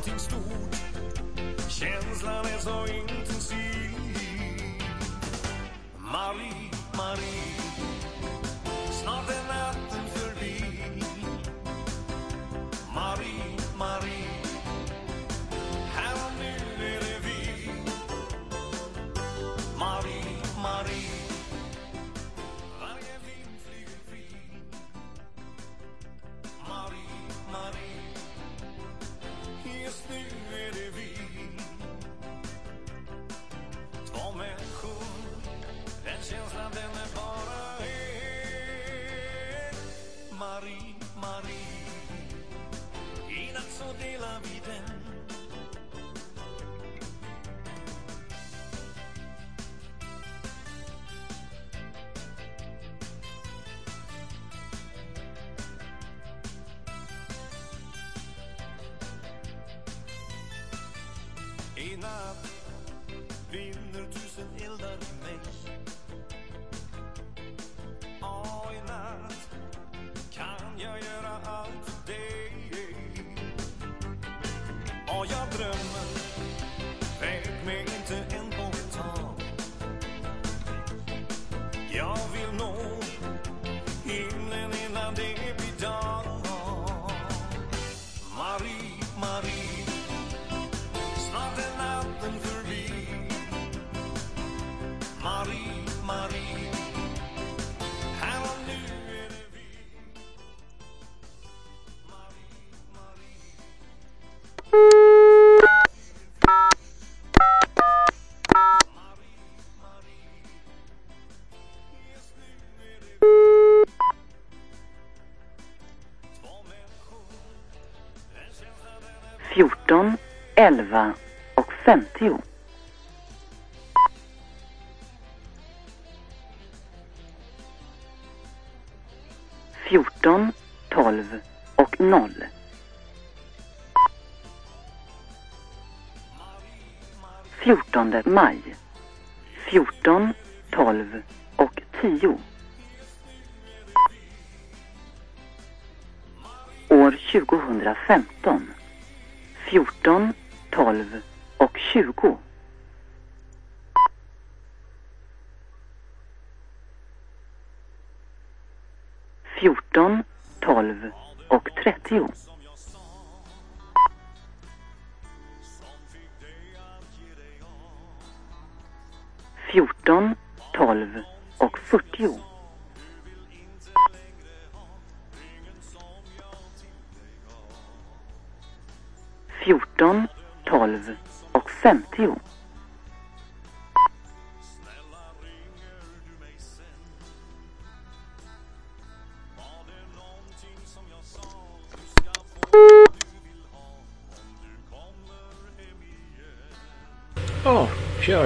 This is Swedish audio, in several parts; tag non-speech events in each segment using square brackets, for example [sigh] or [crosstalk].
någonting stort. Känslan är så intensiv. Marie, Marie. 14, 11 och 50. Fjorton, tolv och noll. Fjortonde maj. Fjorton, tolv och tio. År 2015. 14, 12 och 20.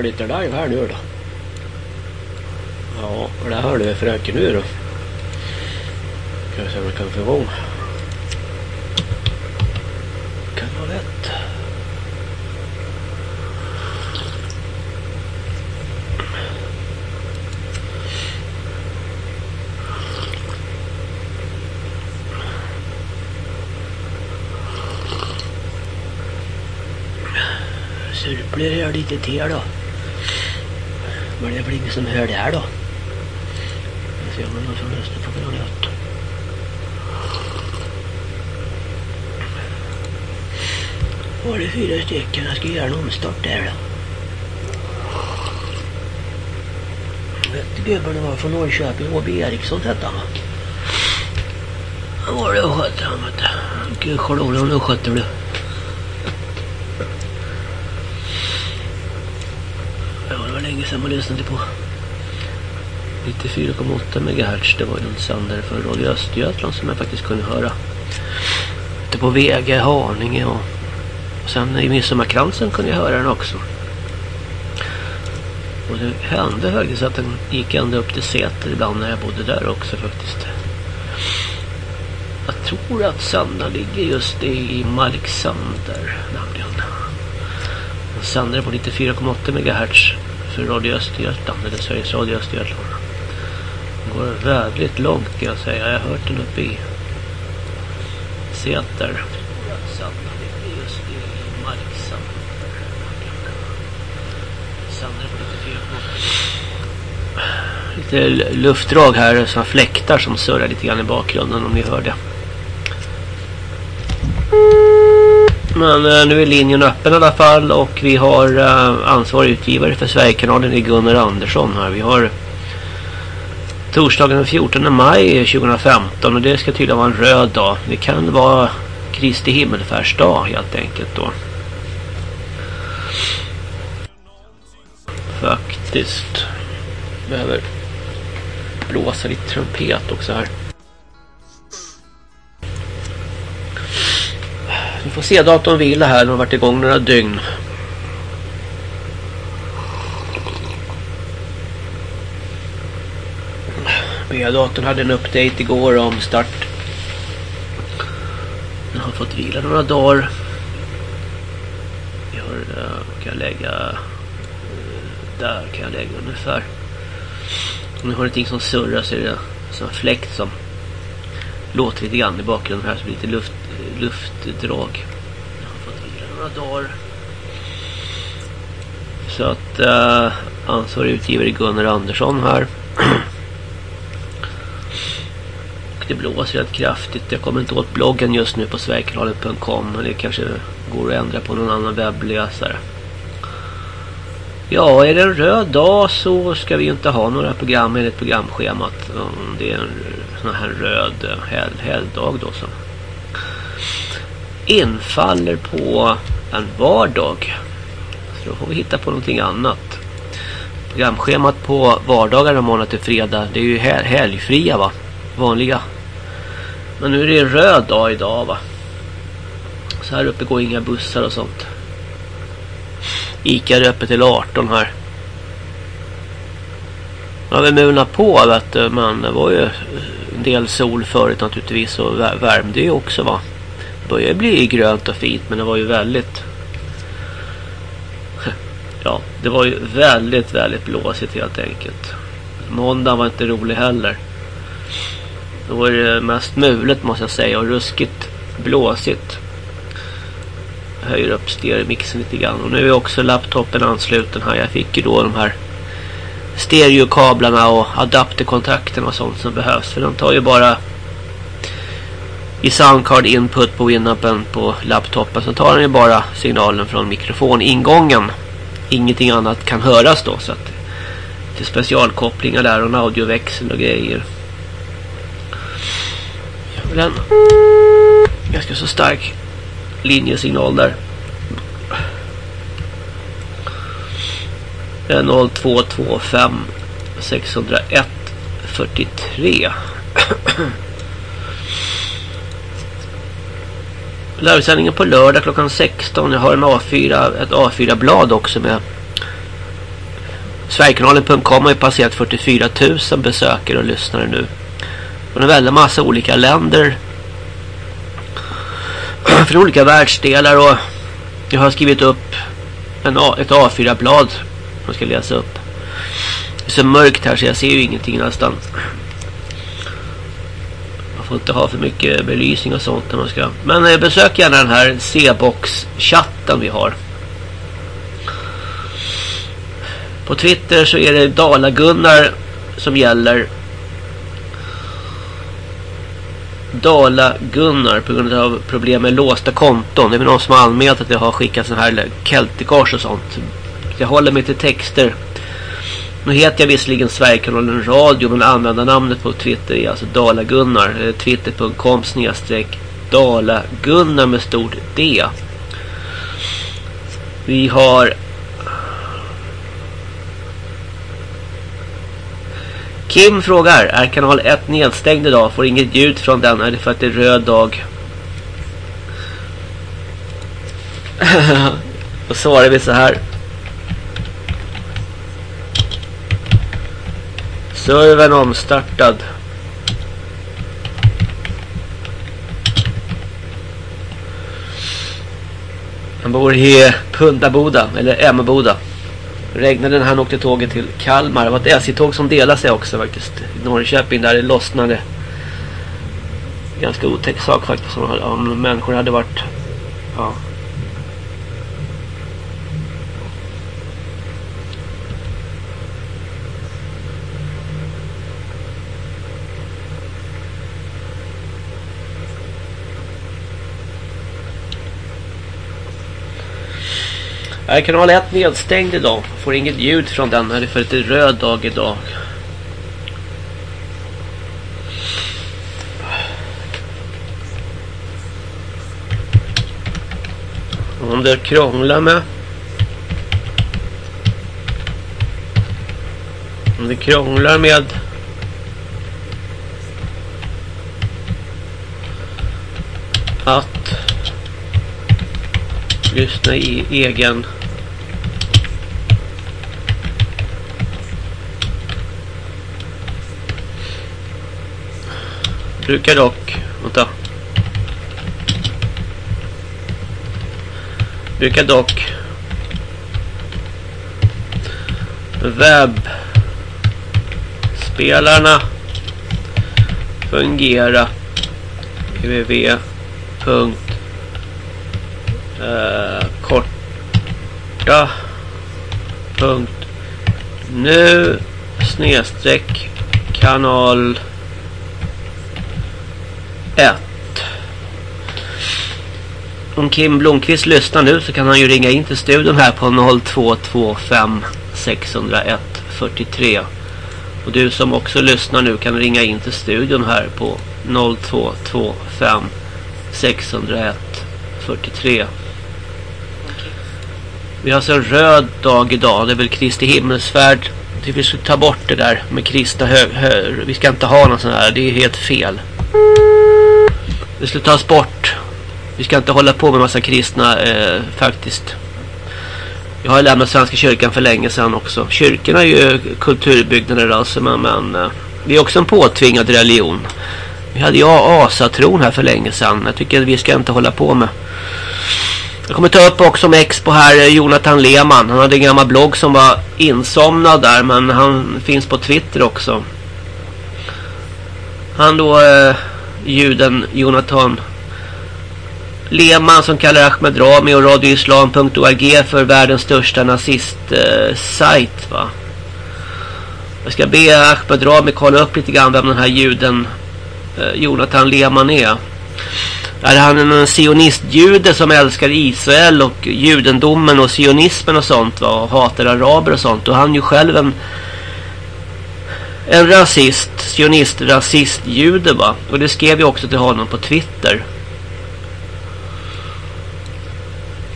Lite live här nu då. Ja, och det hör du fröken nu då. Ska vi se om vi kan få igång. Kanal 1. Surplar jag lite till då. Men det blir ingen som hör det här då. Jag ser om det är någon som lyssnar på kanal 1. Var det fyra stycken? Jag ska göra en omstart där då. Vet gubben var från Norrköping, Åby Eriksson hette han va? Han var det och skötte han vet du. Gud Karl-Olof, nu skötte du. Ja, det var länge sedan man lyssnade på 94,8 MHz. Det var ju en sändare för Radio Östergötland som jag faktiskt kunde höra. Ute på Vega, Haninge och och sen i Midsommarkransen kunde jag höra den också. Och det hände faktiskt att den gick ända upp till Säter ibland när jag bodde där också faktiskt. Jag tror att Sanna ligger just i Malexander nämligen. Den sänder på 94,8 MHz för Radio Östergötland eller Sveriges Radio Östergötland. Den går väldigt långt kan jag säga. Jag har hört den uppe i Säter. Just i marksänder. Sänder på 94,8. Lite luftdrag här, sådana fläktar som surrar lite grann i bakgrunden om ni hör det. Men eh, nu är linjen öppen i alla fall och vi har eh, ansvarig utgivare för Sverigekanalen i Gunnar Andersson här. Vi har torsdagen den 14 maj 2015 och det ska tydligen vara en röd dag. Det kan vara Kristi himmelfärdsdag helt enkelt då. Faktiskt. Behöver blåsa lite trumpet också här. C-datorn vila här. Den har varit igång några dygn. B-datorn hade en update igår om start. Den har fått vila några dagar. Vi har, eh, kan jag lägga eh, där kan jag lägga ungefär. Om ni har någonting som surrar så är det en fläkt som låter lite grann i bakgrunden här så blir lite luft, eh, luftdrag. Jag har fått vila några dagar. Så att eh, ansvarig utgivare Gunnar Andersson här. [clears throat] Och det blåser rätt kraftigt. Jag kommer inte åt bloggen just nu på sverigekanalen.com. Men det kanske går att ändra på någon annan webbläsare. Ja, är det en röd dag så ska vi inte ha några program enligt programschemat. Mm, det är en sån här röd hel, helgdag då som infaller på en vardag. Så då får vi hitta på någonting annat. Programschemat på vardagar och måndag till fredag. Det är ju hel helgfria va? Vanliga. Men nu är det en röd dag idag va? Så här uppe går inga bussar och sånt. Ica är öppet till 18 här. Ja, har väl mulnat på vet du, men det var ju en del sol förut naturligtvis och värmde ju också va började börjar bli grönt och fint men det var ju väldigt ja, det var ju väldigt väldigt blåsigt helt enkelt. Måndagen var inte rolig heller. Det var det mest mulet måste jag säga och ruskigt blåsigt Jag höjer upp stereomixen lite grann. Och nu är också laptopen ansluten här. Jag fick ju då de här stereokablarna och adapterkontakterna och sånt som behövs. För de tar ju bara i soundcard input på Winappen på laptopen så tar den ju bara signalen från mikrofoningången. Ingenting annat kan höras då så att det är specialkopplingar där och en audioväxel och grejer. Den ganska så stark linjesignal där. 0225 601 43 Livesändningen på lördag klockan 16. Jag har en A4, ett A4-blad också med Sverigekanalen.com har ju passerat 44 000 besökare och lyssnare nu. Och en väldigt massa olika länder [clears throat] från olika världsdelar och jag har skrivit upp en A, ett A4-blad Som jag ska läsa upp. Det är så mörkt här så jag ser ju ingenting nästan. Man får inte ha för mycket belysning och sånt när man ska. Men eh, besök gärna den här C-box-chatten vi har. På Twitter så är det Dalagunnar som gäller. Dala-Gunnar på grund av problem med låsta konton. Det är väl någon som har anmält att jag har skickat sådana här Celticars och sånt. Jag håller mig till texter. Nu heter jag visserligen Sverigekanalen Radio men användarnamnet på Twitter är alltså Dalagunnar. Eh, Twitter.com snedstreck Dalagunnar med stort D. Vi har Kim frågar, är kanal 1 nedstängd idag? Får inget ljud från den, är det för att det är röd dag? [laughs] Då svarar vi så här. Servern omstartad. Han bor i Pundaboda, eller Emmaboda. Regnade när han åkte tåget till Kalmar. Det var ett SJ-tåg som delade sig också faktiskt. I Norrköping där det lossnade. Ganska otäck sak faktiskt. Om människor hade varit... Ja. Är kanal 1 nedstängd idag? Får inget ljud från den. Det är för lite röd dag idag. Om det krånglar med Om det krånglar med att lyssna i egen brukar dock vänta. Brukar dock webbspelarna fungera. www korta punkt nu snedstreck kanal 1 om Kim Blomqvist lyssnar nu så kan han ju ringa in till studion här på 0225 601 43 och du som också lyssnar nu kan ringa in till studion här på 0225 601 43 Vi har alltså en röd dag idag. Det är väl Kristi himmelsfärd. Vi ska ta bort det där med kristna hög, hög Vi ska inte ha någon sån här. Det är helt fel. Det ska tas bort Vi ska inte hålla på med massa kristna eh, Faktiskt jag har lämnat Svenska kyrkan för länge sedan också. Kyrkorna är ju kulturbyggnader alltså, men, men eh, det är också en påtvingad religion. Vi hade ju asatron här för länge sedan. Jag tycker att vi ska inte hålla på med. Jag kommer ta upp också om Expo här, eh, Jonathan Lehmann. Han hade en gammal blogg som var insomnad där, men han finns på Twitter också. Han då, eh, juden Jonathan Lehmann som kallar Ahmed Rami och radioislam.org för världens största nazist-sajt eh. Jag ska be Ahmed Rami kolla upp lite grann vem den här juden Eh, Jonathan Lehmann är. Är han en sionistjude som älskar Israel och judendomen och sionismen och sånt va? och hatar araber och sånt. Och han är ju själv en en rasist, sionist, rasist, jude va. Och det skrev jag också till honom på Twitter.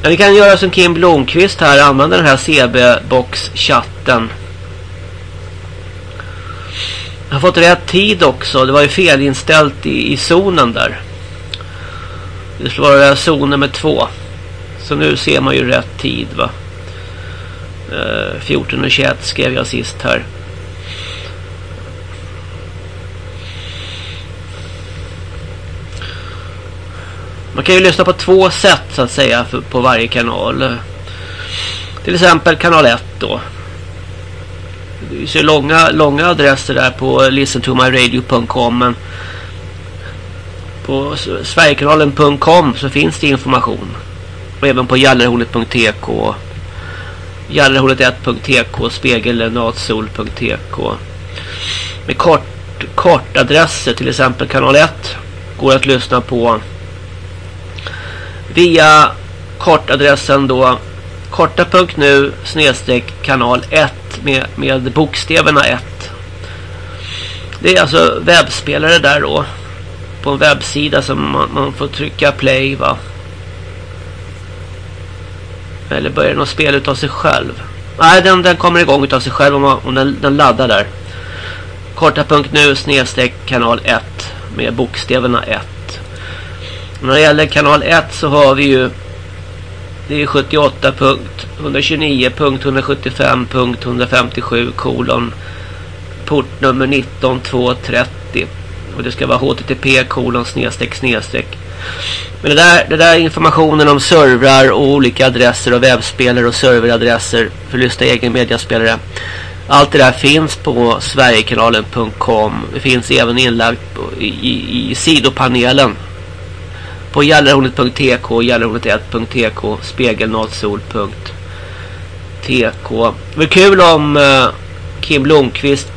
Ja, vi kan göra som Kim Blomqvist här, använda den här CB-box-chatten. Jag har fått rätt tid också. Det var ju felinställt i, i zonen där. Det skulle vara zon nummer två. Så nu ser man ju rätt tid va. Eh, 14.21 skrev jag sist här. Man kan ju lyssna på två sätt så att säga för, på varje kanal. Till exempel kanal 1 då det ser långa, långa adresser där på listentomyradio.com men på sverigekanalen.com så finns det information. Och även på jallarhornet.tk jallarhornet1.tk spegelnatsol.tk med kort, kortadresser till exempel kanal 1 går att lyssna på via kortadressen då korta.nu snedstreck kanal 1 med, med bokstäverna 1. Det är alltså webbspelare där då. På en webbsida som man, man får trycka play va. Eller börjar den att spela utav sig själv. Nej, den, den kommer igång utav sig själv om, man, om den, den laddar där. Korta.nu snedstreck kanal 1 med bokstäverna 1. När det gäller kanal 1 så har vi ju det är 78.129.175.157 kolon portnummer 19230 och det ska vara http kolon snedstreck snedstreck. Men det där, det där informationen om servrar och olika adresser och webbspelare och serveradresser för lyssna egen mediaspelare. Allt det där finns på sverigekanalen.com det finns även inlagt i, i, i sidopanelen på gallerhornet.tk, gallerhornet1.tk, spegelnatsol.tk. Det var kul om eh, Kim Blomqvist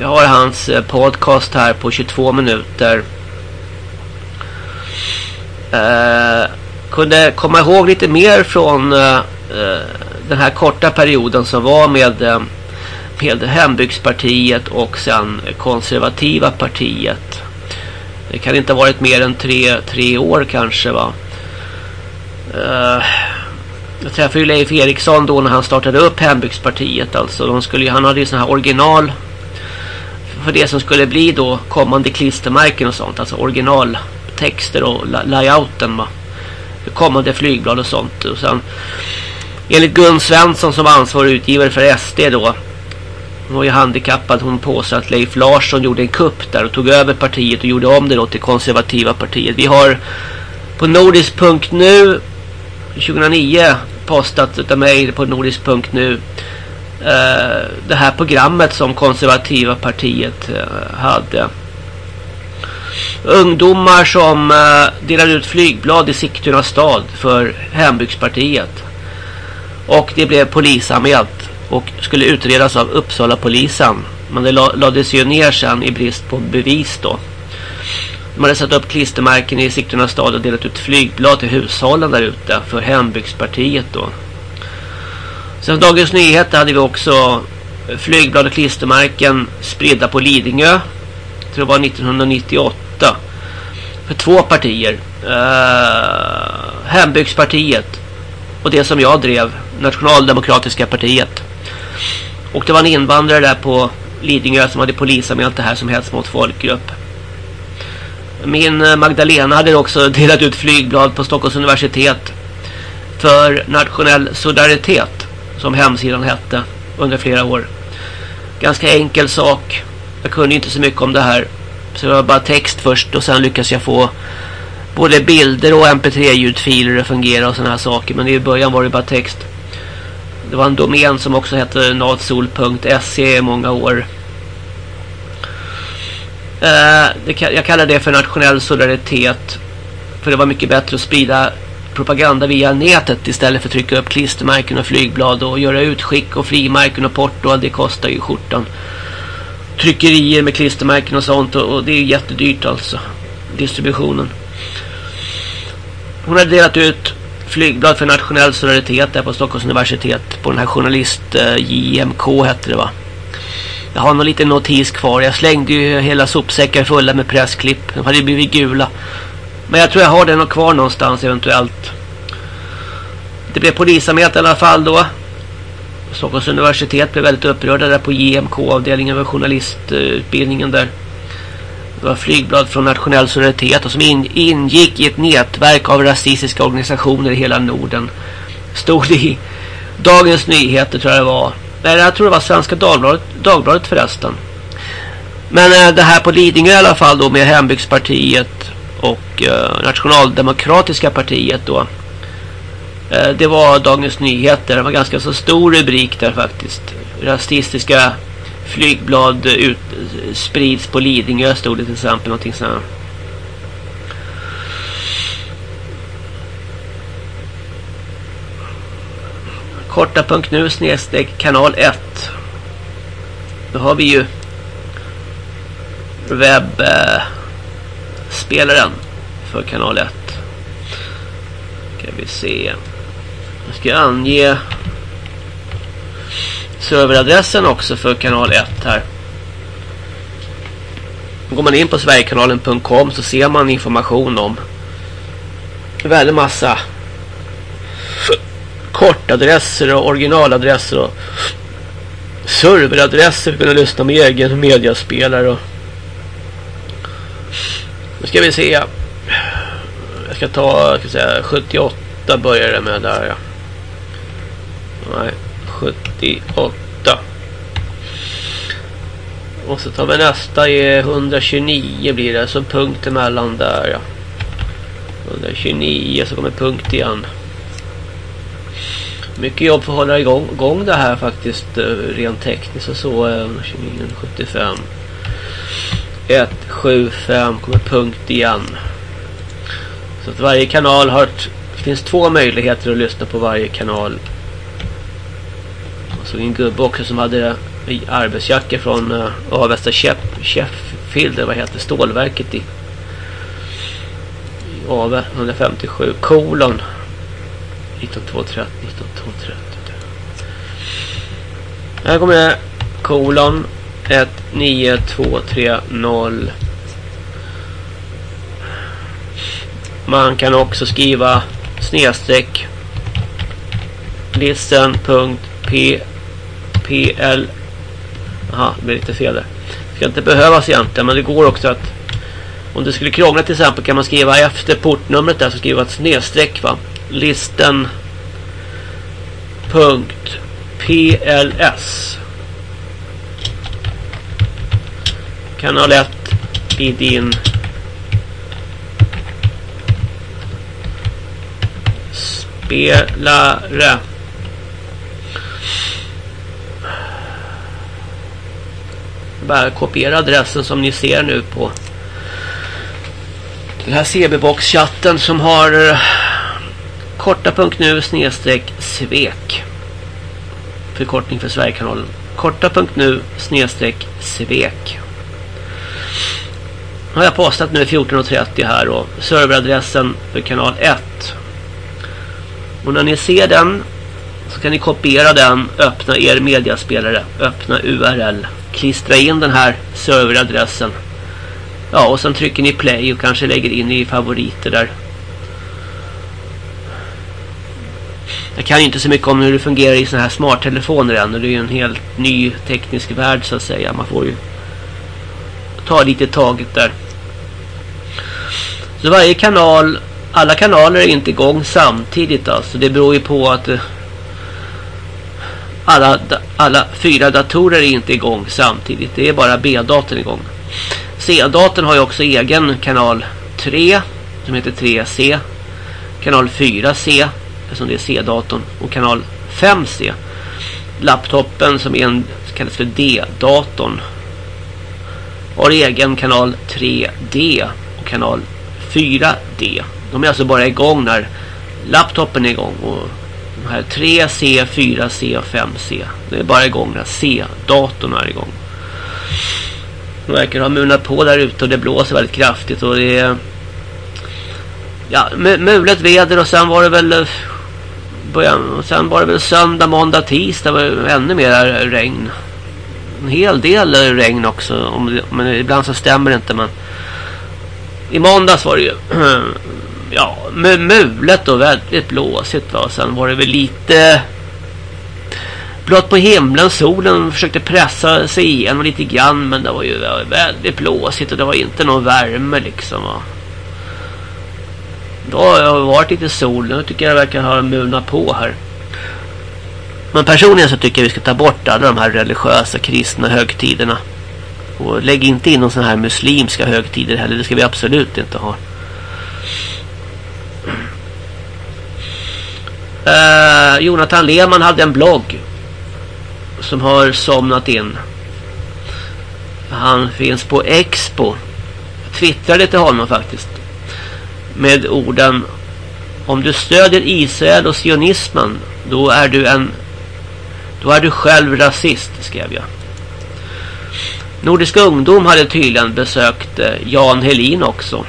jag har hans eh, podcast här på 22 minuter. Eh, kunde komma ihåg lite mer från eh, eh, den här korta perioden som var med, eh, med hembygdspartiet och sen konservativa partiet. Det kan inte ha varit mer än tre, tre år kanske va. Uh, jag träffade ju Leif Eriksson då när han startade upp hembygdspartiet. Alltså de skulle, han hade ju sådana här original för det som skulle bli då kommande klistermärken och sånt. Alltså originaltexter och layouten va. Kommande flygblad och sånt. Och sen enligt Gun Svensson som var ansvarig utgivare för SD då. Hon var ju handikappad. Hon påstår att Leif Larsson gjorde en kupp där och tog över partiet och gjorde om det då till konservativa partiet. Vi har på nordisk.nu 2009 postat utav mig på nordisk.nu eh, det här programmet som konservativa partiet eh, hade. Ungdomar som eh, delade ut flygblad i Sigtuna stad för hembygdspartiet. Och det blev polisanmält och skulle utredas av Uppsala polisen. Men det lades ju ner sen i brist på bevis då. De hade satt upp klistermärken i Sigtuna stad och delat ut flygblad till hushållen där ute för hembygdspartiet då. Sen Dagens Nyheter hade vi också flygblad och klistermärken spridda på Lidingö. Jag tror det var 1998. För två partier. Uh, hembygdspartiet och det som jag drev, Nationaldemokratiska partiet. Och det var en invandrare där på Lidingö som hade polisanmält det här som hets mot folkgrupp. Min eh, Magdalena hade också [laughs] delat ut flygblad på Stockholms universitet för nationell solidaritet som hemsidan hette under flera år. Ganska enkel sak. Jag kunde inte så mycket om det här. Så det var bara text först och sen lyckades jag få både bilder och mp3-ljudfiler att fungera och sådana här saker. Men i början var det bara text. Det var en domän som också hette natsol.se i många år. Eh, jag kallar det för nationell solidaritet. För det var mycket bättre att sprida propaganda via nätet istället för att trycka upp klistermärken och flygblad och göra utskick och frimärken och porto. Det kostar ju skjortan. Tryckerier med klistermärken och sånt och, det är jättedyrt alltså. Distributionen. Hon hade delat ut flygblad för nationell solidaritet där på Stockholms universitet på den här journalist eh, JMK hette det va. Jag har någon liten notis kvar. Jag slängde ju hela sopsäckar fulla med pressklipp. De hade blivit gula. Men jag tror jag har den kvar någonstans eventuellt. Det blev polisanmält i alla fall då. Stockholms universitet blev väldigt upprörda där på JMK-avdelningen Över journalistutbildningen där. Det var flygblad från nationell solidaritet och som in, ingick i ett nätverk av rasistiska organisationer i hela Norden. Stod i Dagens Nyheter tror jag det var. Nej, jag tror det var Svenska Dagbladet, Dagbladet förresten. Men äh, det här på Lidingö i alla fall då med Hembygdspartiet och äh, Nationaldemokratiska partiet då. Äh, det var Dagens Nyheter. Det var ganska så stor rubrik där faktiskt. Rasistiska flygblad eh, ut, sprids på Lidingö stod det till exempel någonting sånt korta.nu snedsteg kanal 1 då har vi ju webbspelaren för kanal 1 ska vi se. Jag ska ange serveradressen också för kanal 1 här. Går man in på sverigekanalen.com så ser man information om En väldigt massa kortadresser och originaladresser och serveradresser för att kunna lyssna med egen mediaspelare och nu ska vi se. Jag ska ta jag ska säga, 78 börjar det med där ja. nej. 78 och så tar vi nästa i 129 blir det så punkt emellan där ja. 129 så kommer punkt igen. Mycket jobb för att hålla igång, igång det här faktiskt eh, rent tekniskt och så eh, 2975 175 kommer punkt igen. Så att varje kanal har det finns två möjligheter att lyssna på varje kanal. Såg en gubbe också som hade arbetsjacka från eh, uh, Avesta Sheffield vad heter stålverket i AV 157 kolon. 1930 1930 här kommer det. Kolon 19230 man kan också skriva snedstreck PL... Aha, det blir lite fel där. Det ska inte behövas egentligen, men det går också att om det skulle krångla till exempel kan man skriva efter portnumret där så skriva ett snedstreck va. Listen punkt PLS kanal 1 i din spelare bara kopiera adressen som ni ser nu på den här CB-box-chatten som har eh, korta.nu snedstreck svek. Förkortning för Sverigekanalen. Korta.nu snedstreck svek. Har jag postat nu 14.30 här och serveradressen för kanal 1 och när ni ser den så kan ni kopiera den öppna er mediaspelare öppna URL klistra in den här serveradressen. Ja, och sen trycker ni play och kanske lägger in i favoriter där. Jag kan inte så mycket om hur det fungerar i sådana här smarttelefoner än. Och det är ju en helt ny teknisk värld så att säga. Man får ju ta lite taget där. Så varje kanal, alla kanaler är inte igång samtidigt alltså. Det beror ju på att eh, alla, alla fyra datorer är inte igång samtidigt. Det är bara B-datorn igång. C-datorn har ju också egen kanal 3 som heter 3C. Kanal 4C som det är C-datorn och kanal 5C. Laptopen som är en kallas för D-datorn har egen kanal 3D och kanal 4D. De är alltså bara igång när laptopen är igång och här 3C, 4C och 5C. Det är bara igång den C-datorn är igång. De verkar ha munat på där ute och det blåser väldigt kraftigt och det är ja, mulet väder och sen var det väl eh, början, och sen var det väl söndag, måndag, tisdag var det ännu mer regn. En hel del regn också om, men ibland så stämmer det inte men i måndags var det ju [clears throat] ja, mulet och väldigt blåsigt va. Sen var det väl lite blått på himlen. Solen försökte pressa sig igenom lite grann. Men det var ju väldigt blåsigt och det var inte någon värme liksom va. Då har det varit lite sol. Nu tycker jag det verkar ha mulnat på här. Men personligen så tycker jag vi ska ta bort alla de här religiösa kristna högtiderna. Och lägg inte in någon sån här muslimska högtider heller. Det ska vi absolut inte ha. Eh, Jonathan Lehmann hade en blogg som har somnat in. Han finns på Expo. Jag twittrade till honom faktiskt. Med orden Om du stödjer Israel och sionismen då är du en då är du själv rasist skrev jag. Nordisk ungdom hade tydligen besökt eh, Jan Helin också.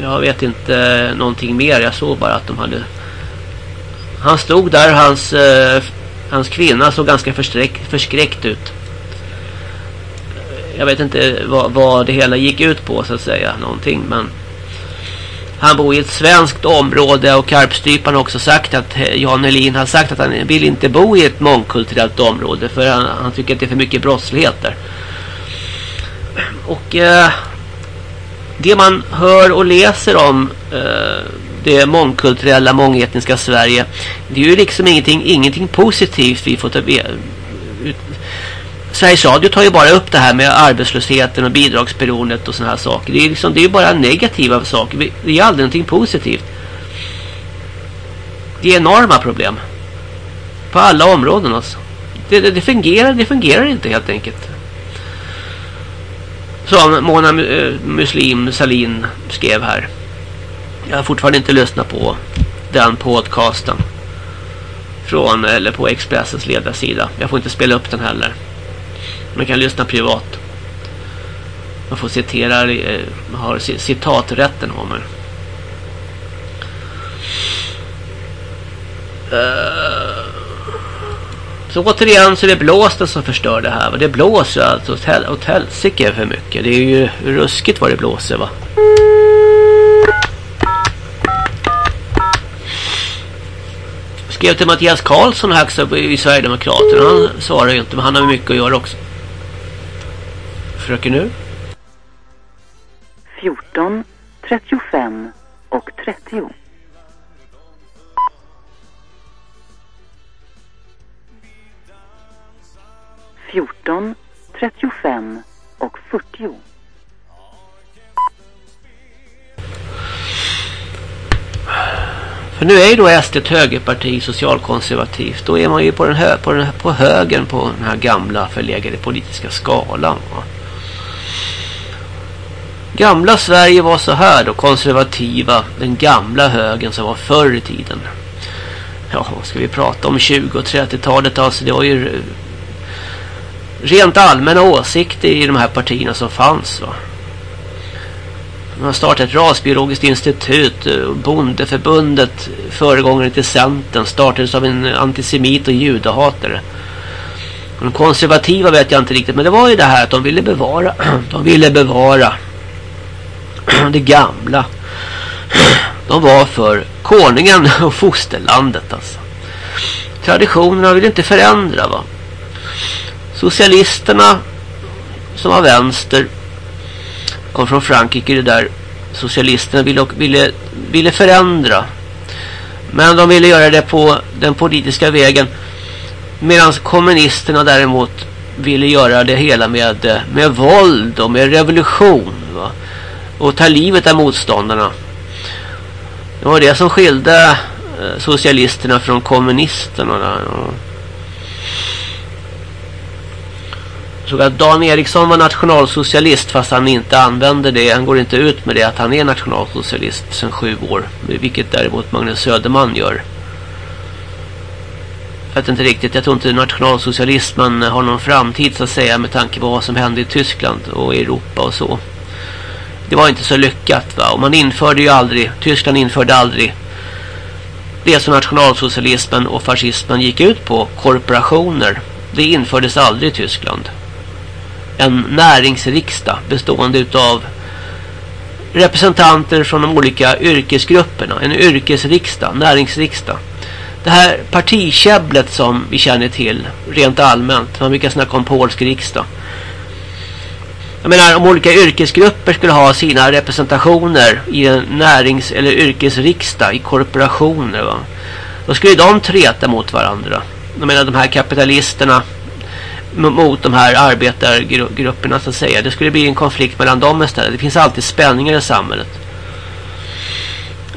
Jag vet inte eh, någonting mer. Jag såg bara att de hade han stod där hans, eh, hans kvinna såg ganska förskräckt ut. Jag vet inte vad, vad det hela gick ut på så att säga. Någonting men han bor i ett svenskt område och Karpstypan har också sagt att eh, Jan Helin har sagt att han vill inte bo i ett mångkulturellt område för han, han tycker att det är för mycket brottslighet där. Och eh, det man hör och läser om eh, det mångkulturella, mångetniska Sverige. Det är ju liksom ingenting, ingenting positivt vi får ta ut. Sveriges Radio tar ju bara upp det här med arbetslösheten och bidragsberoendet och såna här saker. Det är liksom, det är bara negativa saker. Det är aldrig någonting positivt. Det är enorma problem. På alla områden alltså. Det, det, det fungerar, det fungerar inte helt enkelt. Som Mona eh, Muslim Salin skrev här. Jag har fortfarande inte lyssnat på den podcasten. Från, eller på Expressens ledarsida. Jag får inte spela upp den heller. Man kan lyssna privat. Man får citera, man har citaträtten om man. Eh, så återigen så är det blåsten som förstör det här. Det blåser alltså åt helsike för mycket. Det är ju ruskigt vad det blåser va. Skrev till Mattias Karlsson högst upp i Sverigedemokraterna. Han svarar ju inte men han har mycket att göra också. Fröken nu? 14, 35 och 30. Fjorton, trettiofem och fyrtio. För nu är ju då SD ett högerparti, socialkonservativt. Då är man ju på, den hö på, den, på högen på den här gamla förlegade politiska skalan. Va? Gamla Sverige var så här då, konservativa. Den gamla högen som var förr i tiden. Ja, vad ska vi prata om 20- och 30-talet? Alltså det var ju rent allmänna åsikter i de här partierna som fanns va. Man har startat ett rasbiologiskt institut. Eh, bondeförbundet, föregångaren till Centern, startades av en antisemit och judahatare. De konservativa vet jag inte riktigt, men det var ju det här att de ville bevara, [clears throat] de ville bevara [clears throat] det gamla. [clears throat] De var för konungen [laughs] och fosterlandet alltså. Traditionerna vill inte förändra va. Socialisterna som var vänster kom från Frankrike det där socialisterna ville, ville, ville förändra. Men de ville göra det på den politiska vägen. Medan kommunisterna däremot ville göra det hela med, med våld och med revolution. Va? Och ta livet av motståndarna. Det var det som skilde eh, socialisterna från kommunisterna. Där. Såg att Dan Eriksson var nationalsocialist fast han inte använde det. Han går inte ut med det att han är nationalsocialist sedan sju år. Vilket däremot Magnus Söderman gör. Jag vet inte riktigt. Jag tror inte nationalsocialismen har någon framtid så att säga med tanke på vad som hände i Tyskland och Europa och så. Det var inte så lyckat va. Och man införde ju aldrig, Tyskland införde aldrig det som nationalsocialismen och fascismen gick ut på. Korporationer. Det infördes aldrig i Tyskland en näringsriksdag bestående utav representanter från de olika yrkesgrupperna. En yrkesriksdag, näringsriksdag. Det här partikäbblet som vi känner till rent allmänt. Man brukar snacka om polsk riksdag. Jag menar om olika yrkesgrupper skulle ha sina representationer i en närings- eller yrkesriksdag i korporationer va. Då skulle de treta mot varandra. Jag menar de här kapitalisterna mot de här arbetargrupperna så att säga. Det skulle bli en konflikt mellan dem istället. Det finns alltid spänningar i samhället.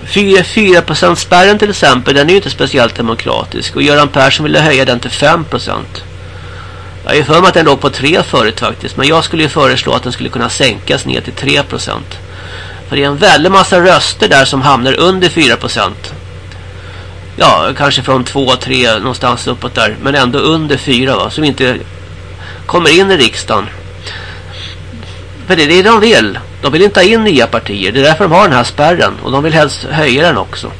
4%, spärren till exempel, den är ju inte speciellt demokratisk. Och Göran Persson ville höja den till 5%. Jag är för mig att den låg på 3 förut faktiskt. Men jag skulle ju föreslå att den skulle kunna sänkas ner till 3%. För det är en väldig massa röster där som hamnar under 4%. Ja, kanske från 2-3 någonstans uppåt där. Men ändå under 4 va. Som inte kommer in i riksdagen. För det är det de vill. De vill inte ha in nya partier. Det är därför de har den här spärren. Och de vill helst höja den också.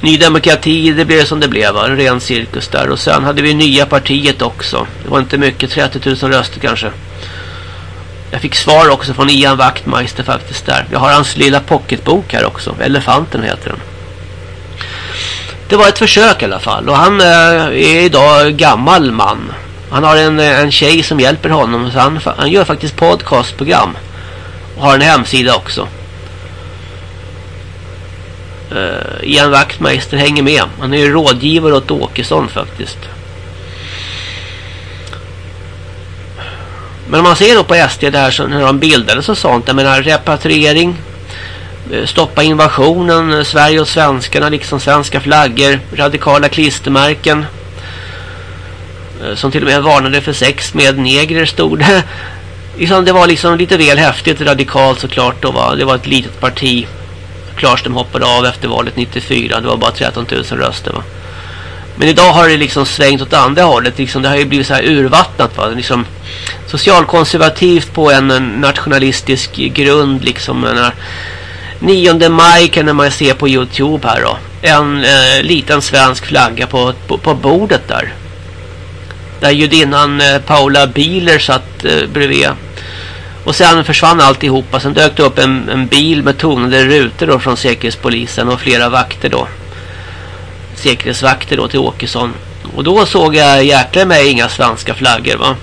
Ny demokrati, det blev som det blev. En ren cirkus där. Och sen hade vi nya partiet också. Det var inte mycket, 30 000 röster kanske. Jag fick svar också från Ian Wachtmeister faktiskt där. Jag har hans lilla pocketbok här också. Elefanten heter den. Det var ett försök i alla fall. Och han eh, är idag gammal man. Han har en, eh, en tjej som hjälper honom. Så han, han gör faktiskt podcastprogram. Och har en hemsida också. Uh, Ian Wachtmeister hänger med. Han är ju rådgivare åt Åkesson faktiskt. Men om man ser då på SD där så när de bildades och sånt. Jag menar repatriering Eh, stoppa invasionen, eh, Sverige och svenskarna liksom svenska flaggor, radikala klistermärken eh, som till och med varnade för sex med negrer stod det. [laughs] Liksom, det var liksom lite väl häftigt radikalt såklart då va? det var ett litet parti Klarström hoppade av efter valet 94 det var bara 13 000 röster va men idag har det liksom svängt åt andra hållet liksom, det har ju blivit så här urvattnat va liksom socialkonservativt på en nationalistisk grund liksom 9 maj kan man se på Youtube här då. en eh, liten svensk flagga på, på, på, bordet där. Där judinnan eh, Paula Bieler satt eh, bredvid. Och sen försvann alltihopa. Sen dök det upp en, en bil med tonade rutor då från säkerhetspolisen och flera vakter då. Säkerhetsvakter då till Åkesson. Och då såg jag jäkla mig inga svenska flaggor va.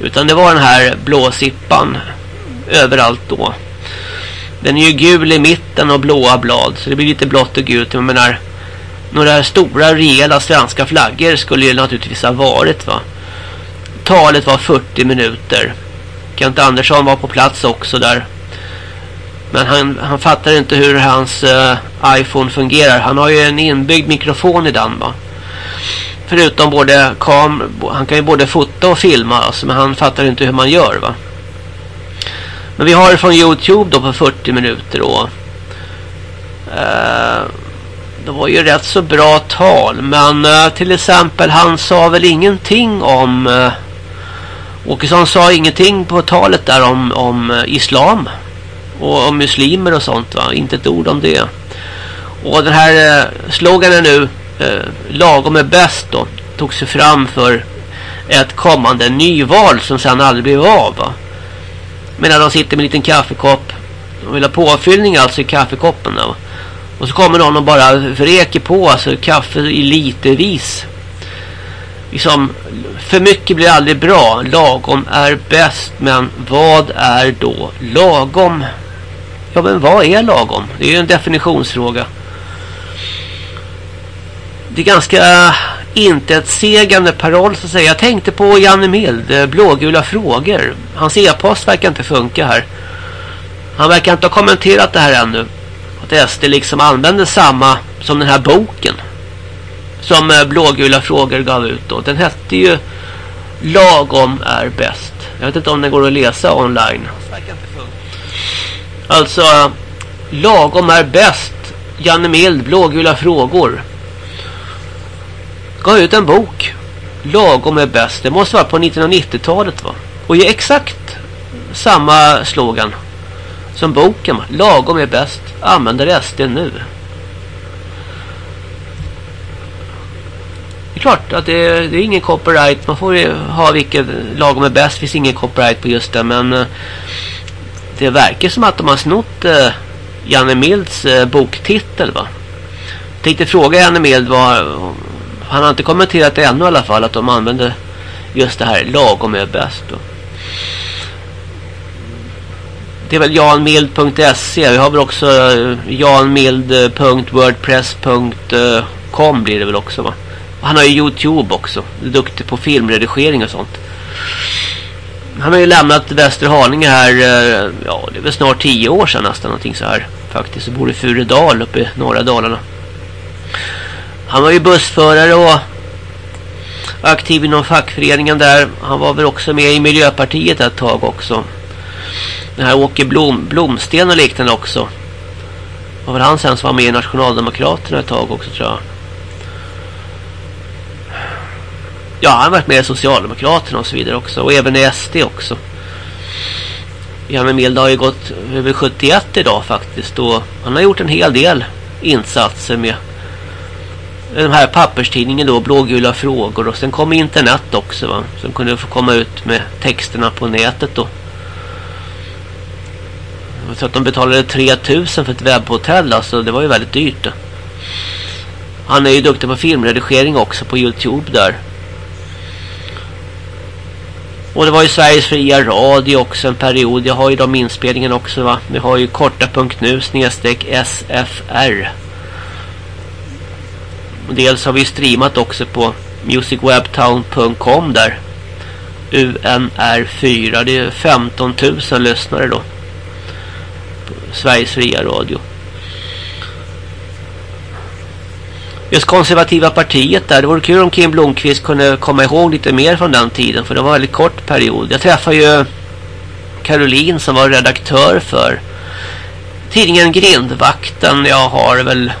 Utan det var den här blåsippan överallt då. Den är ju gul i mitten och blåa blad. Så det blir lite blått och gult. Jag menar, några stora rejäla svenska flaggor skulle ju naturligtvis ha varit va. Talet var 40 minuter. Kent Andersson var på plats också där. Men han, han fattar inte hur hans uh, iPhone fungerar. Han har ju en inbyggd mikrofon i den va. Förutom både kam han kan ju både fota och filma alltså, men han fattar inte hur man gör va. Men vi har det från Youtube då på 40 minuter då. Eh, det var ju rätt så bra tal. Men eh, till exempel han sa väl ingenting om... Eh, Åkesson sa ingenting på talet där om, om eh, islam. Och om muslimer och sånt va. Inte ett ord om det. Och den här eh, sloganen nu. Eh, lagom är bäst då. Tog sig fram för ett kommande nyval som sen aldrig blev av va. Medan de sitter med en liten kaffekopp. De vill ha påfyllning alltså i kaffekoppen då. Och så kommer någon och bara vräker på alltså kaffe i litervis. Liksom, för mycket blir aldrig bra. Lagom är bäst. Men vad är då lagom? Ja men vad är lagom? Det är ju en definitionsfråga. Det är ganska inte ett segande paroll så att säga. Jag tänkte på Janne Mild, eh, blågula frågor. Hans e-post verkar inte funka här. Han verkar inte ha kommenterat det här ännu. Att SD liksom använder samma som den här boken. Som eh, blågula frågor gav ut då. Den hette ju Lagom är bäst. Jag vet inte om den går att läsa online. Alltså Lagom är bäst. Janne Mild, blågula frågor gav ut en bok. Lagom är bäst. Det måste vara på 1990-talet va? Och ge exakt samma slogan som boken. Lagom är bäst. Använder SD nu. Det är klart att det är, det är ingen copyright. Man får ju ha vilket lagom är bäst. Det finns ingen copyright på just det. Men eh, det verkar som att de har snott eh, Janne Milds eh, boktitel va. Jag tänkte fråga Janne Mild vad han har inte kommenterat det ännu i alla fall att de använder just det här lagom är bäst då. Det är väl janmild.se. Vi har väl också eh, janmild.wordpress.com blir det väl också va. Han har ju Youtube också. Duktig på filmredigering och sånt. Han har ju lämnat Västerhaninge här, eh, ja det är väl snart tio år sedan nästan någonting så här. Faktiskt, så bor i Furedal uppe i norra Dalarna. Han var ju bussförare och aktiv inom fackföreningen där. Han var väl också med i Miljöpartiet ett tag också. Den här Åke Blom, Blomsten och liknande också. Det var väl han sen som var med i Nationaldemokraterna ett tag också tror jag. Ja, han har varit med i Socialdemokraterna och så vidare också. Och även i SD också. Janne Mild har ju gått över 71 idag faktiskt. Och han har gjort en hel del insatser med den här papperstidningen då, blågula frågor och sen kom internet också va, som kunde få komma ut med texterna på nätet då. Så att de betalade 3000 för ett webbhotell alltså, det var ju väldigt dyrt. Då. Han är ju duktig på filmredigering också på Youtube där. Och det var ju Sveriges fria radio också en period. Jag har ju de inspelningen också va. Vi har ju korta.nu snedstreck SFR. Dels har vi streamat också på musicwebtown.com där. UNR4. Det är 15 000 lyssnare då. På Sveriges fria radio. Just konservativa partiet där. Det vore kul om Kim Blomqvist kunde komma ihåg lite mer från den tiden. För det var en väldigt kort period. Jag träffade ju Caroline som var redaktör för tidningen Grindvakten. Jag har väl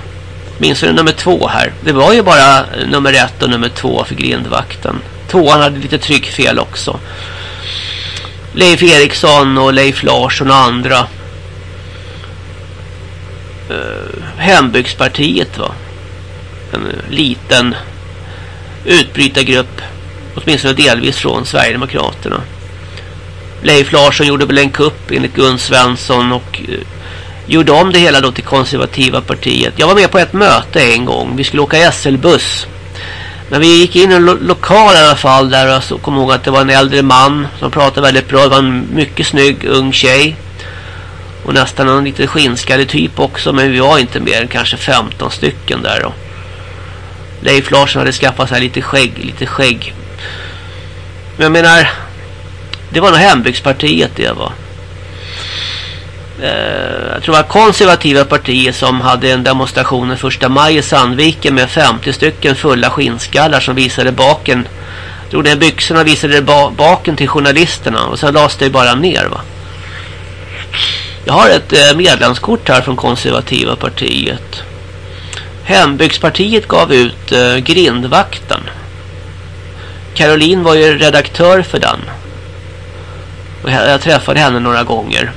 Minns du nummer två här? Det var ju bara eh, nummer ett och nummer två för grindvakten. Tvåan hade lite tryckfel också. Leif Eriksson och Leif Larsson och andra. Uh, hembygdspartiet va. en eh, liten utbrytargrupp åtminstone delvis från Sverigedemokraterna. Leif Larsson gjorde väl en kupp enligt Gun Svensson och uh, gjorde om det hela då till konservativa partiet. Jag var med på ett möte en gång. Vi skulle åka SL-buss. Men vi gick in i en lo lokal i alla fall där och så kom ihåg att det var en äldre man som pratade väldigt bra. Det var en mycket snygg ung tjej. Och nästan en lite skinskade typ också. Men vi var inte mer än kanske 15 stycken där då. Leif Larsson hade skaffat sig lite skägg. Lite skägg. Men jag menar. Det var nog hembygdspartiet det var. Eh, jag tror det var konservativa partier som hade en demonstration den första maj i Sandviken med 50 stycken fulla skinnskallar som visade baken. Drog ner byxorna och visade baken till journalisterna och sen lades det bara ner va. Jag har ett eh, medlemskort här från konservativa partiet. Hembygdspartiet gav ut eh, grindvakten. Caroline var ju redaktör för den. Och jag träffade henne några gånger.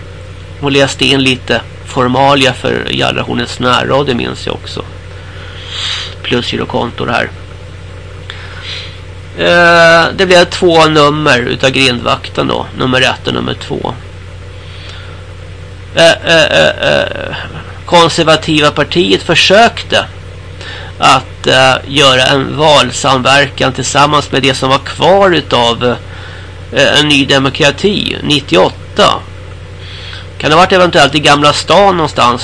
Hon läste in lite formalia för Jallarhornets närradio minns jag också. Plus girokontor här. Eh, det blev två nummer utav grindvakten då. Nummer ett och nummer två. Eh, eh, eh, eh konservativa partiet försökte att eh, göra en valsamverkan tillsammans med det som var kvar utav eh, en ny demokrati 98 kan det ha varit eventuellt i Gamla stan någonstans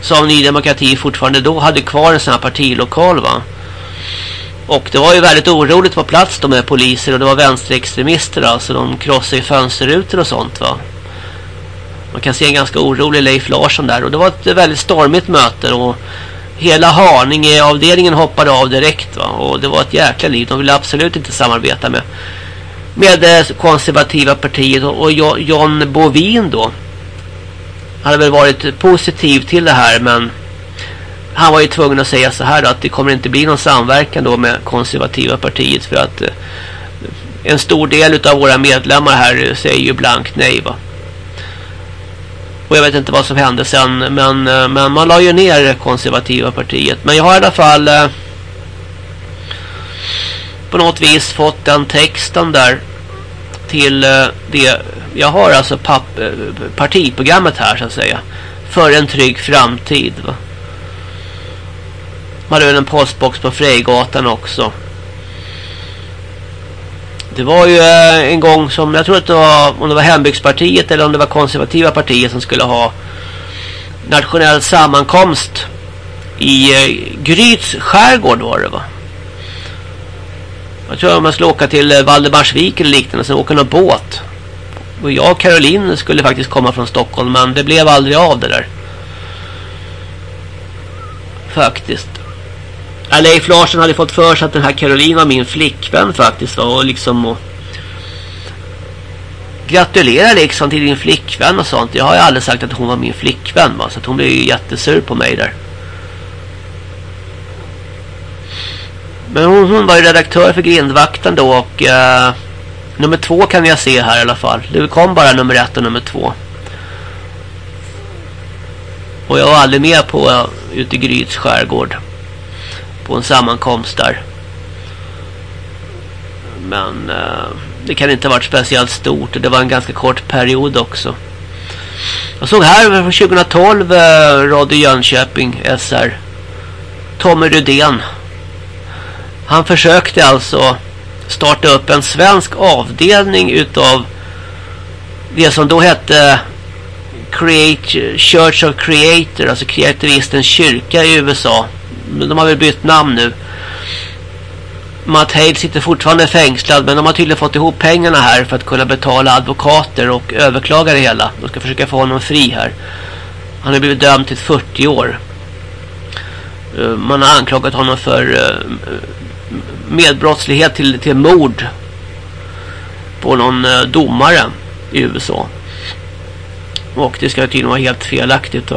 som Ny Demokrati fortfarande då hade kvar en sån här partilokal va? Och det var ju väldigt oroligt på plats då med poliser och det var vänsterextremister alltså de krossade ju fönsterrutor och sånt va? Man kan se en ganska orolig Leif Larsson där och det var ett väldigt stormigt möte och hela Haninge-avdelningen hoppade av direkt va? Och det var ett jäkla liv, de ville absolut inte samarbeta med med det konservativa partiet och John Bovin då hade väl varit positiv till det här men han var ju tvungen att säga så här då, att det kommer inte bli någon samverkan då med konservativa partiet för att eh, en stor del av våra medlemmar här säger ju blankt nej va. Och jag vet inte vad som hände sen men, eh, men man la ju ner konservativa partiet. Men jag har i alla fall eh, på något vis fått den texten där till eh, det jag har alltså papp, eh, partiprogrammet här så att säga. För en trygg framtid va. Man hade en postbox på Frejgatan också. Det var ju eh, en gång som, jag tror att det var, om det var hembygdspartiet eller om det var konservativa partiet som skulle ha nationell sammankomst i Gryts skärgård var det va? Jag tror att man skulle åka till eh, Valdemarsvik eller liknande, sen åka någon båt. Och jag och Caroline skulle faktiskt komma från Stockholm men det blev aldrig av det där. Faktiskt. Leif Larsson hade fått för sig att den här Caroline var min flickvän faktiskt. Och liksom och gratulera liksom till din flickvän och sånt. Jag har ju aldrig sagt att hon var min flickvän va? så att hon blev ju jättesur på mig där. Men hon, hon var ju redaktör för Grindvakten då och uh, Nummer två kan jag se här i alla fall. Det kom bara nummer ett och nummer två. Och jag var aldrig med på uh, ute i Gryts skärgård. På en sammankomst där. Men uh, det kan inte ha varit speciellt stort. Det var en ganska kort period också. Jag såg här från 2012 uh, Radio Jönköping SR. Tommy Rudén. Han försökte alltså starta upp en svensk avdelning utav det som då hette Create, Church of Creator, alltså kreativistens kyrka i USA. De har väl bytt namn nu. Matt Hale sitter fortfarande fängslad men de har tydligen fått ihop pengarna här för att kunna betala advokater och överklaga det hela. De ska försöka få honom fri här. Han har blivit dömd till 40 år. Eh, man har anklagat honom för eh, medbrottslighet till, till mord på någon eh, domare i USA. Och det ska tydligen vara helt felaktigt. Då.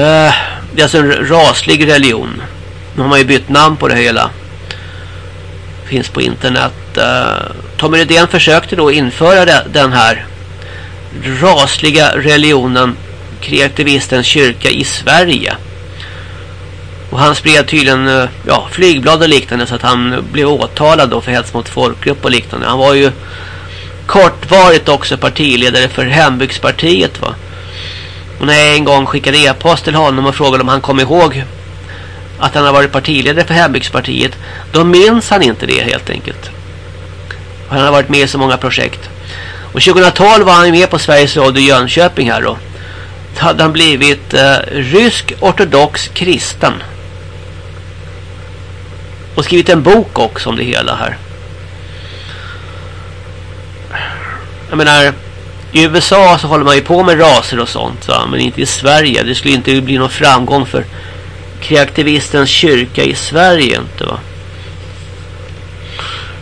Eh, det är alltså en raslig religion. Nu har man ju bytt namn på det hela. Finns på internet. Eh, Tommy Redén försökte då införa det, den här rasliga religionen kreativistens kyrka i Sverige. Och han spred tydligen eh, ja, flygblad och liknande så att han blev åtalad då för hets mot folkgrupp och liknande. Han var ju kortvarigt också partiledare för Hembygdspartiet va. Och när jag en gång skickade e-post till honom och frågade om han kom ihåg att han har varit partiledare för Hembygdspartiet då minns han inte det helt enkelt. Han har varit med i så många projekt. Och 2012 var han med på Sveriges Radio Jönköping här då. Då hade han blivit eh, rysk ortodox kristen. Och skrivit en bok också om det hela här. Jag menar, i USA så håller man ju på med raser och sånt va? men inte i Sverige. Det skulle inte bli någon framgång för kreativistens kyrka i Sverige inte va.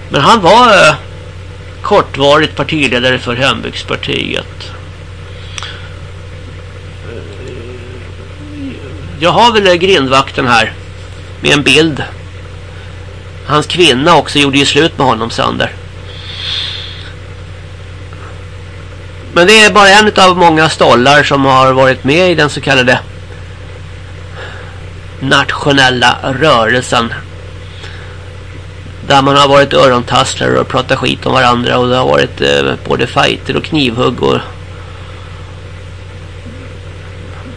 Men han var eh, kortvarigt partiledare för Hembygdspartiet. Jag har väl grindvakten här med en bild. Hans kvinna också gjorde ju slut med honom sönder. Men det är bara en av många stollar som har varit med i den så kallade nationella rörelsen. Där man har varit örontasslare och pratat skit om varandra och det har varit eh, både fighter och knivhugg och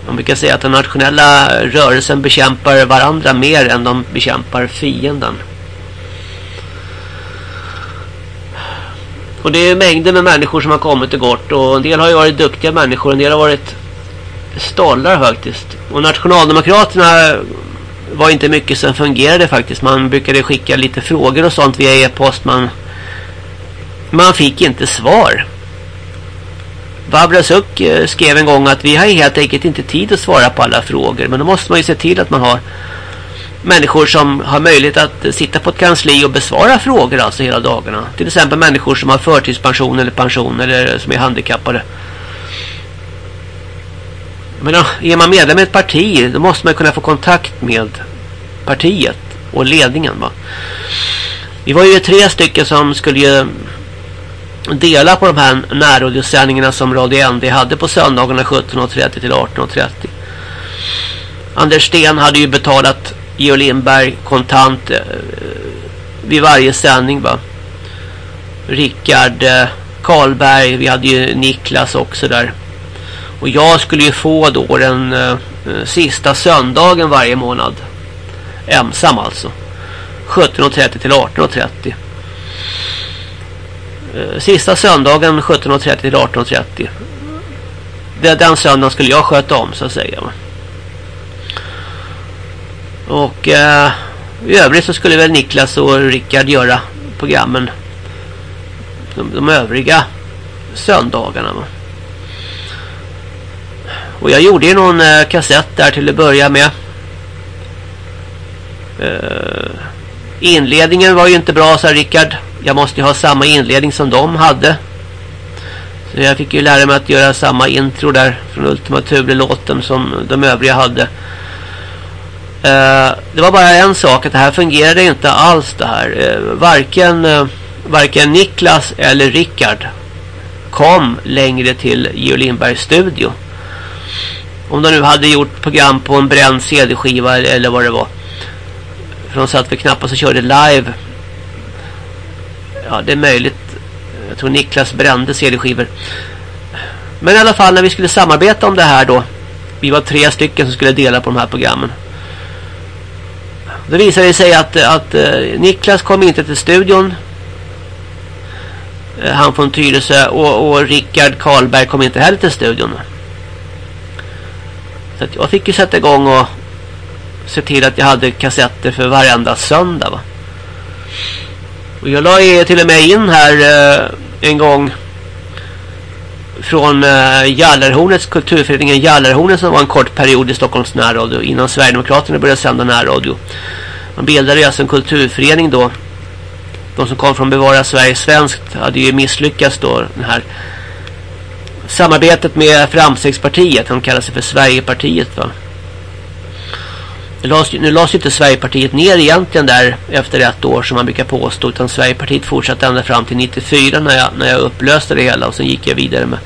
man brukar säga att den nationella rörelsen bekämpar varandra mer än de bekämpar fienden. Och det är mängder med människor som har kommit och gått. Och en del har ju varit duktiga människor. En del har varit stollar faktiskt. Och nationaldemokraterna var inte mycket som fungerade faktiskt. Man brukade skicka lite frågor och sånt via e-post. Man, man fick inte svar. Barbara Suck eh, skrev en gång att vi har helt enkelt inte tid att svara på alla frågor. Men då måste man ju se till att man har människor som har möjlighet att sitta på ett kansli och besvara frågor alltså hela dagarna. Till exempel människor som har förtidspension eller pension eller som är handikappade. Men är man medlem i ett parti då måste man kunna få kontakt med partiet och ledningen. Va? Vi var ju tre stycken som skulle ju dela på de här närradiosändningarna som Radio ND hade på söndagarna 17.30 till 18.30. Anders Sten hade ju betalat Georg Lindberg kontant eh, vid varje sändning va. Rickard eh, Karlberg, vi hade ju Niklas också där. Och jag skulle ju få då den eh, eh sista söndagen varje månad. Ensam alltså. 17.30 till 18.30. Eh, sista söndagen 17.30 till 18.30. Den söndagen skulle jag sköta om så att säga. Och eh, i övrigt så skulle väl Niklas och Rickard göra programmen de, de övriga söndagarna. Och jag gjorde ju någon eh, kassett där till att börja med. Eh, inledningen var ju inte bra, sa Rickard. Jag måste ju ha samma inledning som de hade. Så jag fick ju lära mig att göra samma intro där från Ultima Thule-låten som de övriga hade. Eh, det var bara en sak att det här fungerade inte alls det här. Eh, varken, eh, varken Niklas eller Rickard kom längre till Geo Lindbergs studio. Om de nu hade gjort program på en bränd CD-skiva eller vad det var. För de satt för knappast och körde live. Ja, det är möjligt. Jag tror Niklas brände CD-skivor. Men i alla fall när vi skulle samarbeta om det här då. Vi var tre stycken som skulle dela på de här programmen. Då visade det sig att, att eh, Niklas kom inte till studion. Eh, han från Tyresö och, och Rickard Karlberg kom inte heller till studion. Så jag fick ju sätta igång och se till att jag hade kassetter för varenda söndag va. Och jag la till och med in här eh, en gång från uh, Jallarhornets kulturföreningen Jallarhornet som var en kort period i Stockholms närradio innan Sverigedemokraterna började sända närradio. Man bildade alltså en kulturförening då. De som kom från Bevara Sverige Svenskt hade ju misslyckats då. Den här samarbetet med Framstegspartiet. De kallar sig för Sverigepartiet va. Nu lades, nu lades ju inte Sverigepartiet ner egentligen där efter ett år som man brukar påstå. Utan Sverigepartiet fortsatte ända fram till 94 när jag, när jag upplöste det hela. Och sen gick jag vidare med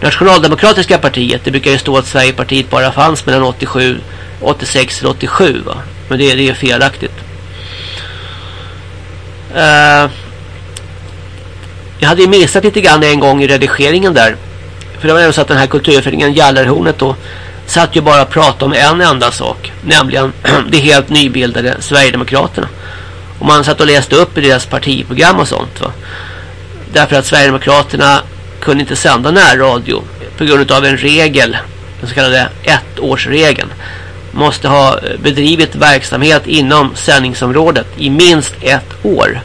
Nationaldemokratiska partiet. Det brukar ju stå att Sverigepartiet bara fanns mellan 87 86 och 87 va. Men det, det är felaktigt. Uh, jag hade ju missat lite grann en gång i redigeringen där. För det var så att den här kulturföreningen Jallarhornet då satt ju bara och pratade om en enda sak. Nämligen [clears throat] det helt nybildade Sverigedemokraterna. Och man satt och läste upp i deras partiprogram och sånt va. Därför att Sverigedemokraterna kunde inte sända närradio på grund av en regel, den så kallade ettårsregeln. Måste ha eh, bedrivit verksamhet inom sändningsområdet i minst ett år.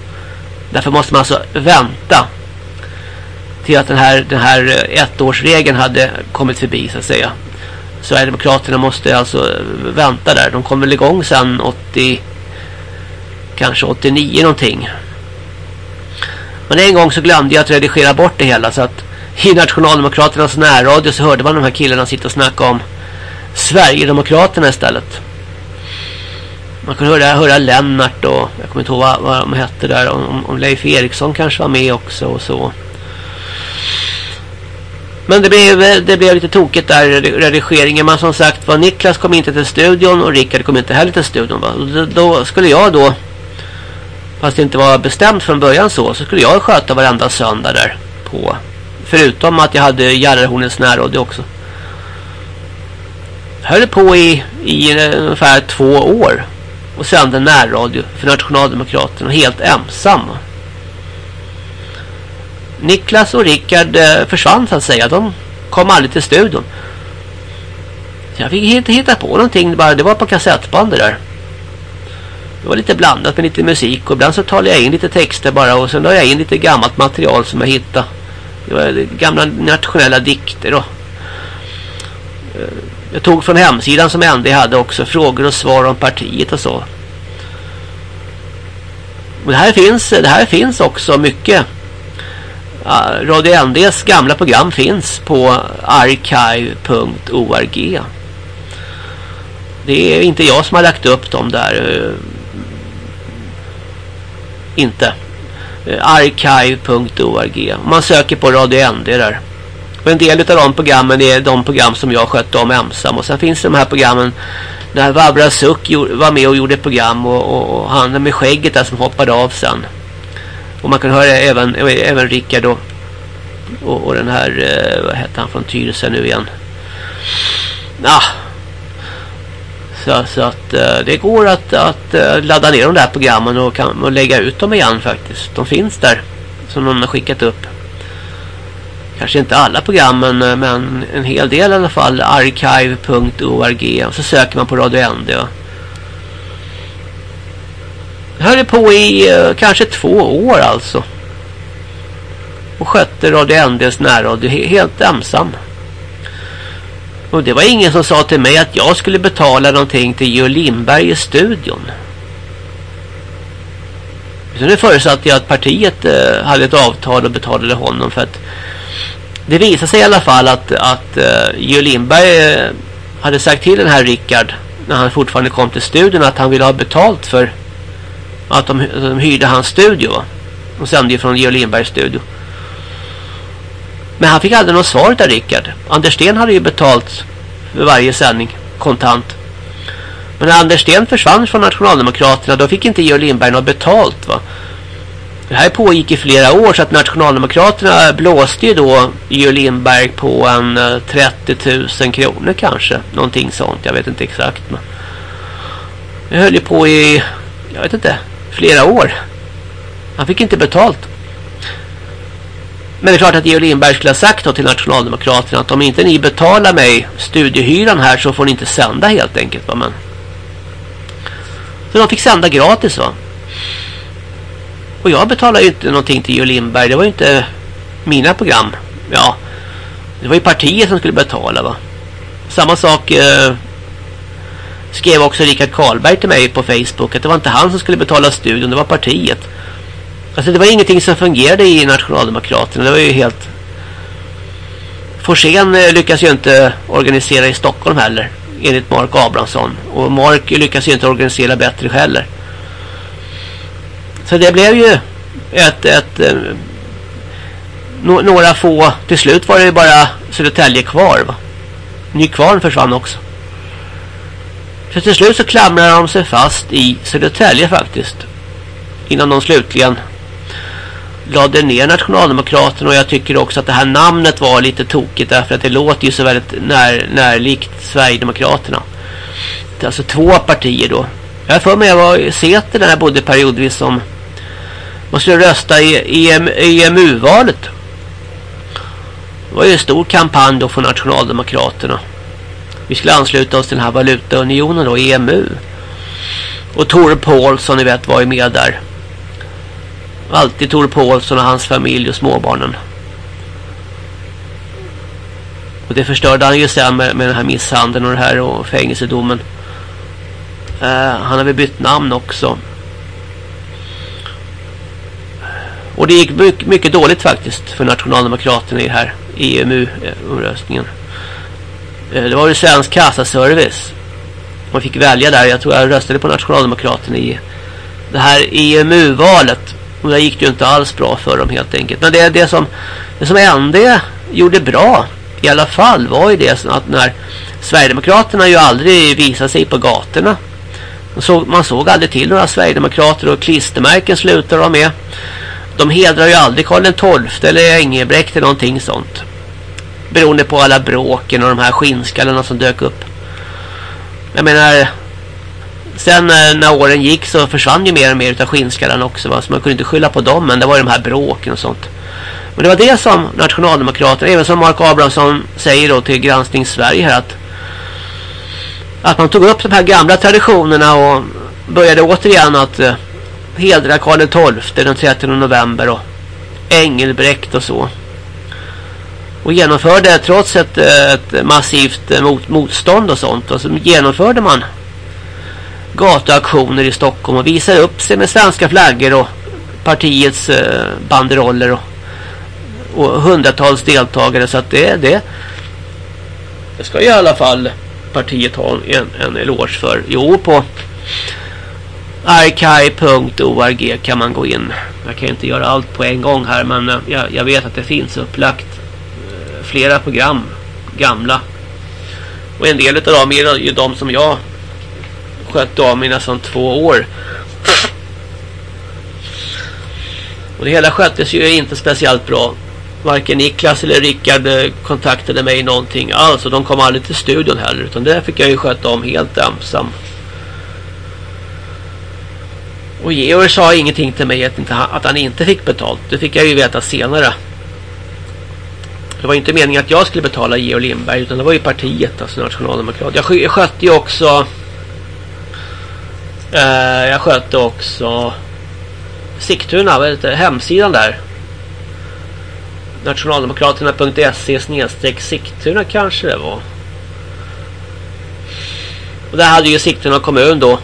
Därför måste man alltså vänta till att den här, den här eh, ettårsregeln hade kommit förbi så att säga. Sverigedemokraterna måste alltså eh, vänta där. De kommer väl igång sen 80 kanske 89 någonting. Men en gång så glömde jag att redigera bort det hela så att i Nationaldemokraternas närradio så hörde man de här killarna sitta och snacka om Sverigedemokraterna istället. Man kunde höra, höra Lennart och jag kommer inte ihåg vad, vad de hette där. Om, om Leif Eriksson kanske var med också och så. Men det blev, det blev lite tokigt där redigeringen. Men som sagt var Niklas kom inte till studion och Rickard kom inte heller till studion. Va? Då, då skulle jag då, fast det inte var bestämt från början så, så skulle jag sköta varenda söndag där på. Förutom att jag hade Gärrehornets närradio också. Höll på i, i eh, ungefär två år och sände närradio för Nationaldemokraterna helt ensam. Niklas och Rickard eh, försvann så att säga. De kom aldrig till studion. Så jag fick inte hitta på någonting. Bara, det var på kassettband det där. Det var lite blandat med lite musik. Och ibland så talade jag in lite texter bara. Och sen la jag in lite gammalt material som jag hittade. Det var gamla nationella dikter då. Eh, jag tog från hemsidan som ND hade också frågor och svar om partiet och så. Och det här finns, det här finns också mycket Radio NDs gamla program finns på archive.org. Det är inte jag som har lagt upp dem där. Eh, inte. Eh, archive.org. Man söker på Radio ND där. Och en del av de programmen är de program som jag skötte om ensam. Och sen finns de här programmen när Vabra Suck var med och gjorde ett program. Och, och, och han med skägget där som hoppade av sen. Och man kan höra även, även Rickard och, och, och den här, eh, vad heter han från Tyresö nu igen? Ja. Så, så att eh, det går att, att eh, ladda ner de där programmen och, kan, och lägga ut dem igen faktiskt. De finns där som någon har skickat upp. Kanske inte alla programmen eh, men en hel del i alla fall. Archive.org och så söker man på Radio ND. Höll på i eh, kanske två år alltså. Och skötte Radio NDs närradio helt ensam. Och det var ingen som sa till mig att jag skulle betala någonting till Georg Lindberg i studion. Så nu förutsatte jag att partiet eh, hade ett avtal och betalade honom för att det visade sig i alla fall att, att uh, Georg Lindberg uh, hade sagt till den här Rickard när han fortfarande kom till studion att han ville ha betalt för att de, de hyrde hans studio va? De sände ju från Georg Lindbergs studio. Men han fick aldrig något svar av Rickard. Anders Sten hade ju betalt för varje sändning kontant. Men när Anders Sten försvann från Nationaldemokraterna då fick inte Georg Lindberg något betalt va. Det här pågick i flera år så att Nationaldemokraterna blåste ju då Georg Lindberg på en eh, 30 000 kronor kanske. Någonting sånt, jag vet inte exakt. Men det höll ju på i, jag vet inte, flera år. Han fick inte betalt. Men det är klart att Georg Lindberg skulle ha sagt då till Nationaldemokraterna att om inte ni betalar mig studiehyran här så får ni inte sända helt enkelt. Va? Men... Så de fick sända gratis va. Och jag betalade ju inte någonting till Georg Lindberg. Det var ju inte mina program. Ja, det var ju partiet som skulle betala va. Samma sak eh, skrev också Rikard Karlberg till mig på Facebook att det var inte han som skulle betala studion, det var partiet. Alltså det var ingenting som fungerade i Nationaldemokraterna, det var ju helt... Forsén eh, lyckas ju inte organisera i Stockholm heller, enligt Mark Abrahamsson. Och Mark lyckas ju inte organisera bättre heller. Så det blev ju ett... ett eh, några få... Till slut var det ju bara Södertälje kvar va. Nykvarn försvann också. För till slut så klamrar de sig fast i Södertälje faktiskt. Innan de slutligen lade ner Nationaldemokraterna och jag tycker också att det här namnet var lite tokigt därför att det låter ju så väldigt när, närlikt Sverigedemokraterna. Det är alltså två partier då. Jag har för mig att jag var Säter när jag bodde periodvis som man skulle rösta i EM, EMU-valet. Det var ju en stor kampanj då för Nationaldemokraterna. Vi skulle ansluta oss till den här valutaunionen då, EMU. Och Tore Paulsson, ni vet, var ju med där. Alltid Tore Paulsson och hans familj och småbarnen. Och det förstörde han ju sen med, med den här misshandeln och det här och fängelsedomen. Uh, han har väl bytt namn också. Och det gick mycket, mycket dåligt faktiskt för Nationaldemokraterna i det här EMU-omröstningen. Eh, det var ju svensk kassaservice. Man fick välja där. Jag tror jag röstade på Nationaldemokraterna i det här EMU-valet. Och det gick ju inte alls bra för dem helt enkelt. Men det, det, som, det som ND gjorde bra i alla fall var ju det att när Sverigedemokraterna ju aldrig visade sig på gatorna. Man såg, man såg aldrig till några Sverigedemokrater och klistermärken slutade de med. De hedrar ju aldrig Karl XII eller Engelbrekt eller någonting sånt. Beroende på alla bråken och de här skinnskallarna som dök upp. Jag menar, sen eh, när åren gick så försvann ju mer och mer av skinnskallarna också. Va? Så man kunde inte skylla på dem, men det var ju de här bråken och sånt. Men det var det som Nationaldemokraterna, även som Mark Abrahamsson säger då till Granskning Sverige här att att man tog upp de här gamla traditionerna och började återigen att eh, hedra Karl XII den 13 november och Engelbrekt och så och genomförde trots ett, eh, ett massivt eh, mot, motstånd och sånt och så genomförde man gatuaktioner i Stockholm och visade upp sig med svenska flaggor och partiets eh, banderoller och, och hundratals deltagare så att det det det ska i alla fall partiet ha en, en eloge för. Jo, på archive.org kan man gå in. Jag kan inte göra allt på en gång här men eh, jag, jag vet att det finns upplagt flera program gamla. Och en del av dem är ju de som jag skötte av mina som två år. Och det hela sköttes ju inte speciellt bra. Varken Niklas eller Rickard kontaktade mig någonting alls. Och de kom aldrig till studion heller. Utan det fick jag ju sköta om helt ensam. Och Georg sa ingenting till mig att, inte, att han inte fick betalt. Det fick jag ju veta senare. Det var inte meningen att jag skulle betala Georg Lindberg utan det var ju partiet, alltså Nationaldemokrat. Jag, jag skötte ju också eh, jag skötte också Sigtuna, vad heter hemsidan där. Nationaldemokraterna.se snedstreck Sigtuna kanske det var. Och där hade ju Sigtuna kommun då eh,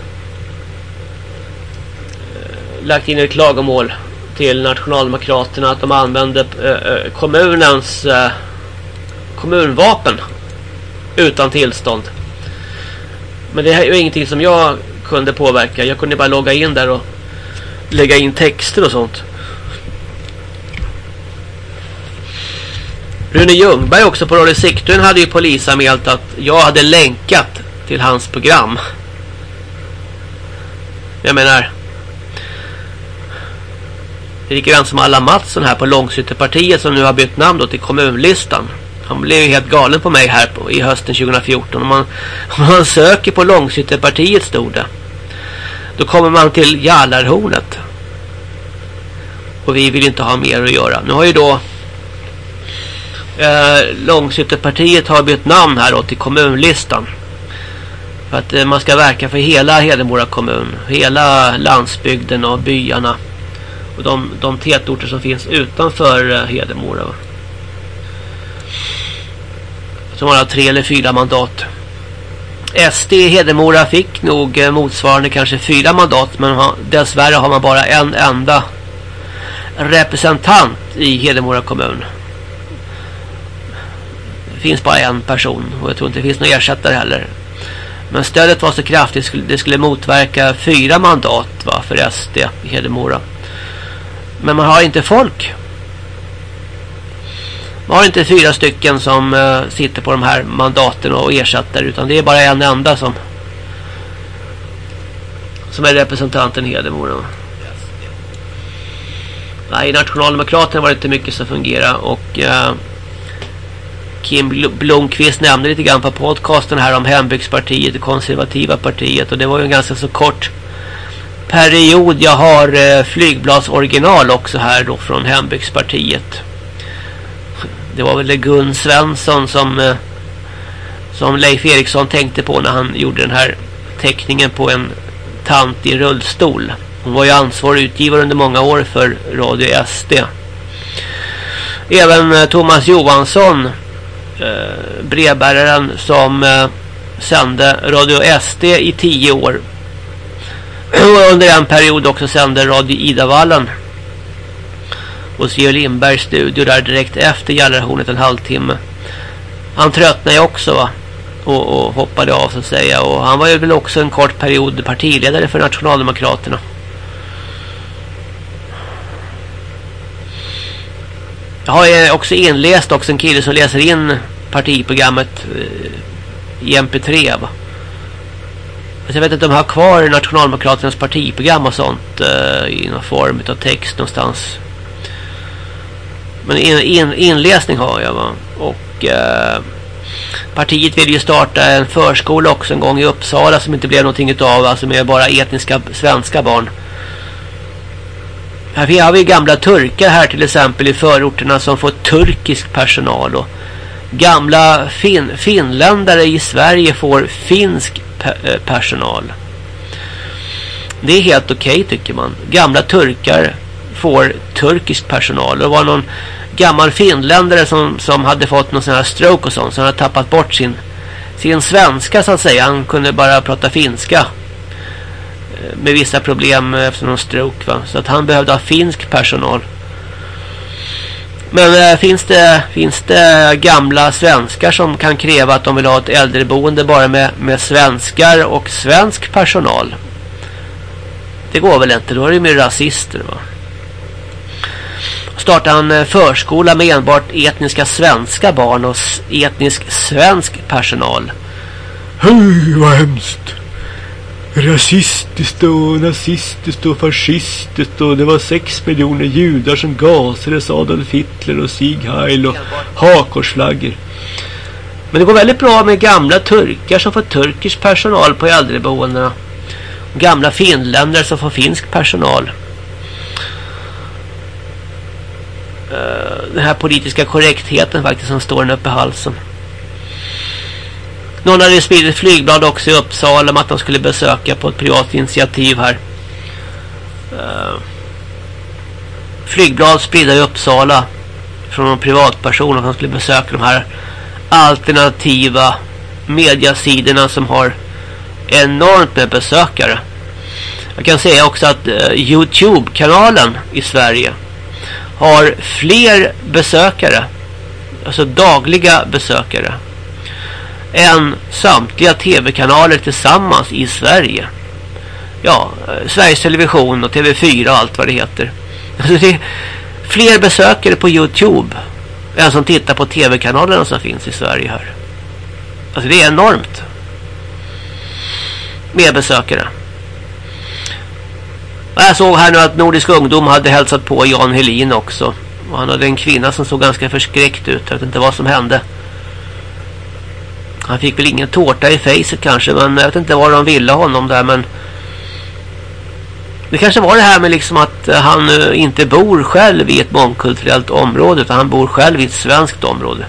lagt in ett klagomål till Nationaldemokraterna att de använde eh, eh, kommunens eh, kommunvapen utan tillstånd. Men det är ju ingenting som jag kunde påverka. Jag kunde bara logga in där och lägga in texter och sånt. Rune Ljungberg också på Radio Sigtun hade ju polisanmält att jag hade länkat till hans program. Jag menar, det är likadant som alla Mattsson här på Långsytterpartiet som nu har bytt namn då till kommunlistan. Han blev ju helt galen på mig här på, i hösten 2014. Om man, [laughs] om man söker på Långsytterpartiet stod det. Då kommer man till Jallarhornet. Och vi vill inte ha mer att göra. Nu har ju då eh, Långsytterpartiet har bytt namn här då till kommunlistan. För att eh, man ska verka för hela Hedemora kommun. Hela landsbygden och byarna och de, de tätorter som finns utanför eh, Hedemora. Som har tre eller fyra mandat. SD i Hedemora fick nog eh, motsvarande kanske fyra mandat men ha, dessvärre har man bara en enda representant i Hedemora kommun. Det finns bara en person och jag tror inte det finns någon ersättare heller. Men stödet var så kraftigt det skulle motverka fyra mandat va, för SD i Hedemora. Men man har inte folk. Man har inte fyra stycken som uh, sitter på de här mandaten och ersätter utan det är bara en enda som som är representanten Hedemora. Nej, Nationaldemokraterna var det inte mycket som fungerade och eh, Kim Blomqvist nämnde lite grann på podcasten här om hembygdspartiet, det konservativa partiet och det var ju en ganska så kort period. Jag har eh, flygbladsoriginal också här då från hembygdspartiet. Det var väl Gun Svensson som eh, som Leif Eriksson tänkte på när han gjorde den här teckningen på en tant i rullstol. Hon var ju ansvarig utgivare under många år för Radio SD. Även eh, Thomas Johansson, brevbäraren som sände Radio SD i tio år. Och under en period också sände Radio Idavallen hos Georg Lindbergs studio där direkt efter Jallarhornet en halvtimme. Han tröttnade ju också va och, och hoppade av så att säga och han var ju väl också en kort period partiledare för Nationaldemokraterna. Jag har också inläst också en kille som läser in partiprogrammet eh, i MP3 va? Jag vet inte om de har kvar Nationaldemokraternas partiprogram och sånt eh, i någon form av text någonstans. Men in, in, inläsning har jag va? Och eh, partiet vill ju starta en förskola också en gång i Uppsala som inte blev någonting utav. Alltså med bara etniska svenska barn. Här har vi gamla turkar här till exempel i förorterna som får turkisk personal och gamla fin finländare i Sverige får finsk pe eh, personal. Det är helt okej okay, tycker man. Gamla turkar får turkisk personal. Det var någon gammal finländare som, som hade fått någon sån här stroke och sånt. Så han hade tappat bort sin, sin svenska så att säga. Han kunde bara prata finska. Eh, med vissa problem eh, efter någon stroke va. Så att han behövde ha finsk personal. Men äh, finns, det, finns det gamla svenskar som kan kräva att de vill ha ett äldreboende bara med, med svenskar och svensk personal? Det går väl inte, då är det ju rasister va? starta en eh, förskola med enbart etniska svenska barn och etnisk svensk personal. Hej, vad hemskt. Rasistiskt och nazistiskt och fascistiskt och det var sex miljoner judar som gasades Adolf Hitler och Sieg Heil och hakorsflaggor. Men det går väldigt bra med gamla turkar som får turkisk personal på äldreboendena. Gamla finländare som får finsk personal. Eh, den här politiska korrektheten faktiskt som står den uppe i halsen. Någon hade ju spridit flygblad också i Uppsala om att de skulle besöka på ett privat initiativ här. Uh, flygblad spridda i Uppsala från en privatperson som skulle besöka de här alternativa mediasidorna som har enormt med besökare. Jag kan säga också att uh, Youtube-kanalen i Sverige har fler besökare, alltså dagliga besökare, än samtliga tv-kanaler tillsammans i Sverige. Ja, eh, Sveriges Television och TV4 och allt vad det heter. [laughs] Alltså det är fler besökare på Youtube än som tittar på tv-kanalerna som finns i Sverige här. Alltså det är enormt. Mer besökare. Jag såg här nu att Nordisk ungdom hade hälsat på Jan Helin också. Och han hade en kvinna som såg ganska förskräckt ut. Jag vet inte vad som hände. Han fick väl ingen tårta i facet kanske. Men jag vet inte vad de ville honom där. Men det kanske var det här med liksom att eh, han eh, inte bor själv i ett mångkulturellt område. Utan han bor själv i ett svenskt område.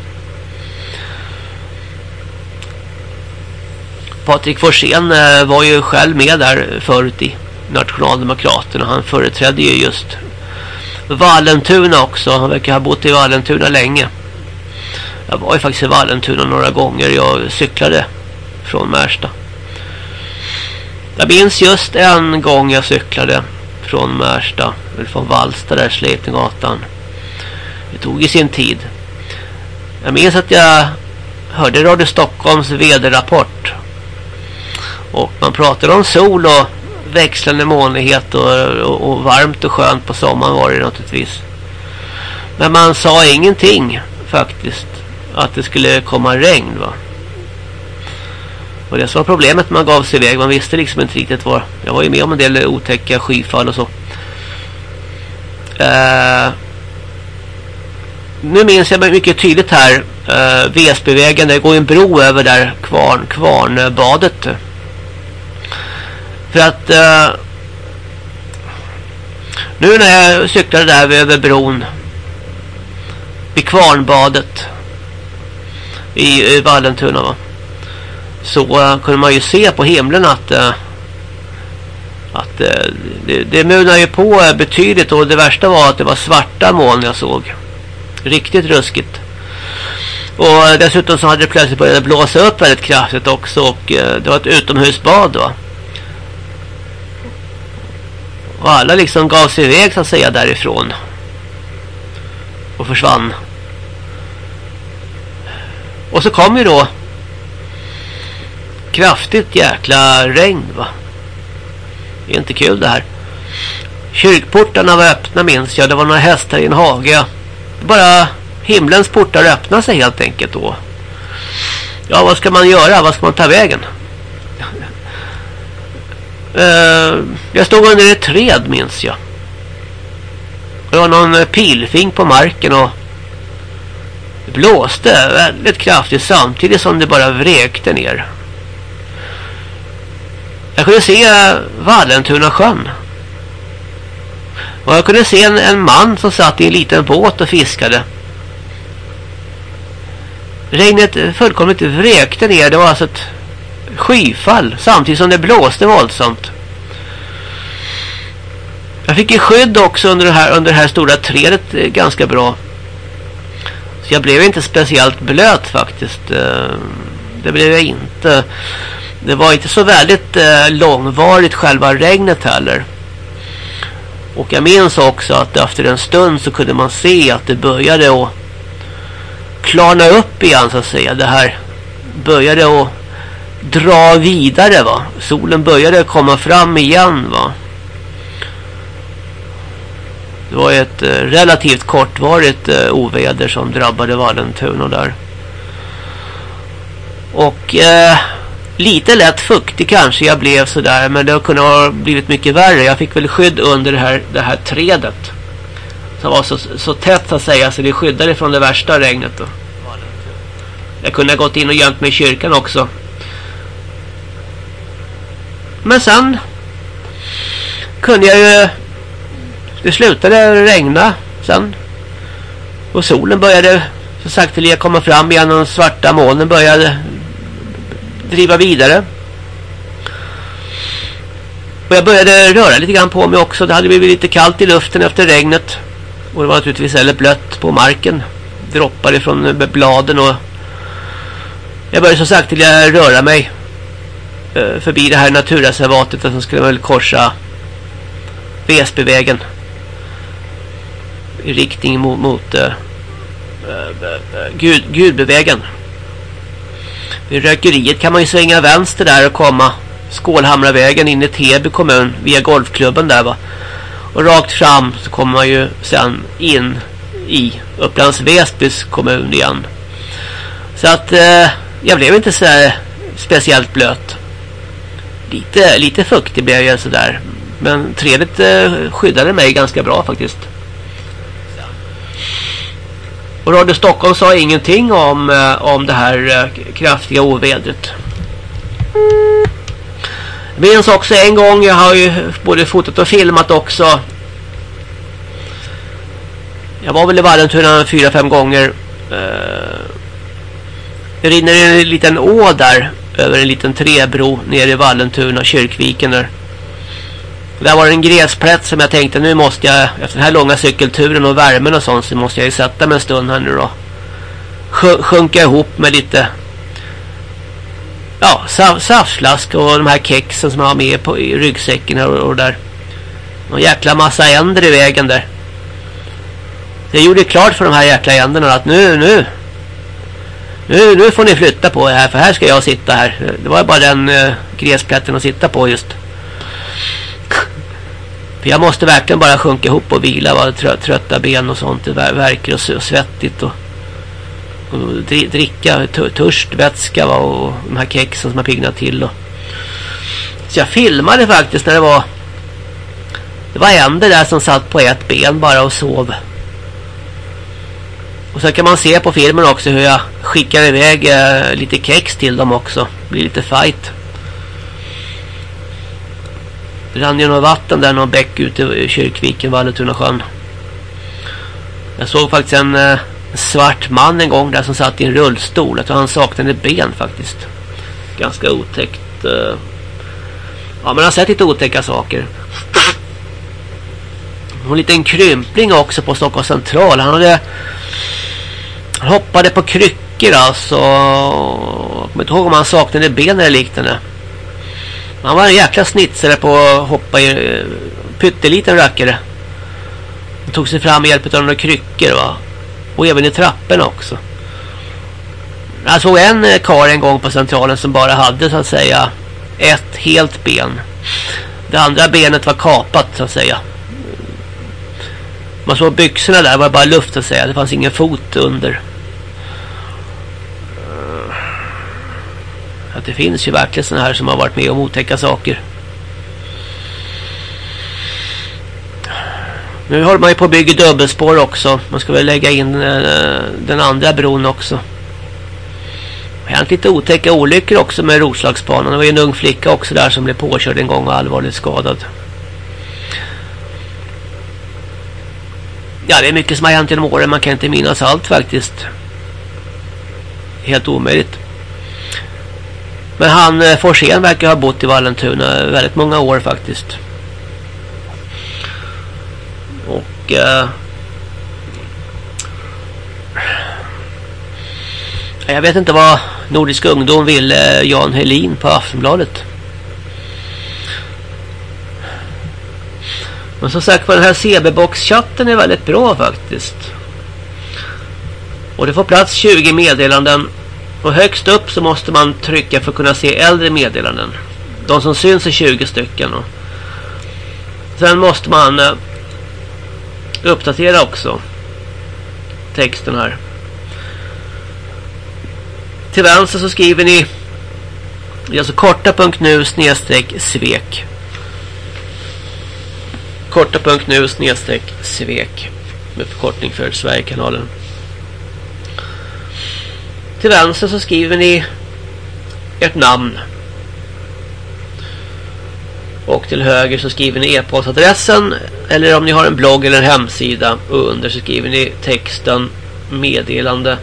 Patrik Forsén eh, var ju själv med där förut i Nationaldemokraterna. Han företrädde ju just Vallentuna också. Han verkar ha bott i Vallentuna länge. Jag var ju faktiskt i Vallentuna några gånger. Jag cyklade från Märsta. Jag minns just en gång jag cyklade från Märsta. Eller från Valsta där, Sleipninggatan. Det tog i sin tid. Jag minns att jag hörde Radio Stockholms väderrapport. Och man pratade om sol och växlande molnighet och, och, och, varmt och skönt på sommaren var det naturligtvis. Men man sa ingenting faktiskt att det skulle komma regn va. Och det som var problemet när man gav sig iväg. Man visste liksom inte riktigt vad. Jag var ju med om en del otäcka skyfall och så. Uh, nu minns jag mycket tydligt här. Eh, uh, Vesbyvägen. Det går en bro över där. Kvarn, kvarnbadet. För att... Uh, nu när jag cyklade där över bron. Vid Kvarnbadet. I, i Vallentuna va så uh, kunde man ju se på himlen att uh, att uh, det, det mulnade ju på betydligt och det värsta var att det var svarta moln jag såg. Riktigt ruskigt. Och dessutom så hade det plötsligt börjat blåsa upp väldigt kraftigt också och det var ett utomhusbad då. Och alla liksom gav sig iväg så att säga därifrån. Och försvann. Och så kom ju då kraftigt jäkla regn va. Det är inte kul det här. Kyrkportarna var öppna minns jag. Det var några hästar i en hage. Bara himlens portar öppnade sig helt enkelt då. Ja, vad ska man göra? Vad ska man ta vägen? Uh, [laughs] jag stod under ett träd minns jag. Det var någon pilfing på marken och blåste väldigt kraftigt samtidigt som det bara vräkte ner. Jag kunde se Vallentuna sjön. Och jag kunde se en, en man som satt i en liten båt och fiskade. Regnet fullkomligt vräkte ner. Det var alltså ett skyfall samtidigt som det blåste våldsamt. Jag fick ju skydd också under det här, under det här stora trädet eh, ganska bra. Så jag blev inte speciellt blöt faktiskt. Ehm, det blev jag inte. Det var inte så väldigt eh, långvarigt själva regnet heller. Och jag minns också att efter en stund så kunde man se att det började att klarna upp igen så att säga. Det här började att dra vidare va. Solen började komma fram igen va. Det var ett eh, relativt kortvarigt eh, oväder som drabbade Vallentuna där. Och eh, lite lätt fuktig kanske jag blev sådär. Men det kunde ha blivit mycket värre. Jag fick väl skydd under det här, det här trädet. Som var så, så tätt så att säga. Så det skyddade från det värsta regnet då. Jag kunde ha gått in och gömt mig i kyrkan också. Men sen kunde jag ju... Det slutade regna sen. Och solen började så sakteliga komma fram igen och de svarta molnen började driva vidare. Och jag började röra lite grann på mig också. Det hade blivit lite kallt i luften efter regnet. Och det var naturligtvis väldigt blött på marken. Droppade från bladen och jag började så sagt till jag röra mig eh, förbi det här naturreservatet som skulle väl korsa Väsbyvägen i riktning mot, mot uh, Gud, Gudbevägen. Vid rökeriet kan man ju svänga vänster där och komma Skålhamravägen in i Täby kommun via golfklubben där va. Och rakt fram så kommer man ju sen in i Upplands Väsbys kommun igen. Så att eh, jag blev inte så speciellt blöt. Lite, lite fuktig blev jag sådär. Men trädet eh, skyddade mig ganska bra faktiskt. Och Radio Stockholm sa ingenting om, eh, om det här eh, kraftiga ovädret. Jag minns också en gång, jag har ju både fotat och filmat också. Jag var väl i Vallentuna fyra, fem gånger. Eh, det rinner en liten å där över en liten träbro nere i Vallentuna, kyrkviken där. Där var det en gräsplätt som jag tänkte nu måste jag efter den här långa cykelturen och värmen och sånt så måste jag ju sätta mig en stund här nu då. Sjunka ihop med lite ja, saftslask och de här kexen som jag har med på, i ryggsäcken och, och där. Någon jäkla massa änder i vägen där. Så jag gjorde klart för de här jäkla änderna att nu, nu. Nu, nu får ni flytta på er här för här ska jag sitta här. Det var bara den eh, gräsplätten att sitta på just. För jag måste verkligen bara sjunka ihop och vila. Vara trö trötta ben och sånt. Det verkar och svettigt. Och och dricka törstvätska och de här kexen som har piggnat till. Och. Så jag filmade faktiskt när det var det var en där som satt på ett ben bara och sov. Och så kan man se på filmen också hur jag skickar iväg eh, lite kex till dem också. Det blir lite fight. Det rann ju något vatten där, någon bäck ute i Kyrkviken, Vallentuna sjön. Jag såg faktiskt en, eh, svart man en gång där som satt i en rullstol. Jag tror han saknade ben faktiskt. Ganska otäckt. Eh. Ja, men han har sett lite otäcka saker. En liten krympling också på Stockholms central. Han hade han hoppade på kryckor alltså. Jag kommer inte ihåg om han saknade ben eller liknande. Han var en jäkla snitsare på att hoppa i eh, pytteliten rackare. Han tog sig fram med hjälp av några kryckor va. Och även i trapporna också. Jag såg en eh, kar en gång på centralen som bara hade så att säga ett helt ben. Det andra benet var kapat så att säga. Man såg byxorna där, var bara luft så att säga. Det fanns ingen fot under. Att det finns ju verkligen sådana här som har varit med om otäcka saker. Nu håller man ju på att bygga dubbelspår också. Man ska väl lägga in eh, den andra bron också. Det har hänt lite otäcka olyckor också med Roslagsbanan. Det var ju en ung flicka också där som blev påkörd en gång och allvarligt skadad. Ja, det är mycket som har hänt genom åren. Man kan inte minnas allt faktiskt. Helt omöjligt. Men han eh, Forsén verkar ha bott i Vallentuna väldigt många år faktiskt. Och eh, jag vet inte vad Nordisk ungdom ville eh, Jan Helin på Aftonbladet. Men som sagt den här CB-box-chatten är väldigt bra faktiskt. Och det får plats 20 meddelanden och högst upp så måste man trycka för att kunna se äldre meddelanden. De som syns är 20 stycken. Och sen måste man eh, uppdatera också texten här. Till vänster så skriver ni det är alltså korta.nu snedstreck svek. Korta.nu snedstreck svek med förkortning för Sverigekanalen. Till vänster så skriver ni ert namn. Och till höger så skriver ni e-postadressen eller om ni har en blogg eller en hemsida och under så skriver ni texten meddelande.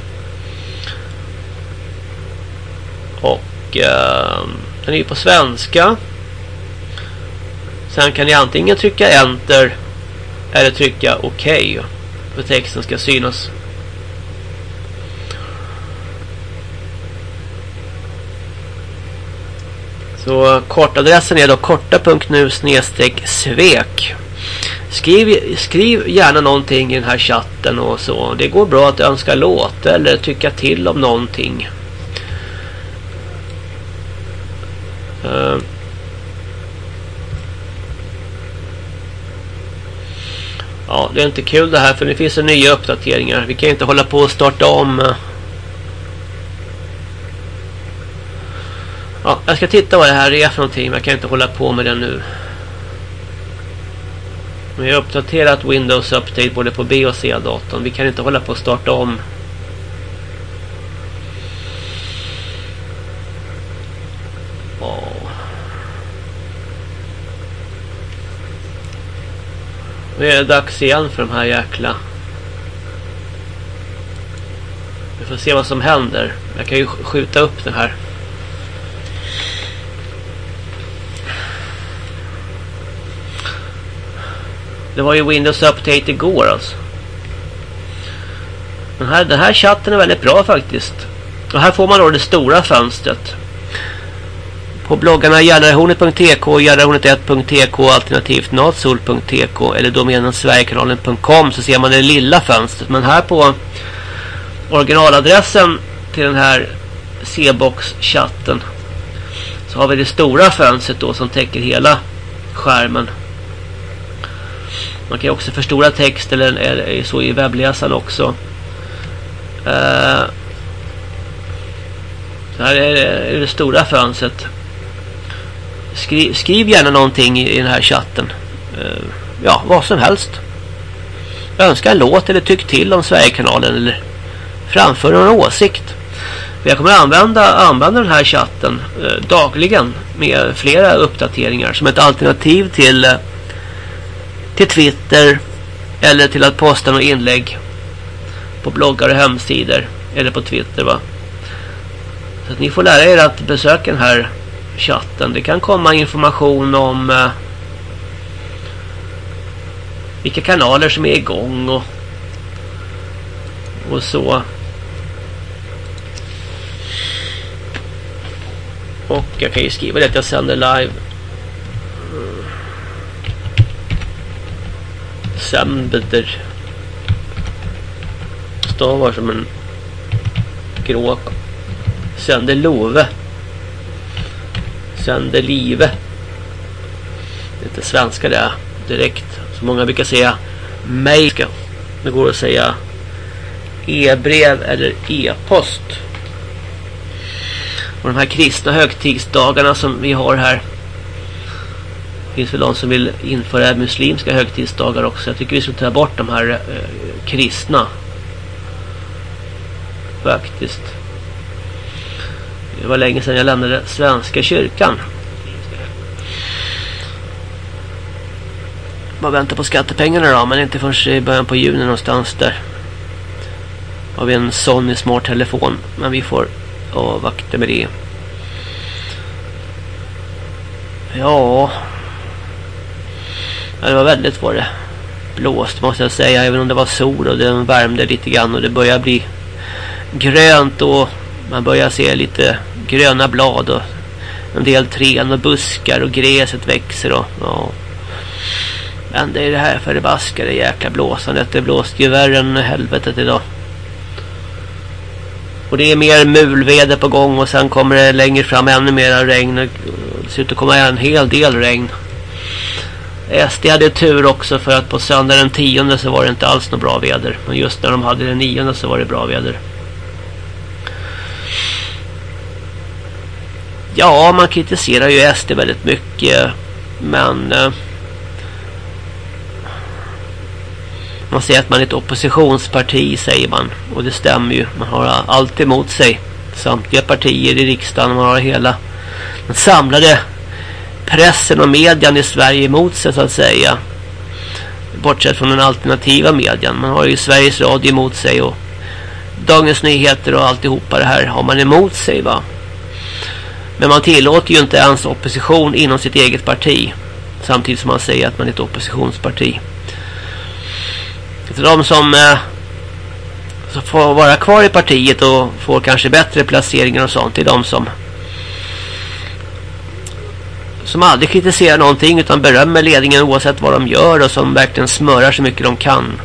Och eh, den är ju på svenska. Sen kan ni antingen trycka enter eller trycka OK för texten ska synas. Så kortadressen är då korta.nu snedstreck svek. Skriv, skriv gärna någonting i den här chatten och så. Det går bra att önska låt eller tycka till om någonting. Uh. Ja, det är inte kul det här för det finns nya uppdateringar. Vi kan inte hålla på och starta om eh. Ja, jag ska titta vad det här är för någonting. Men jag kan inte hålla på med det nu. Vi har uppdaterat Windows Update både på B och C-datorn. Vi kan inte hålla på att starta om. Oh. Nu är det dags igen för de här jäkla. Vi får se vad som händer. Jag kan ju skjuta upp det här. Det var ju Windows Update igår alltså. Den här, den här chatten är väldigt bra faktiskt. Och här får man då det stora fönstret. På bloggarna gärdarhornet.tk, gärdarhornet1.tk alternativt natsol.tk eller domänen sverigekanalen.com så ser man det lilla fönstret. Men här på originaladressen till den här C-box-chatten så har vi det stora fönstret då som täcker hela skärmen. Man kan också förstora text eller, eller så i webbläsaren också. Uh, Så här är det, är det stora fönstret. Skriv, skriv gärna någonting i, i den här chatten. Uh, ja, vad som helst. Önska en låt eller tyck till om Sverigekanalen eller framför någon åsikt. Jag kommer använda, använda den här chatten eh, dagligen med flera uppdateringar som ett alternativ till, eh, till Twitter eller till att posta några inlägg på bloggar och hemsidor eller på Twitter va. Så att ni får lära er att besöka den här chatten. Det kan komma information om eh, vilka kanaler som är igång och, och så. Och jag kan ju skriva det att jag sänder live. Mm. Sänder. Stavar som en gråk. Sänder Love. Sänder Live. Det är inte svenska det direkt. Så många brukar säga Mejka. Det går att säga e-brev eller e-post. Och de här kristna högtidsdagarna som vi har här. Det finns väl de som vill införa muslimska högtidsdagar också. Jag tycker vi ska ta bort de här eh, kristna. Faktiskt. Det var länge sedan jag lämnade Svenska kyrkan. Bara vänta på skattepengarna då. Men inte förrän i början på juni någonstans där. Har vi en Sony smart telefon. Men vi får avvakta med det. Ja. Det var väldigt var det blåst måste jag säga. Även om det var sol och den värmde lite grann. Och det börjar bli grönt och man börjar se lite gröna blad och en del träd och buskar och gräset växer och ja. Men det är det här förbaskade jäkla blåsandet. Det blåste ju värre än helvetet idag. Och det är mer mulväder på gång och sen kommer det längre fram ännu mer regn. Det ser ut att komma en hel del regn. SD hade tur också för att på söndag den tionde så var det inte alls något bra väder. Men just när de hade den nionde så var det bra väder. Ja, man kritiserar ju SD väldigt mycket. Men... Eh, man säger att man är ett oppositionsparti, säger man. Och det stämmer ju. Man har allt emot sig. Samtliga partier i riksdagen. Man har hela den samlade pressen och median i Sverige emot sig, så att säga. Bortsett från den alternativa median. Man har ju Sveriges Radio emot sig och Dagens Nyheter och alltihopa det här har man emot sig, va? Men man tillåter ju inte ens opposition inom sitt eget parti. Samtidigt som man säger att man är ett oppositionsparti. Så de som, eh, får vara kvar i partiet och får kanske bättre placeringar och sånt. Det är de som som aldrig kritiserar någonting utan berömmer ledningen oavsett vad de gör och som verkligen smörar så mycket de kan.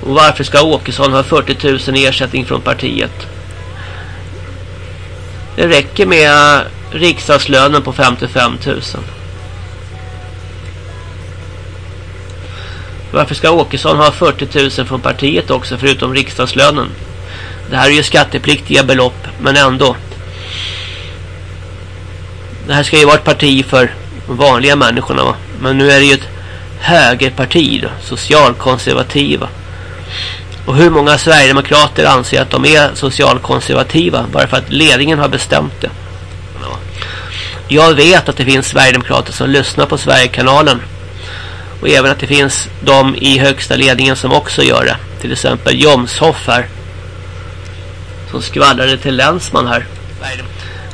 Och varför ska Åkesson ha 40 000 i ersättning från partiet? Det räcker med riksdagslönen på 55 000. Varför ska Åkesson ha 40 000 från partiet också förutom riksdagslönen? Det här är ju skattepliktiga belopp men ändå. Det här ska ju vara ett parti för vanliga människorna va? Men nu är det ju ett högerparti då, socialkonservativa. Och hur många Sverigedemokrater anser att de är socialkonservativa bara för att ledningen har bestämt det? Jag vet att det finns Sverigedemokrater som lyssnar på Sverigekanalen. Och även att det finns de i högsta ledningen som också gör det. Till exempel Jomshoff här. Som skvallrade till Länsman här.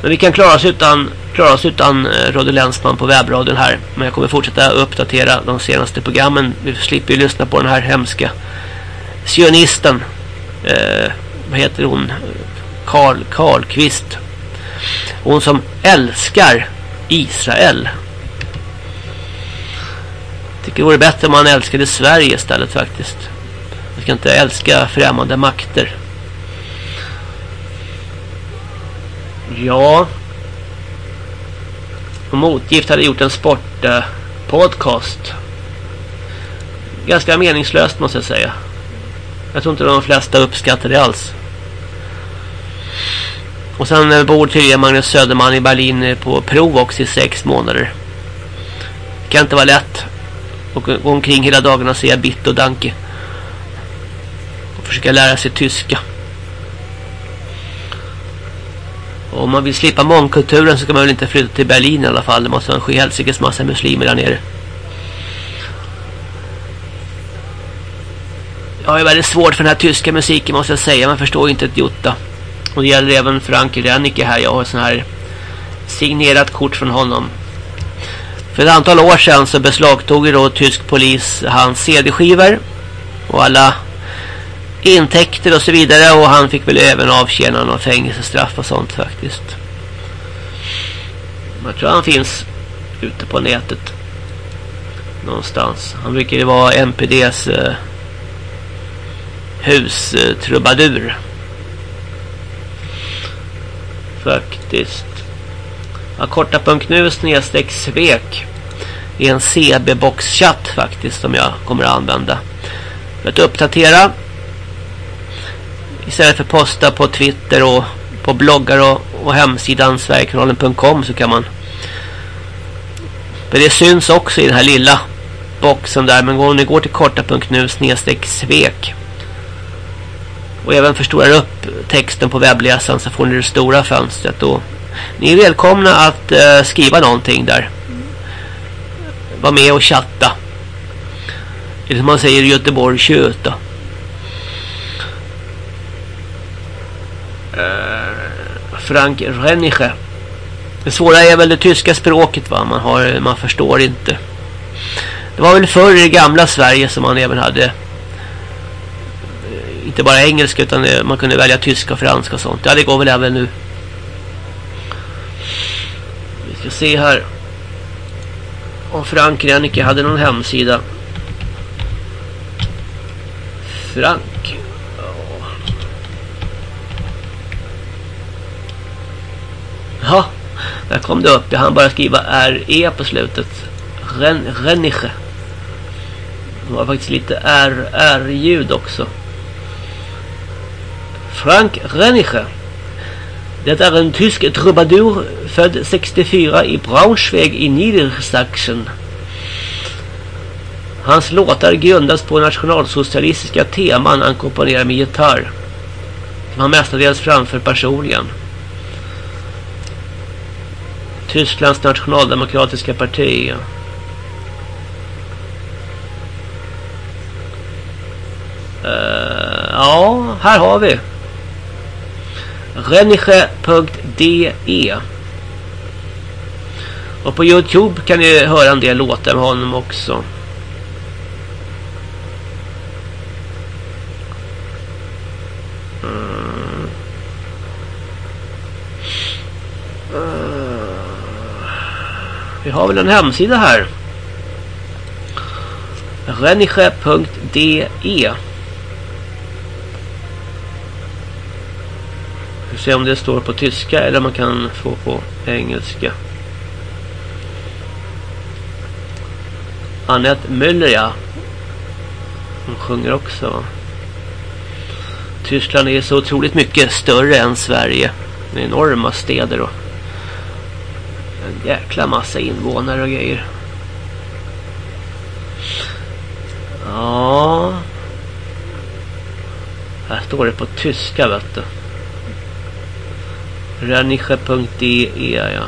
Men vi kan klara oss utan, klara oss utan eh, Radio Länsman på webbradion här. Men jag kommer fortsätta uppdatera de senaste programmen. Vi slipper ju lyssna på den här hemska sionisten. Eh, vad heter hon? Karl Karlqvist. Hon som älskar Israel. Jag tycker det vore bättre om man älskade Sverige istället faktiskt. Man ska inte älska främmande makter. Ja. Och Motgift hade gjort en sportpodcast. Eh, Ganska meningslöst måste jag säga. Jag tror inte de flesta uppskattar det alls. Och sen eh, bor tydligen Magnus Söderman i Berlin eh, på prov också i sex månader. Det kan inte vara lätt. Och gå omkring hela dagarna och säga bitt och danke. Och försöka lära sig tyska. Och om man vill slippa mångkulturen så ska man väl inte flytta till Berlin i alla fall. Det måste vara en sjuhelsikes massa muslimer där nere. Jag har väldigt svårt för den här tyska musiken måste jag säga. Man förstår ju inte ett jota. Och det gäller även Frank Rennicke här. Jag har sån här signerat kort från honom. För ett antal år sedan så beslagtog då tysk polis hans CD-skivor. Och alla intäkter och så vidare. Och han fick väl även avtjäna någon fängelsestraff och sånt faktiskt. Jag tror han finns ute på nätet. Någonstans. Han brukar ju vara MPDs eh, hustrubadur. Faktiskt. Ja, korta.nu snedstreck svek i en CB-boxchatt faktiskt som jag kommer att använda. För att uppdatera. Istället för att posta på Twitter och på bloggar och, och hemsidan sverigekanalen.com så kan man men det syns också i den här lilla boxen där men om ni går till korta.nu snedstreck svek och även förstorar upp texten på webbläsaren så får ni det stora fönstret och ni är välkomna att eh, skriva någonting där. Var med och chatta. Eller som man säger i Göteborg, köta. Uh, Frank Renniche. Det svåra är väl det tyska språket va. Man, har, man förstår inte. Det var väl förr i det gamla Sverige som man även hade eh, inte bara engelska utan eh, man kunde välja tyska och franska och sånt. Ja, det går väl även nu. Vi ska se här. Om Frank Rennicke hade någon hemsida. Frank. Ja, där kom det upp. Jag hann bara skriva RE på slutet. Ren, Reniche. Det var faktiskt lite R-ljud också. Frank Reniche. Det är en tysk trubadur född 64 i Braunschweig i Niedersachsen. Hans låtar grundas på nationalsocialistiska teman han komponerar med gitarr. Som han mestadels framför personligen. Tysklands nationaldemokratiska parti. Uh, ja, här har vi. Renische.de. Och på Youtube kan ni höra en del låtar med honom också. Vi har väl en hemsida här. Renniche.de se om det står på tyska eller man kan få på engelska. Annette Müller, ja. Hon sjunger också. Tyskland är så otroligt mycket större än Sverige. Med enorma städer och en jäkla massa invånare och grejer. Ja. Här står det på tyska, vet du. Renische.de ja.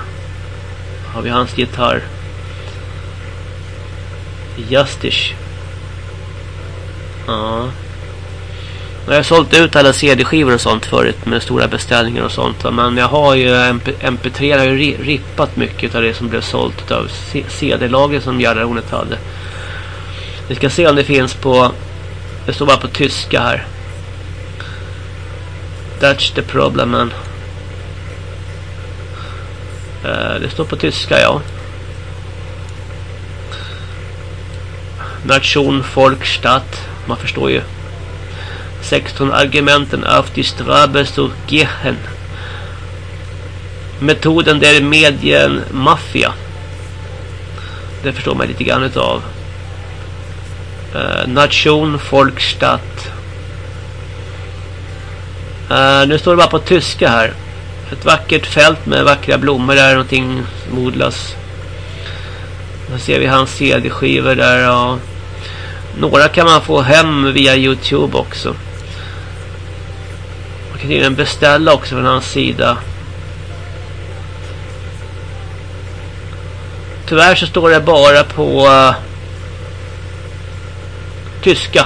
Har vi hans gitarr. Justish. Ja. Jag har sålt ut alla CD-skivor och sånt förut med stora beställningar och sånt. Men jag har ju MP3 har ju rippat mycket av det som blev sålt av CD-lager som Jarrahornet hade. Vi ska se om det finns på det står bara på tyska här. That's the problem man. Eh, det står på tyska, ja. Nation, Folk, Stadt. Man förstår ju. 16 argumenten auf die Strabe zur gehen. Metoden där medien maffia. Det förstår man lite grann utav. Uh, nation, folkstadt. Uh, eh, nu står det bara på tyska här. Ett vackert fält med vackra blommor där någonting som odlas. Då ser vi hans CD-skivor där och några kan man få hem via Youtube också. Kan tydligen beställa också från hans sida. Tyvärr så står det bara på uh, tyska.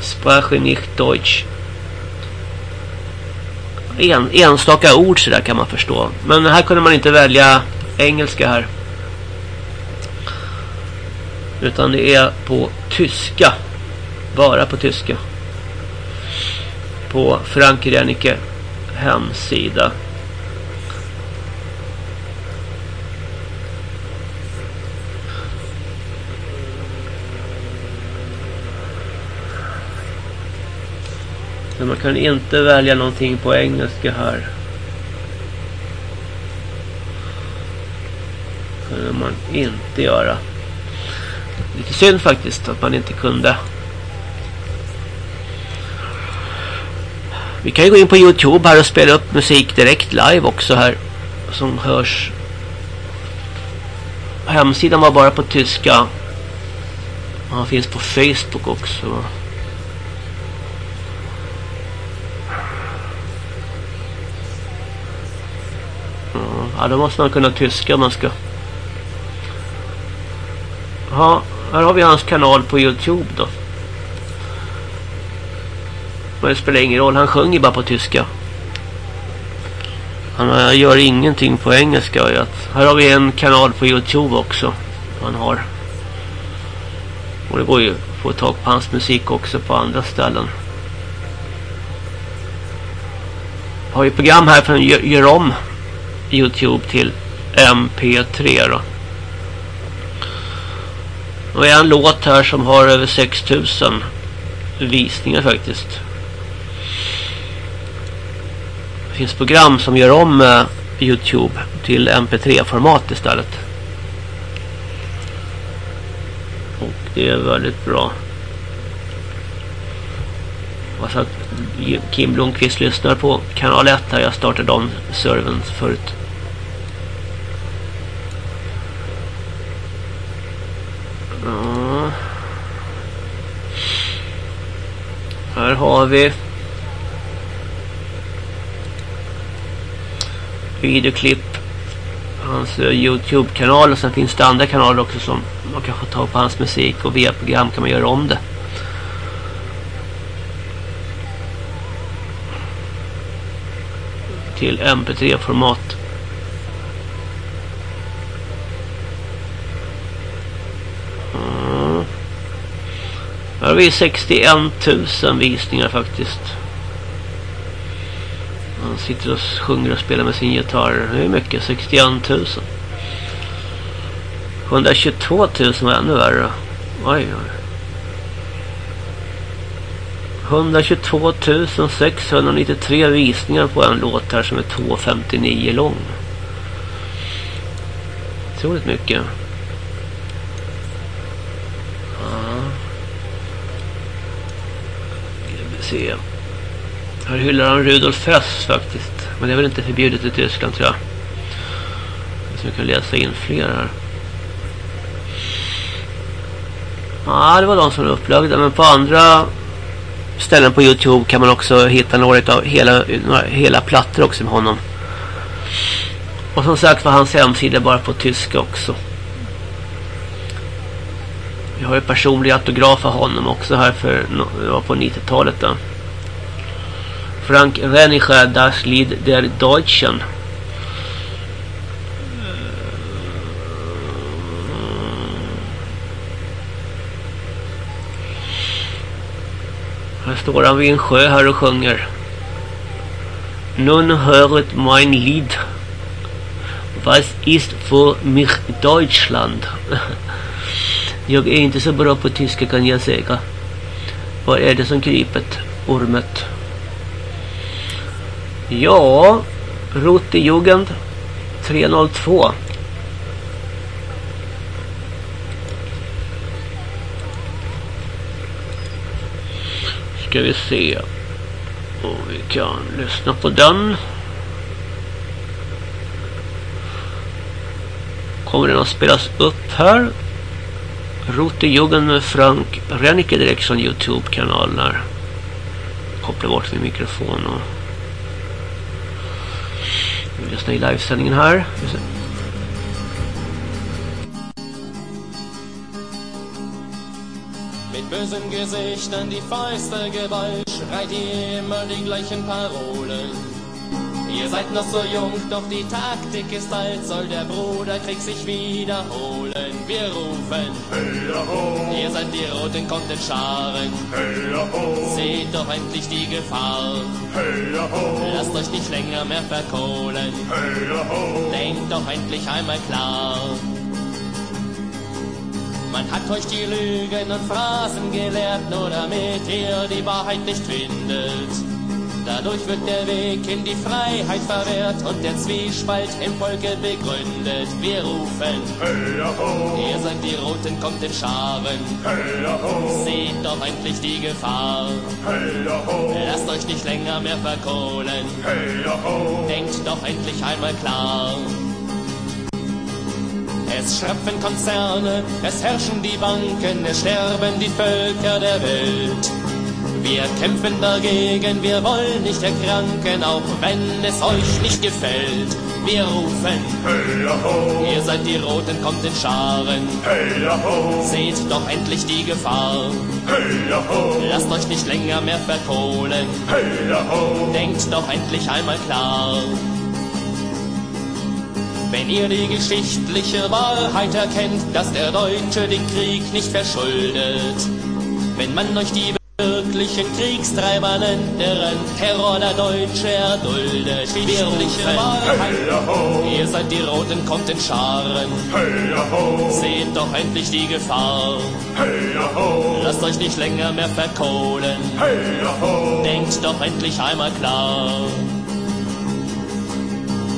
Sprache nicht Deutsch. En, enstaka ord så där kan man förstå. Men här kunde man inte välja engelska här. Utan det är på tyska. Bara på tyska. På Frank Rennicke hemsida. Men man kan inte välja någonting på engelska här. Det kan man inte göra. Lite synd faktiskt att man inte kunde. Vi kan ju gå in på Youtube här och spela upp musik direkt live också här. Som hörs. Hemsidan var bara på tyska. Han finns på Facebook också. Ja, då måste man kunna tyska om man ska. Ja, här har vi hans kanal på Youtube då. Men det spelar ingen roll, han sjunger bara på tyska. Han gör ingenting på engelska. Här har vi en kanal på Youtube också. Han har. Och det går ju att få tag på hans musik också på andra ställen. Har vi program här för att göra om Youtube till MP3 då. Och en låt här som har över 6000 visningar faktiskt. Det finns program som gör om uh, Youtube till MP3-format istället. Och det är väldigt bra. Hoppas att Kim Blomqvist lyssnar på kanal 1 här. Jag startade om servern förut. Här har vi videoklipp hans eh, Youtube-kanal och sen finns det andra kanaler också som man kan få på hans musik och via program kan man göra om det. Till mp3-format. Här har vi 61 000 visningar faktiskt. Han sitter och sjunger och spelar med sin gitarr. Det är mycket, 61 000. 122 000 var ännu värre. Oj, oj. 122 693 visningar på en låt här som är 2,59 lång. Otroligt mycket. Se. Här hyllar han Rudolf Hess faktiskt. Men det är väl inte förbjudet i Tyskland tror jag. Så vi kan läsa in fler här. Ja, det var de som var upplagda. Men på andra ställen på Youtube kan man också hitta några av hela, några, hela plattor också med honom. Och som sagt var hans hemsida bara på tyska också. Jag har ju personlig autograf av honom också här för det var på 90-talet då. Frank Renische, Das Lied der Deutschen. Här står han vid en sjö här och sjunger. Nun höret mein Lied. Was ist für mich Deutschland? [laughs] Jag är inte så bra på tyska kan jag säga. Vad är det som krypet? Ormet. Ja, Rote Jugend 302. ska vi se. Och vi kan lyssna på den. Kommer den att spelas upp här? Rote Rotejuggen med Frank Rennicke direkt från Youtube-kanalen där. Koppla bort min mikrofon och vi lyssnar i livesändningen här. Mit bösen Gesichtern die feiste Gewalt schreit ihr immer die gleichen Parolen. Ihr seid noch so jung, doch die Taktik ist alt, soll der Bruderkrieg sich wiederholen. Wir rufen, ihr seid die Roten, kommt in Scharen. Seht doch endlich die Gefahr. Lasst euch nicht länger mehr verkohlen. Denkt doch endlich einmal klar. Man hat euch die Lügen und Phrasen gelehrt, nur damit ihr die Wahrheit nicht findet. Dadurch wird der Weg in die Freiheit verwehrt und der Zwiespalt im Volke begründet. Wir rufen, ihr seid die Roten, kommt in Scharen. Seht doch endlich die Gefahr. Lasst euch nicht länger mehr verkohlen. Denkt doch endlich einmal klar. Es schröpfen Konzerne, es herrschen die Banken, es sterben die Völker der Welt. Wir kämpfen dagegen, wir wollen nicht erkranken, auch wenn es euch nicht gefällt. Wir rufen, ihr seid die Roten, kommt in Scharen. Seht doch endlich die Gefahr. Lasst euch nicht länger mehr verkohlen. Denkt doch endlich einmal klar. Wenn ihr die geschichtliche Wahrheit erkennt, dass der Deutsche den Krieg nicht verschuldet, wenn man euch die nennt, deren Terror der Deutsche erduldet, wirkliche Wahrheit, ihr seid die Roten, kommt in Scharen, seht doch endlich die Gefahr, lasst euch nicht länger mehr verkohlen, denkt doch endlich einmal klar.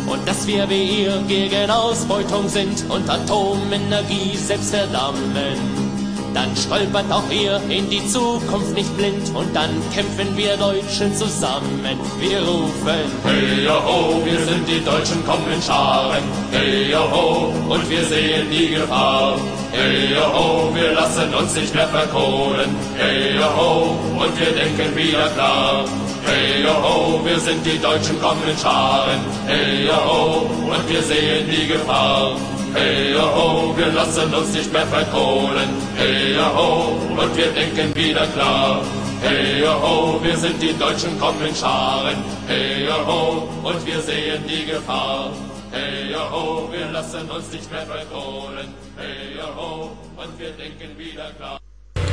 Und dass wir wie ihr gegen Ausbeutung sind und Atomenergie selbst verdammen. Dann stolpert auch ihr in die Zukunft nicht blind und dann kämpfen wir Deutschen zusammen. Wir rufen, hey ho, wir sind die Deutschen, kommen in Scharen. Hey ho, und wir sehen die Gefahr. Hey ho, wir lassen uns nicht mehr verkohlen. Hey ho, und wir denken wieder klar. Hey ho, wir sind die Deutschen, kommen in Scharen. Hey ho, und wir sehen die Gefahr. Hey ho, wir lassen uns nicht mehr verkohlen. Hey ho, und wir denken wieder klar. Hey ho, wir sind die Deutschen, kommen in Scharen. Hey ho, und wir sehen die Gefahr. Hey ho, wir lassen uns nicht mehr verkohlen. Hey ho, und wir denken wieder klar.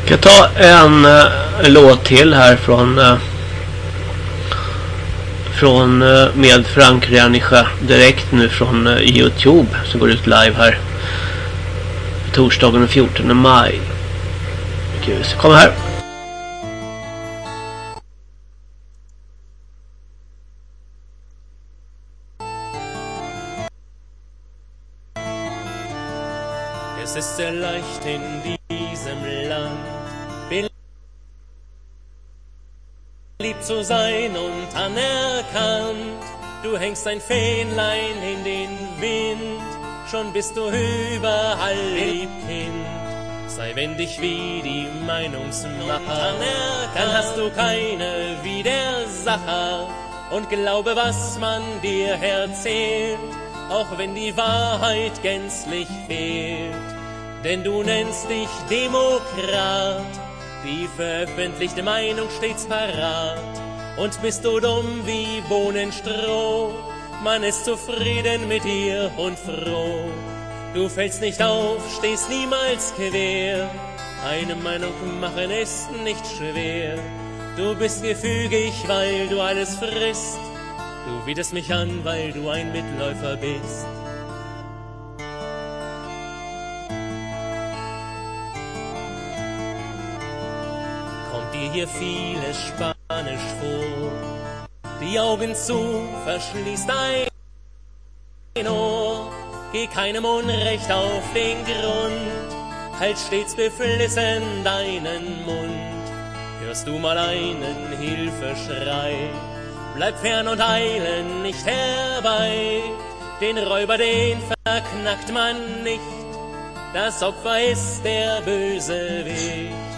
Jag ska ta en uh, låt till här från uh, från eh, med Frank Renische direkt nu från eh, Youtube som går ut live här torsdagen den 14 maj. Kul. Kom här. Es ist sehr leicht in diesem Land zu sein und anerkannt. Du hängst ein Fähnlein in den Wind, schon bist du überall lieb Kind. Sei wendig wie die Meinungsmacher, dann hast du keine Widersacher und glaube, was man dir erzählt, auch wenn die Wahrheit gänzlich fehlt. Denn du nennst dich Demokrat, die veröffentlichte Meinung stets parat. Und bist du dumm wie Bohnenstroh, man ist zufrieden mit dir und froh. Du fällst nicht auf, stehst niemals quer, eine Meinung machen ist nicht schwer. Du bist gefügig, weil du alles frisst, du widest mich an, weil du ein Mitläufer bist. Hier vieles Spanisch vor, die Augen zu, verschließt dein Ohr, geh keinem Unrecht auf den Grund, halt stets beflissen deinen Mund. hörst du mal einen Hilfeschrei. Bleib fern und eile nicht herbei, den Räuber, den verknackt man nicht, das Opfer ist der Bösewicht.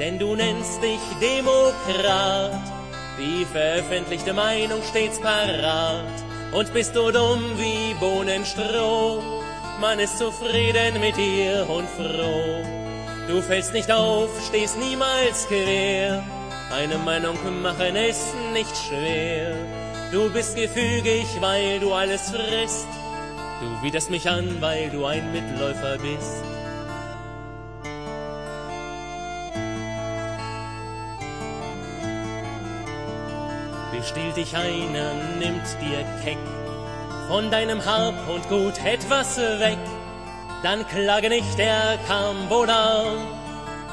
Denn du nennst dich Demokrat, die veröffentlichte Meinung stets parat. Und bist du dumm wie Bohnenstroh, man ist zufrieden mit dir und froh. Du fällst nicht auf, stehst niemals quer, eine Meinung machen ist nicht schwer. Du bist gefügig, weil du alles frisst. Du widerst mich an, weil du ein Mitläufer bist. Bestiehlt dich einer, nimmt dir keck. Von deinem Hab und Gut etwas weg, dann klage nicht, er kam wohl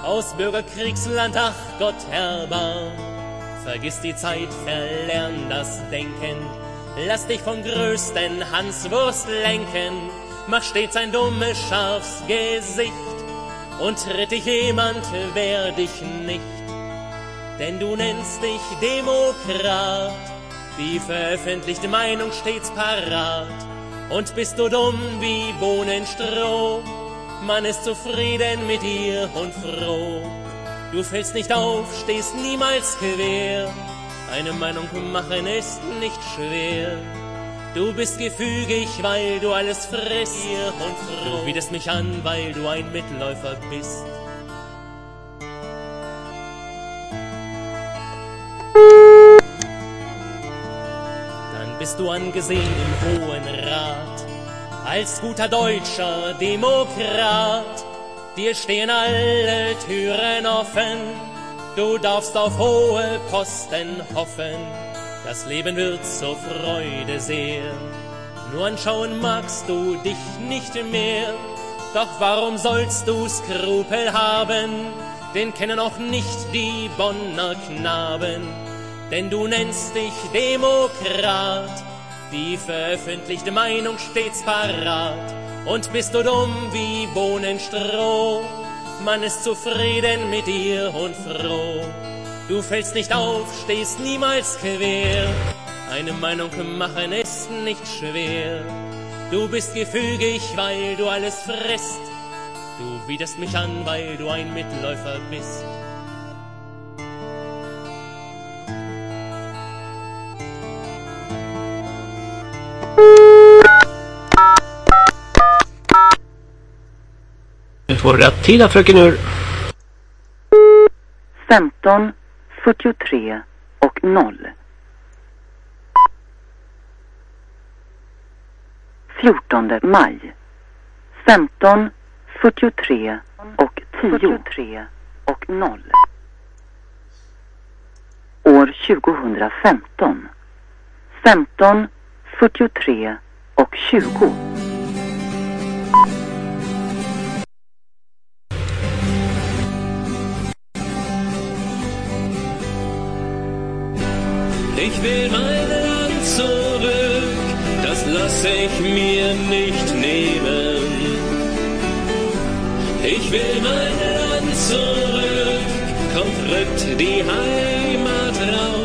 aus Bürgerkriegsland, ach Gott erbarm. Vergiss die Zeit, verlern das Denken, lass dich vom größten Hanswurst lenken, mach stets ein dummes Schafsgesicht. Und tritt dich jemand, wer dich nicht denn du nennst dich Demokrat. Die veröffentlichte Meinung stets parat. Und bist du dumm wie Bohnenstroh, man ist zufrieden mit dir und froh. Du fällst nicht auf, stehst niemals quer, eine Meinung machen ist nicht schwer. Du bist gefügig, weil du alles frisst und froh. Du widerst mich an, weil du ein Mitläufer bist. Bist du angesehen im Hohen Rat, als guter deutscher Demokrat. Dir stehen alle Türen offen, du darfst auf hohe Posten hoffen. Das Leben wird zur Freude sehr, nur anschauen magst du dich nicht mehr. Doch warum sollst du Skrupel haben? Den kennen auch nicht die Bonner Knaben denn du nennst dich Demokrat. Die veröffentlichte Meinung stets parat. Und bist du dumm wie Bohnenstroh, man ist zufrieden mit dir und froh. Du fällst nicht auf, stehst niemals quer. Eine Meinung machen ist nicht schwer. Du bist gefügig, weil du alles frisst. Du widerst mich an, weil du ein Mitläufer bist. Vi får rätt tid fröken Ur. 15, 43 och 0. 14 maj. 15, 43 och 10. 43 och 0. År 2015. 15, 43 och 20. Ich will mein Land zurück, das lasse ich mir nicht nehmen. Ich will mein Land zurück, kommt rückt die Heimat raus.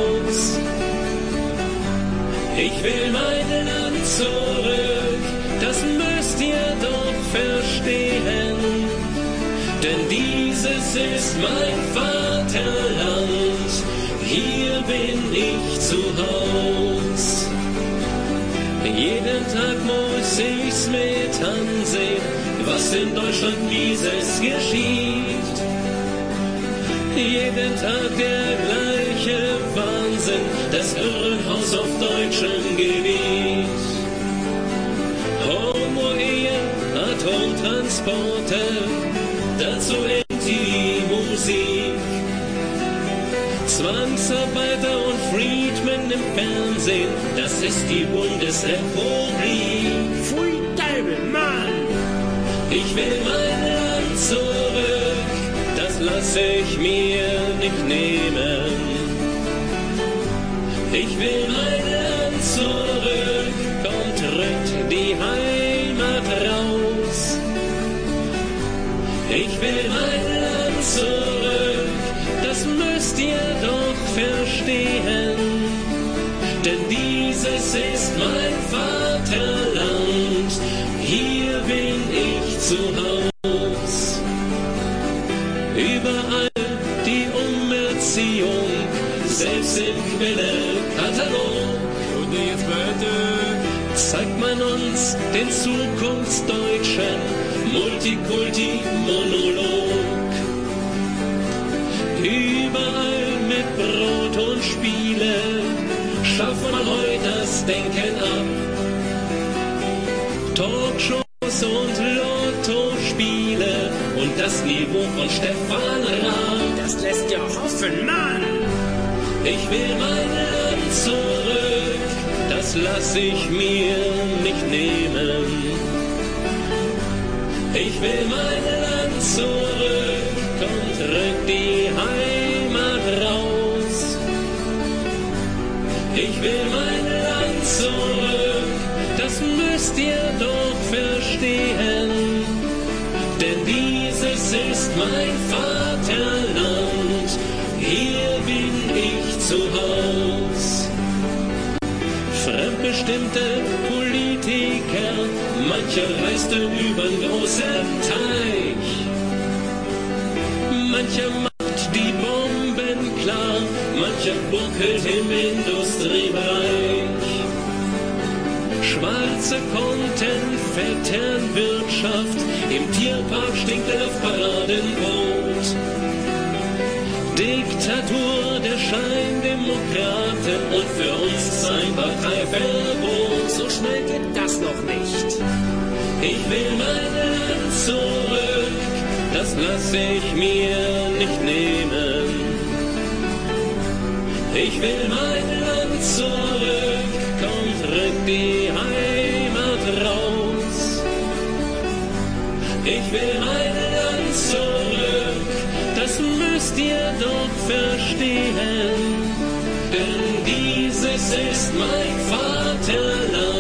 Ich will mein Land zurück, das müsst ihr doch verstehen. Denn dieses ist mein Vaterland, hier bin ich zu Haus. Jeden Tag muss ich's mit ansehen, was in Deutschland dieses geschieht. Jeden Tag der gleiche Wahnsinn, das Irrenhaus auf deutschem Gebiet. Homo-Ehe, Atomtransporte, dazu Musik. Zwangsarbeiter und Friedmen im Fernsehen, das ist die Bundesrepublik. Pfui Teufel, Mann! Ich will mein Land zurück, das lasse ich mir nicht nehmen. Ich will mein Land zurück, und rückt die Heimat raus. Ich will mein Land zurück, das müsst ihr doch verstehen. Denn dieses ist mein Vaterland, hier bin ich zu Hause. Den zukunftsdeutschen Multikulti-Monolog. Überall mit Brot und Spiele schafft man heute das Denken ab. Talkshows und Lottospiele und das Niveau von Stefan Raab. Das lässt ja hoffen, Mann! Ich will mein Land zurück, lass ich mir nicht nehmen. Ich will mein Land zurück und rück die Heimat raus. Ich will mein Land zurück, das müsst ihr doch verstehen. Denn dieses ist mein Fremdbestimmte Politiker, mancher reiste übern großen Teich. Mancher macht die Bomben klar, mancher buckelt im Industriebereich. Schwarze Konten, Vetternwirtschaft, im Tierpark stinkt der Luftparadenboot. Diktatur der Scheindemokraten und für uns ist ein Parteiverbot. Schnell das noch nicht. Ich will mein Land zurück, das lass ich mir nicht nehmen. Ich will mein Land zurück, kommt rück die Heimat raus. Ich will mein Land zurück, das müsst ihr doch verstehen. Denn dieses ist mein Vaterland,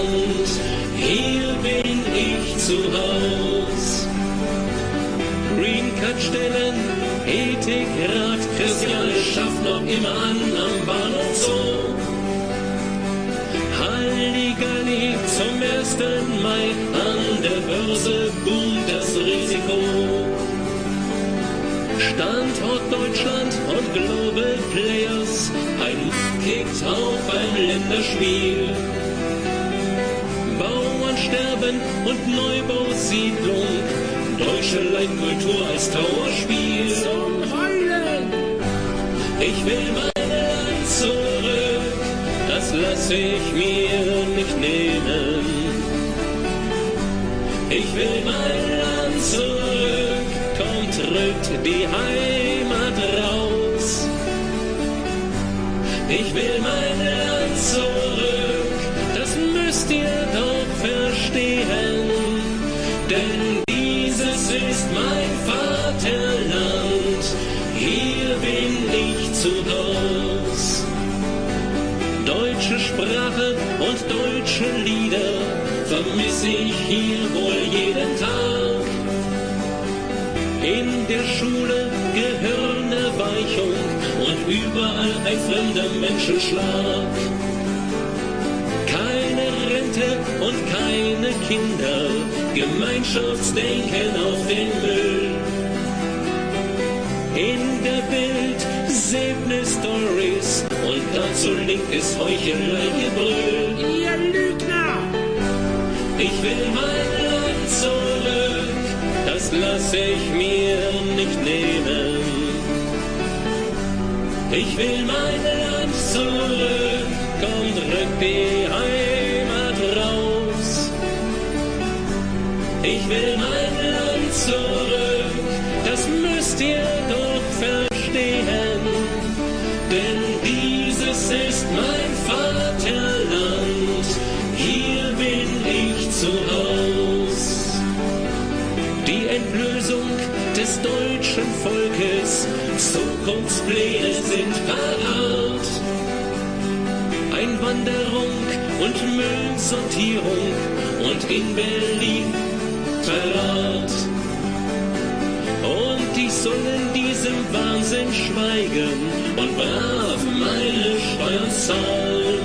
zu Haus. Green Card stellen, Ethikrat, Christiane schafft noch immer an am Bahnhof Zoo. Halligalli zum 1. Mai, an der Börse boomt das Risiko. Standort Deutschland und Global Players, ein kickt auf ein Länderspiel. Sterben und Neubausiedlung, deutsche Leitkultur als Trauerspiel. Zum Heulen! Ich will mein Land zurück, das lass ich mir nicht nehmen. Ich will mein Land zurück, kommt rückt die Heimat raus. Ich will mein Land zurück, vermisse ich hier wohl jeden Tag. In der Schule Gehirnerweichung und überall ein fremder Menschenschlag. Keine Rente und keine Kinder, Gemeinschaftsdenken auf den Müll. In der Bild Sebne Stories und dazu linkes Heuchelei Gebrüll. Ich will mein Land zurück, das lass ich mir nicht nehmen. Ich will mein Land zurück, kommt rück die Heimat raus. Ich will mein Land zurück, das müsst ihr deutschen Volkes Zukunftspläne sind parat. Einwanderung und Müllsortierung und in Berlin Verrat. Und ich sollen diesem Wahnsinn schweigen und brav meine Steuern zahlen.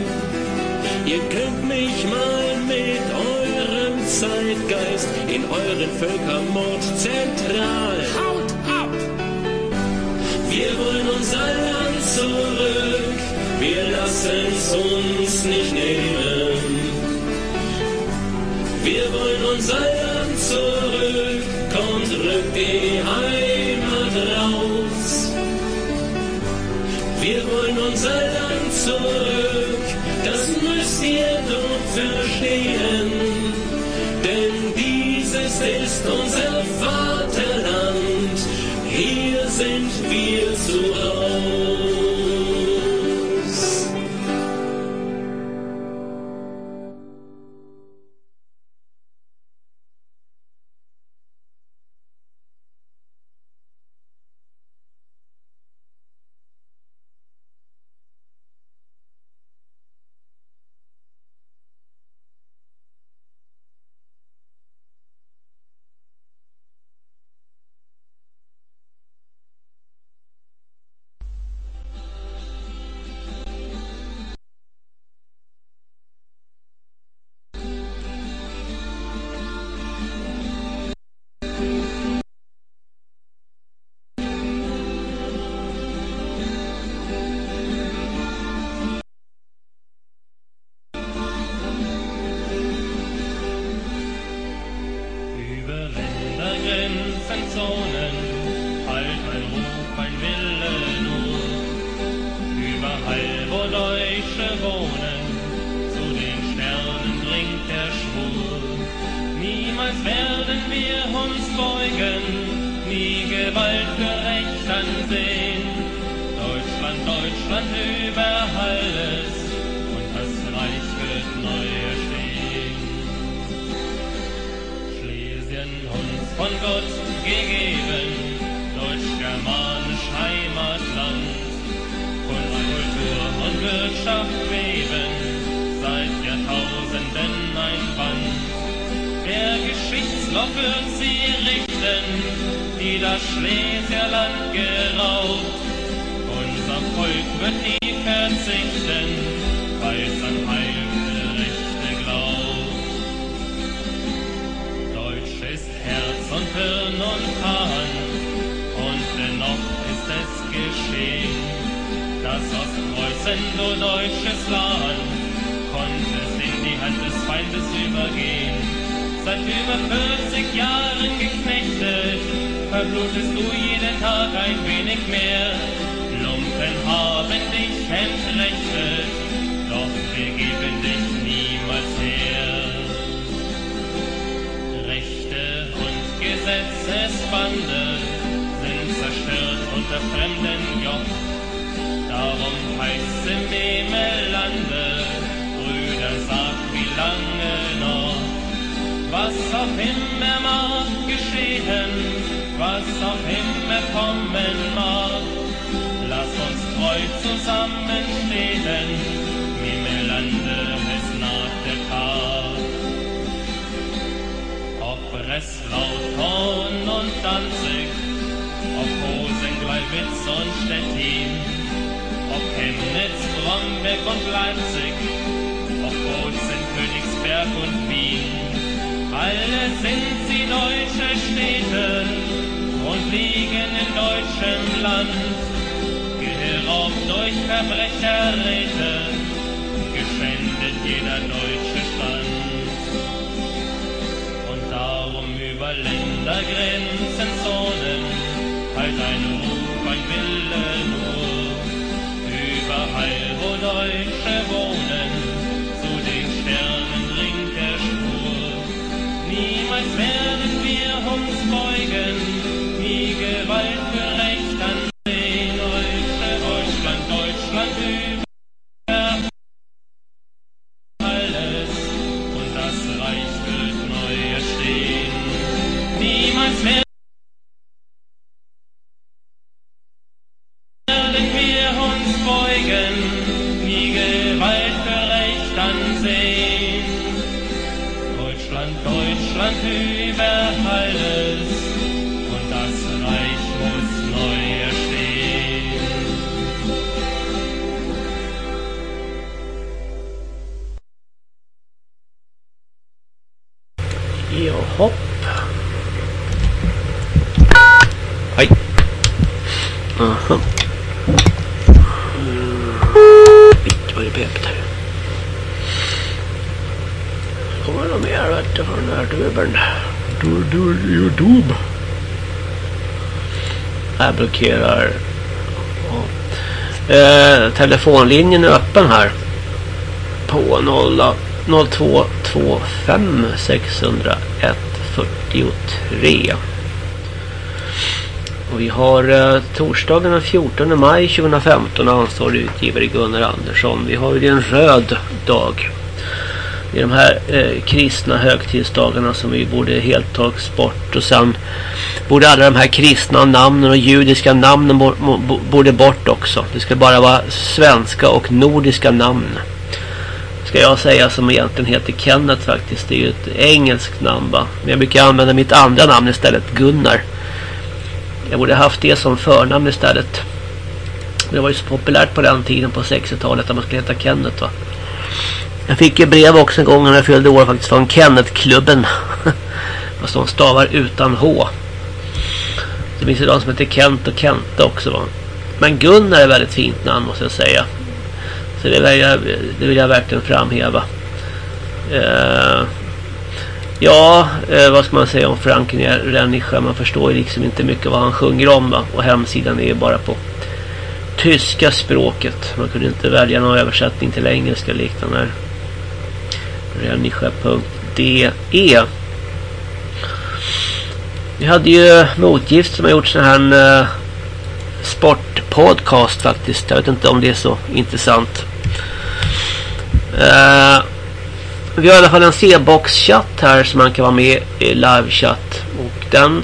Ihr könnt mich mal mit eurem Zeitgeist in euren Völkermord zentral. Wir wollen unser Land zurück, wir lassen's uns nicht nehmen. Wir wollen unser Land zurück, kommt, rück die Heimat raus. Wir wollen unser Land zurück, das müsst ihr doch verstehen, denn dieses ist unser Vaterland sind wir zu Hause. Markerar. Ja. Eh, telefonlinjen är öppen här. På 0225 601 43. Och vi har eh, torsdagen den 14 maj 2015 ansvarig utgivare Gunnar Andersson. Vi har ju en röd dag. Det är de här eh, kristna högtidsdagarna som vi borde helt tagits bort. Och sen borde alla de här kristna namnen och judiska namnen borde bort också. Det ska bara vara svenska och nordiska namn. Ska jag säga som egentligen heter Kenneth faktiskt. Det är ju ett engelskt namn va. Men jag brukar använda mitt andra namn istället. Gunnar. Jag borde haft det som förnamn istället. Det var ju så populärt på den tiden på 60-talet att man skulle heta Kenneth va. Jag fick ju brev också en gång när jag fyllde år faktiskt från Kenneth-klubben. [laughs] Fast de stavar utan H. Det finns ju de som heter Kent och Kente också va. Men Gunnar är ett väldigt fint namn måste jag säga. Så det vill jag, det vill jag verkligen framhäva. Uh, ja, uh, vad ska man säga om Frank Rennischer? Man förstår ju liksom inte mycket vad han sjunger om va? Och hemsidan är ju bara på tyska språket. Man kunde inte välja någon översättning till engelska liknande. Rennischer.de vi hade ju motgift som har gjort sån här uh, sportpodcast faktiskt. Jag vet inte om det är så intressant. Uh, vi har i alla fall en C-box-chatt här som man kan vara med i live-chatt. Och den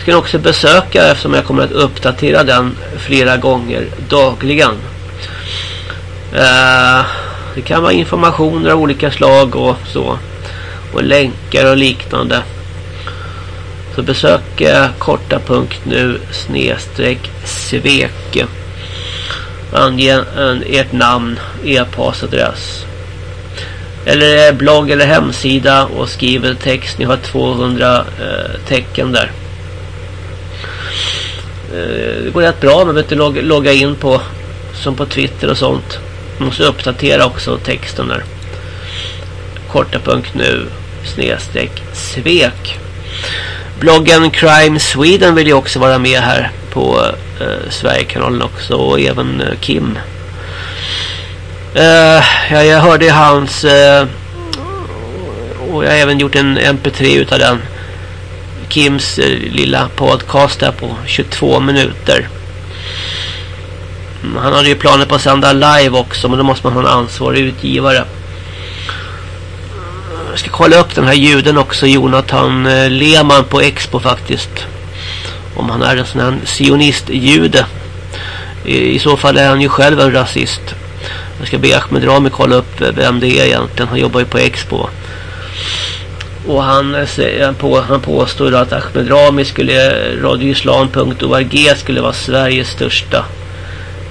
ska ni också besöka eftersom jag kommer att uppdatera den flera gånger dagligen. Uh, det kan vara informationer av olika slag och så. Och länkar och liknande. Så besök eh, korta.nu snedstreck svek. Ange en, ert namn, e-postadress. Eller eh, blogg eller hemsida och skriv en text. Ni har 200 eh, tecken där. Eh, det går rätt bra. Man behöver inte logga in på som på Twitter och sånt. Man måste uppdatera också texten där. Korta.nu snedstreck svek. Bloggen Crime Sweden vill ju också vara med här på eh, Sverigekanalen också och även eh, Kim. Eh, ja, jag hörde hans eh, och jag har även gjort en mp3 utav den Kims eh, lilla podcast där på 22 minuter. Mm, han hade ju planer på att sända live också men då måste man ha en ansvarig utgivare. Jag ska kolla upp den här juden också, Jonathan eh, Lehmann på Expo faktiskt. Om han är en sån här sionist-jude. I, I så fall är han ju själv en rasist. Jag ska be Ahmed Rami kolla upp eh, vem det är egentligen. Han jobbar ju på Expo. Och han, eh, han, på, han påstår att Ahmed Rami skulle, radioislam.org skulle vara Sveriges största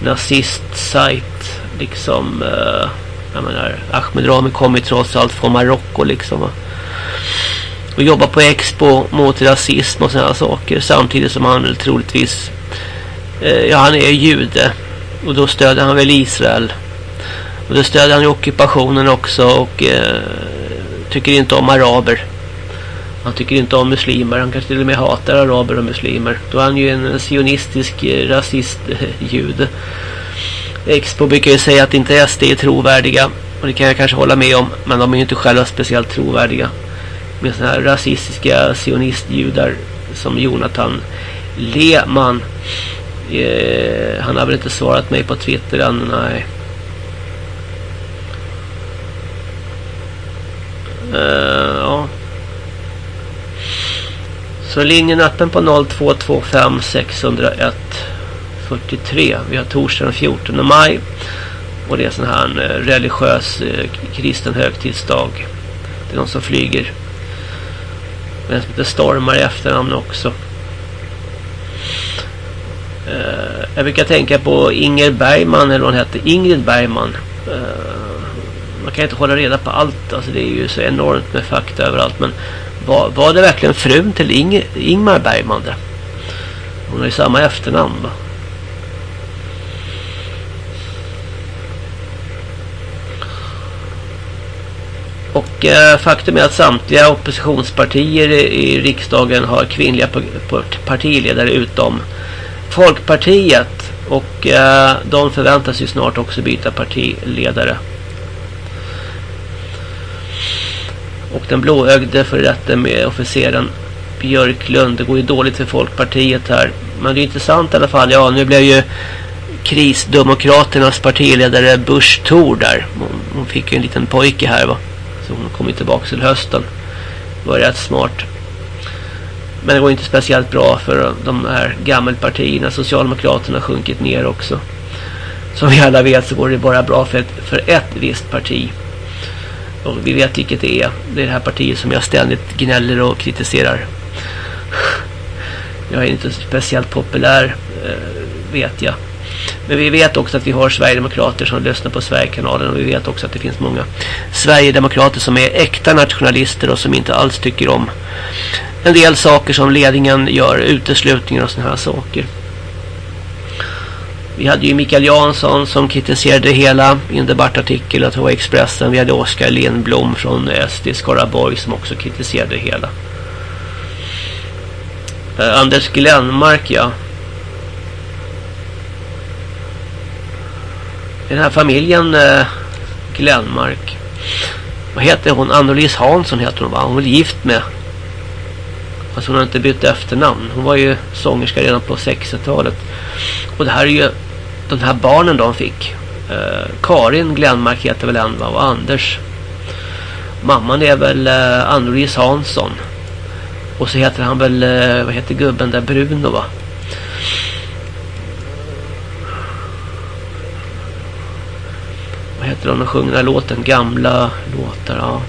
nazist-sajt. Liksom... Uh, jag menar, Ahmed Rami kommer ju trots allt från Marocko liksom va? Och jobbar på Expo mot rasism och sådana saker. Samtidigt som han väl troligtvis eh, ja han är jude. Och då stöder han väl Israel. Och då stöder han ju ockupationen också och eh, tycker inte om araber. Han tycker inte om muslimer. Han kanske till och med hatar araber och muslimer. Då är han ju en sionistisk eh, rasist [laughs] eh. Expo brukar ju säga att inte SD är trovärdiga. Och det kan jag kanske hålla med om. Men de är ju inte själva speciellt trovärdiga. Med sådana här rasistiska sionistjudar som Jonathan Lehmann. Eh, han har väl inte svarat mig på Twitter än, nej. Uh, ja. Så linjen öppen på 0225 601 43. Vi har torsdagen den 14 maj. Och det är sån här eh, religiös eh, kristen högtidsdag. Det är någon som flyger. Den som heter Stormar i efternamn också. Eh, jag brukar tänka på Inger Bergman eller vad hon hette. Ingrid Bergman. Man kan inte hålla reda på allt. Alltså det är ju så enormt med fakta överallt. Men var, var det verkligen frun till Ing, Ingmar Bergman det? Hon har ju samma efternamn va? Och eh, faktum är att samtliga oppositionspartier i, i riksdagen har kvinnliga partiledare utom Folkpartiet. Och eh, de förväntas ju snart också byta partiledare. Och den blåögde för detta med officeren Björklund. Det går ju dåligt för Folkpartiet här. Men det är intressant i alla fall. Ja, nu blev ju krisdemokraternas partiledare Bush Thor där. Hon, hon fick ju en liten pojke här va. Så hon kommer tillbaka till hösten. Det var rätt smart. Men det går inte speciellt bra för de här gammelpartierna. Socialdemokraterna har sjunkit ner också. Som vi alla vet så går det bara bra för ett, för ett visst parti. Och vi vet vilket det är. Det är det här partiet som jag ständigt gnäller och kritiserar. Jag är inte speciellt populär, eh, vet jag. Men vi vet också att vi har Sverigedemokrater som lyssnar på Sverigekanalen och vi vet också att det finns många Sverigedemokrater som är äkta nationalister och som inte alls tycker om en del saker som ledningen gör, uteslutningar och sådana här saker. Vi hade ju Mikael Jansson som kritiserade det hela i en debattartikel att det var Expressen. Vi hade Oskar Lindblom från SD Skaraborg som också kritiserade det hela. Eh, Anders Glenmark, ja. Den här familjen eh, Glenmark. Vad heter hon? Annelis Hansson heter hon va? Hon var gift med. Alltså hon har inte bytt efternamn. Hon var ju sångerska redan på 60-talet. Och det här är ju de här barnen de fick. Eh, Karin Glenmark heter väl en va? Och Anders. Mamman är väl eh, Annelis Hansson. Och så heter han väl, eh, vad heter gubben där? Bruno va? Heter de de sjunger den här låten? Gamla låtar, ja.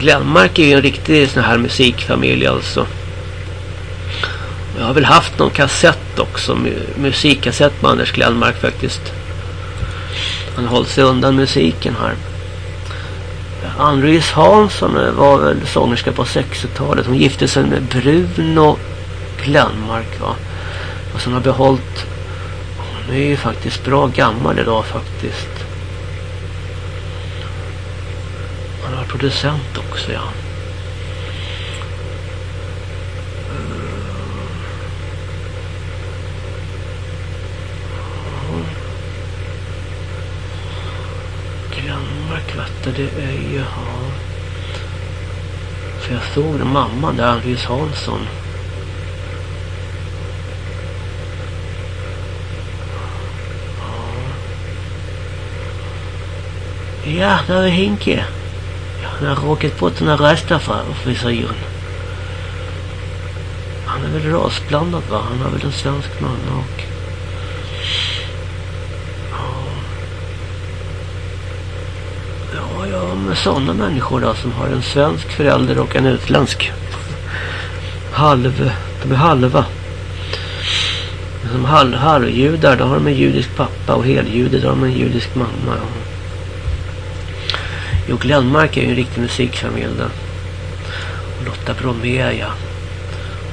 Glenmark är ju en riktig sån här musikfamilj alltså. Jag har väl haft någon kassett också. Musikkassett med Anders Glenmark faktiskt. Han har hållit sig undan musiken här. Ann-Louise Hansson var väl sångerska på 60-talet. Hon gifte sig med Bruno Glenmark va. Och som har behållit... Hon är ju faktiskt bra gammal idag faktiskt. Han var producent också ja. Mm. Glenmark det är ju... Ja. För jag såg den mamman där, Alice Hansson. Ja, där är Hinke. Han har råkat på den här rastafrisyren. Han är väl rasblandad va? Han har väl en svensk man och... Ja, ja, med sådana människor då som har en svensk förälder och en utländsk. Halv, de är halva. Som halv, halvjudar, då har de en judisk pappa och heljudar, då har de en judisk mamma. Ja. Jo, Glenmark är ju en riktig musikfamilj där. Lotta Bromé, ja.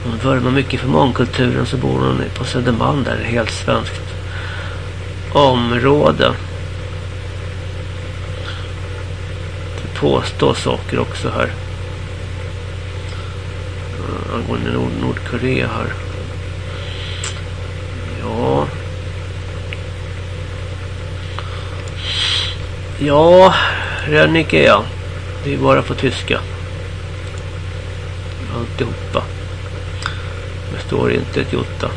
Hon vurmar mycket för mångkulturen så bor hon på Södermalm där, helt svenskt område. Det påstås saker också här. Eh, angående Nord Nordkorea här. Ja. Ja, Rönnike ja. Det är bara på tyska. Alltihopa. Det står inte ett jotta.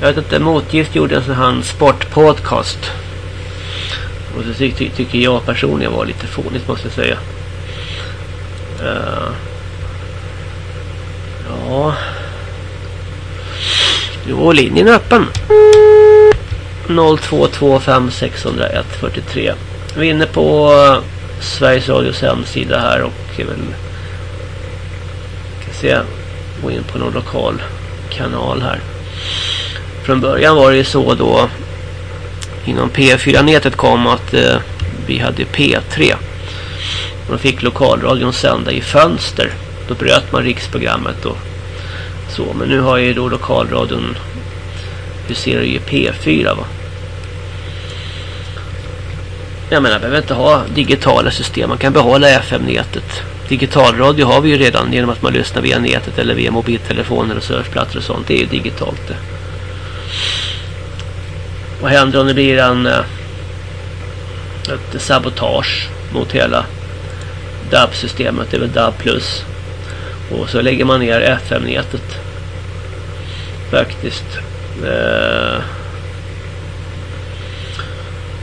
Jag vet inte, Motgift gjorde en sån här sportpodcast. Och det ty ty tycker jag personligen var lite fånigt måste jag säga. Uh, ja. var linjen öppen. 0225 601 43. Vi är inne på eh, Sveriges Radios hemsida här och eh, väl kan se gå in på någon lokal kanal här. Från början var det ju så då inom P4-nätet kom att eh, vi hade P3. Man fick lokalradion sända i fönster. Då bröt man riksprogrammet och så. Men nu har ju då lokalradion huserar ju P4 va. Jag menar, man behöver inte ha digitala system. Man kan behålla FM-nätet. Digitalradio har vi ju redan genom att man lyssnar via nätet eller via mobiltelefoner och surfplattor och sånt. Det är ju digitalt det. Vad händer om det blir en eh, ett sabotage mot hela DAB-systemet, det är väl DAB+. Och så lägger man ner FM-nätet. Faktiskt. Eh,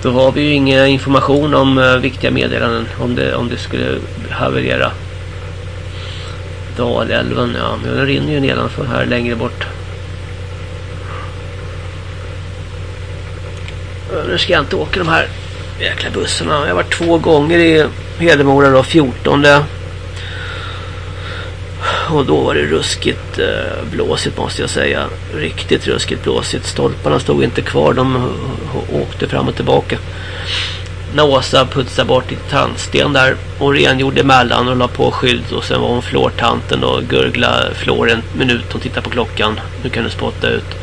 då har vi ju ingen information om uh, viktiga meddelanden om det, om det skulle haverera. Dalälven, ja. Men den rinner ju nedanför här längre bort. Nu ska jag inte åka de här jäkla bussarna. Jag har varit två gånger i Hedemora då, 14. Och då var det ruskigt eh, blåsigt måste jag säga. Riktigt ruskigt blåsigt. Stolparna stod inte kvar. De åkte fram och tillbaka. När Åsa putsade bort lite tandsten där och rengjorde emellan och la på skydd och sen var hon flårtanten och gurgla flår en minut Hon tittade på klockan. Nu kan du spotta ut.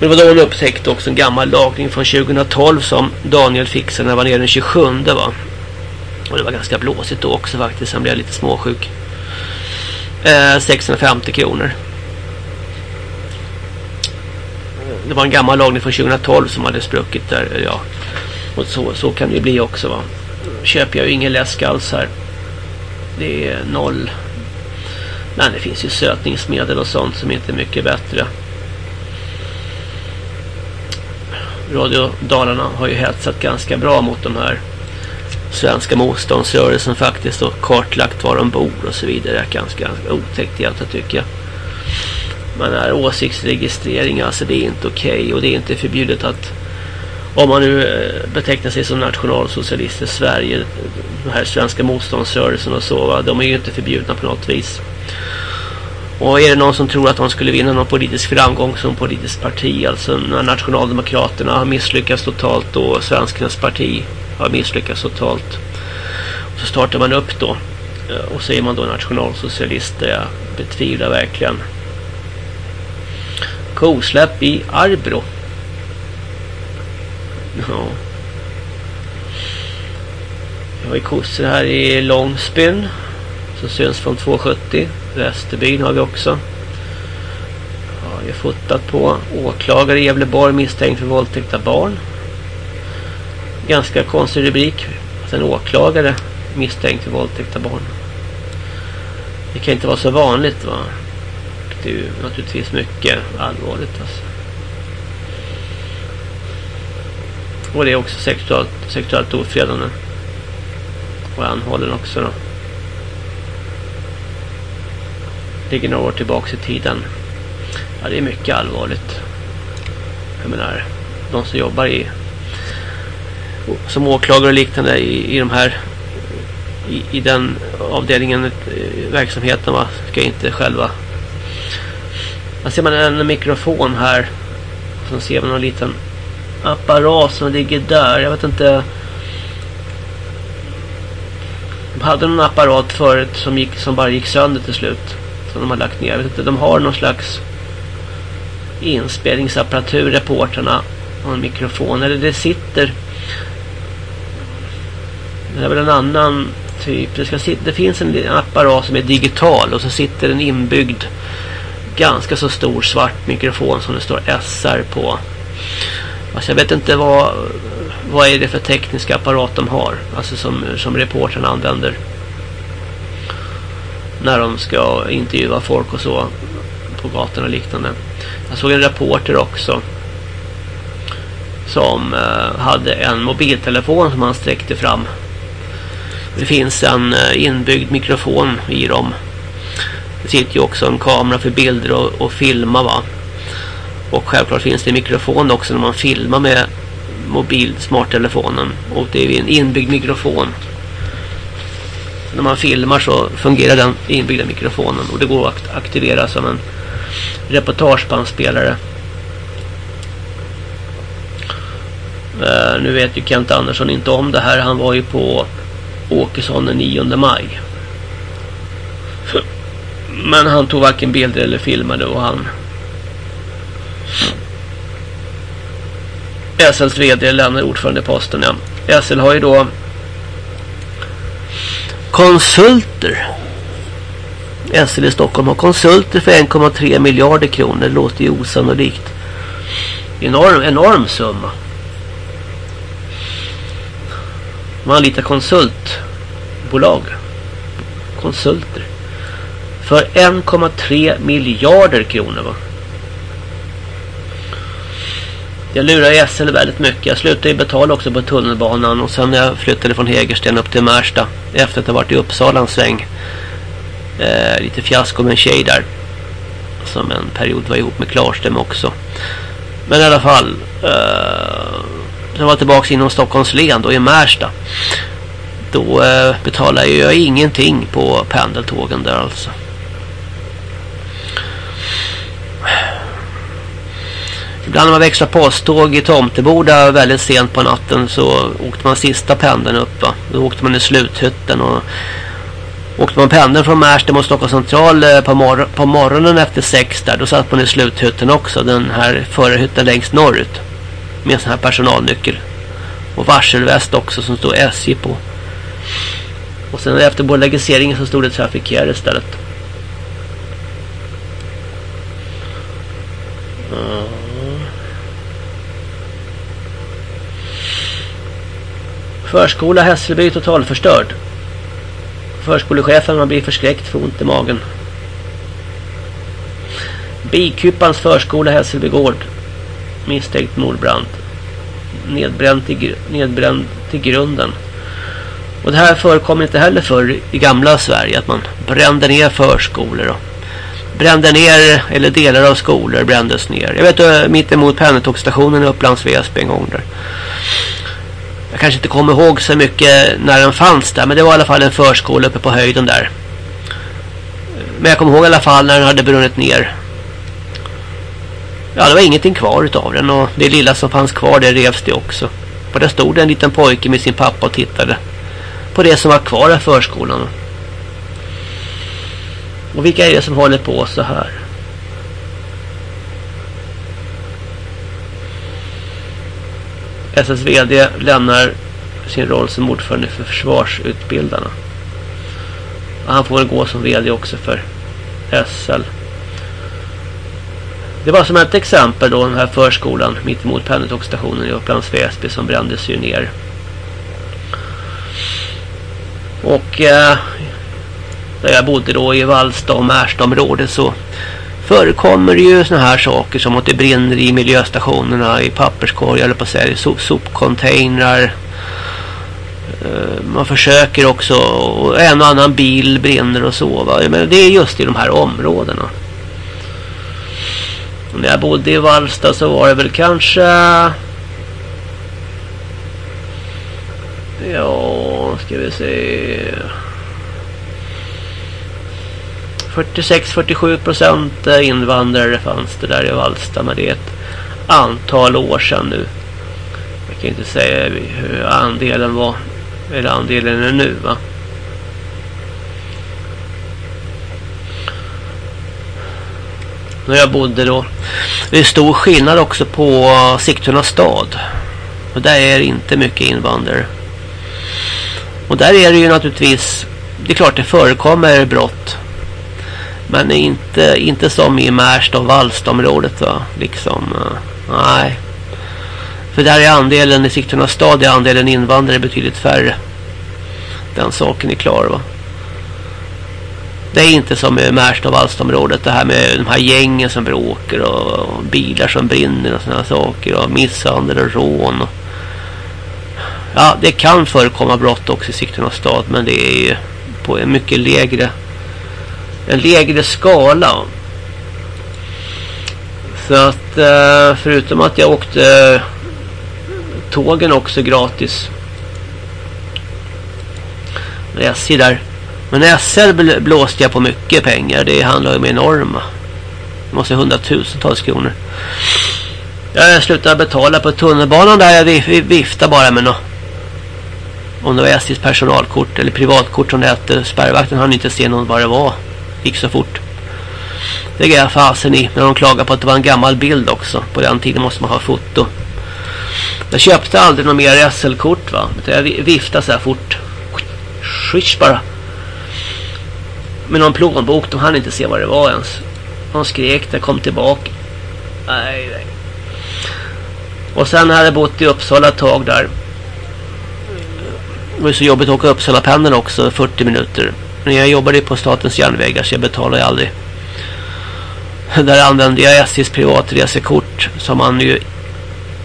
Men det var då hon upptäckte också en gammal lagning från 2012 som Daniel fixade när han var nere den 27 va. Och det var ganska blåsigt då också faktiskt. Sen blev jag lite småsjuk. Eh, 650 kronor. Det var en gammal lagning från 2012 som hade spruckit där. Eh, ja. Och så, så kan det ju bli också va. Köper jag ju ingen läsk alls här. Det är noll. Men det finns ju sötningsmedel och sånt som inte är mycket bättre. Radio Dalarna har ju hetsat ganska bra mot de här svenska motståndsrörelsen faktiskt och kartlagt var de bor och så vidare. Ganska otäckt egentligen tycker jag. Men här åsiktsregistrering, alltså det är inte okej okay och det är inte förbjudet att om man nu eh, betecknar sig som nationalsocialister i Sverige, den här svenska motståndsrörelsen och så, va? de är ju inte förbjudna på något vis. Och är det någon som tror att de skulle vinna någon politisk framgång som politiskt parti, alltså när nationaldemokraterna har misslyckats totalt och svenskarnas parti har misslyckats totalt. Och så startar man upp då eh, och så är man då nationalsocialister. Jag betvivlar verkligen. Kosläpp i Arbro. Ja. Jag har ju kossor här i Långsbyn. Som syns från 270. Västerbyn har vi också. Ja, vi har fotat på åklagare i Gävleborg misstänkt för våldtäkt av barn ganska konstig rubrik. Att en åklagare misstänkt för våldtäkt av barn. Det kan inte vara så vanligt va. Det är ju naturligtvis mycket allvarligt alltså. Och det är också sexuellt, sexuellt ofredande. Och anhållen också då. Ligger några år tillbaka i tiden. Ja, det är mycket allvarligt. Jag menar, de som jobbar i som åklagare och liknande i, i de här i, i den avdelningen eh, verksamheten va, ska inte själva här ser man en mikrofon här Sen ser man en liten apparat som ligger där. Jag vet inte de hade någon apparat förut som, gick, som bara gick sönder till slut som de har lagt ner. Jag vet inte, de har någon slags inspelningsapparatur reporterna och en mikrofon. Eller det sitter det är väl en annan typ. Det, ska det finns en apparat som är digital och så sitter en inbyggd ganska så stor svart mikrofon som det står SR på. Alltså jag vet inte vad vad är det för teknisk apparat de har. Alltså som, som reportern använder. När de ska intervjua folk och så på gatan och liknande. Jag såg en reporter också som eh, hade en mobiltelefon som han sträckte fram det finns en eh, inbyggd mikrofon i dem. Det sitter ju också en kamera för bilder och, och filma va. Och självklart finns det mikrofon också när man filmar med mobil smarttelefonen. Och det är en inbyggd mikrofon. När man filmar så fungerar den inbyggda mikrofonen. Och det går att aktivera som en reportagebandspelare. Uh, eh, nu vet ju Kent Andersson inte om det här. Han var ju på Åkesson den 9 maj. Men han tog varken bilder eller filmade och han SLs vd lämnar ordförandeposten. Ja. SL har ju då konsulter. SL i Stockholm har konsulter för 1,3 miljarder kronor. Det låter ju osannolikt. Enorm, enorm summa. Man anlitar lite konsultbolag. Konsulter. För 1,3 miljarder kronor va. Jag lurar SL väldigt mycket. Jag slutade betala också på tunnelbanan och sen när jag flyttade från Hägersten upp till Märsta efter att ha varit i Uppsala en sväng. Eh, lite fiasko med en tjej där. Som en period var ihop med Klarström också. Men i alla fall. Eh, jag var tillbaka inom Stockholms län då i Märsta. Då eh, betalade jag ingenting på pendeltågen där alltså. Ibland när man växlar posttåg i Tomteboda väldigt sent på natten så åkte man sista pendeln upp va? Då åkte man i sluthytten och åkte man pendeln från Märsta mot Stockholms central eh, på, mor på morgonen efter sex där då satt man i sluthytten också den här förarhytten längst norrut med en sån här personalnyckel och varselväst också som stod SJ på och sen efter bolagiseringen så stod det trafikerare istället. Förskola Hässelby totalförstörd. Förskolechefen man blir förskräckt för ont i magen. Bikupans förskola Hässelby gård. Misstänkt mordbrand. Nedbränd till, nedbränd till grunden. Och det här förekom inte heller för i gamla Sverige att man brände ner förskolor och brände ner, eller delar av skolor brändes ner. Jag vet att mitt emot pendeltågsstationen i Upplands Väsby en gång där. Jag kanske inte kommer ihåg så mycket när den fanns där. Men det var i alla fall en förskola uppe på höjden där. Men jag kommer ihåg i alla fall när den hade brunnit ner. Ja, det var ingenting kvar utav den. Och det lilla som fanns kvar, det revs det också. Och där stod en liten pojke med sin pappa och tittade på det som var kvar av förskolan. Och vilka är det som håller på så här? SSVD lämnar sin roll som ordförande för försvarsutbildarna. Och han får väl gå som VD också för SL. Det var som ett exempel då den här förskolan mitt emot pendeltågsstationen i Upplands Väsby som brändes ju ner. Och eh, där jag bodde då i Vallsta och Märstaområdet så förekommer det ju såna här saker som att det brinner i miljöstationerna, i papperskorgar eller på sig, sop sopcontainrar. Eh, man försöker också, och en och annan bil brinner och så. Va? Men det är just i de här områdena. Och när jag bodde i Vallsta så var det väl kanske... Ja, ska vi se... 46-47 procent invandrare fanns det där i Valsta men det är ett antal år sedan nu. Jag kan inte säga hur andelen var eller andelen är nu va. När jag bodde då. Det är stor skillnad också på eh, Sigtuna stad. Och där är det inte mycket invandrare. Och där är det ju naturligtvis, det är klart det förekommer brott men inte, inte som i Märsta och Valstområdet va. Liksom, eh, nej. För där är andelen i Sigtuna stad är andelen invandrare betydligt färre. Den saken är klar va. Det är inte som i Märsta och Vallstområdet det här med de här gängen som bråkar och, bilar som brinner och sådana saker och misshandel och rån. Ja, det kan förekomma brott också i Sigtuna stad men det är ju på en mycket lägre en lägre skala. Så att eh, förutom att jag åkte tågen också gratis. Med SJ där. Men SL blåste jag på mycket pengar. Det handlar ju om enorma. Det måste hundratusentals kronor. Jag slutade betala på tunnelbanan där. Jag viftade bara med något. om det var SJs personalkort eller privatkort som det hette. Spärrvakten hann inte se någon vad det var. Gick så fort. Det gav jag fasen i när de klagade på att det var en gammal bild också. På den tiden måste man ha foto. Jag köpte aldrig något mer SL-kort va. Jag viftade så här fort. Swish bara. Med någon plånbok. De hann inte se vad det var ens. De skrek det kom tillbaka. Nej, nej. Och sen hade jag bott i Uppsala ett tag där. Det var så jobbigt att åka Uppsala pendeln också. 40 minuter. Men jag jobbade på Statens järnvägar så jag betalade aldrig. Där använde jag SJs privatresekort som man ju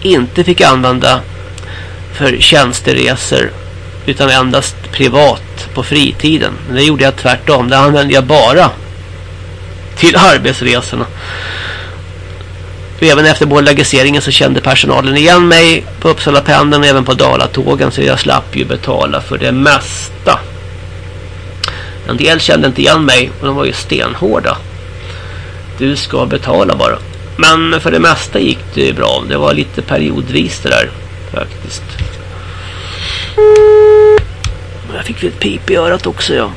inte fick använda för tjänsteresor utan endast privat på fritiden. Men det gjorde jag tvärtom. Det använde jag bara till [laughs] arbetsresorna. även efter bolagiseringen så kände personalen igen mig på Uppsala pendeln och även på Dalatågen så jag slapp ju betala för det mesta. En del kände inte igen mig och de var ju stenhårda. Du ska betala bara. Men för det mesta gick det ju bra. Det var lite periodvis det där faktiskt. Jag fick ett pip i örat också ja.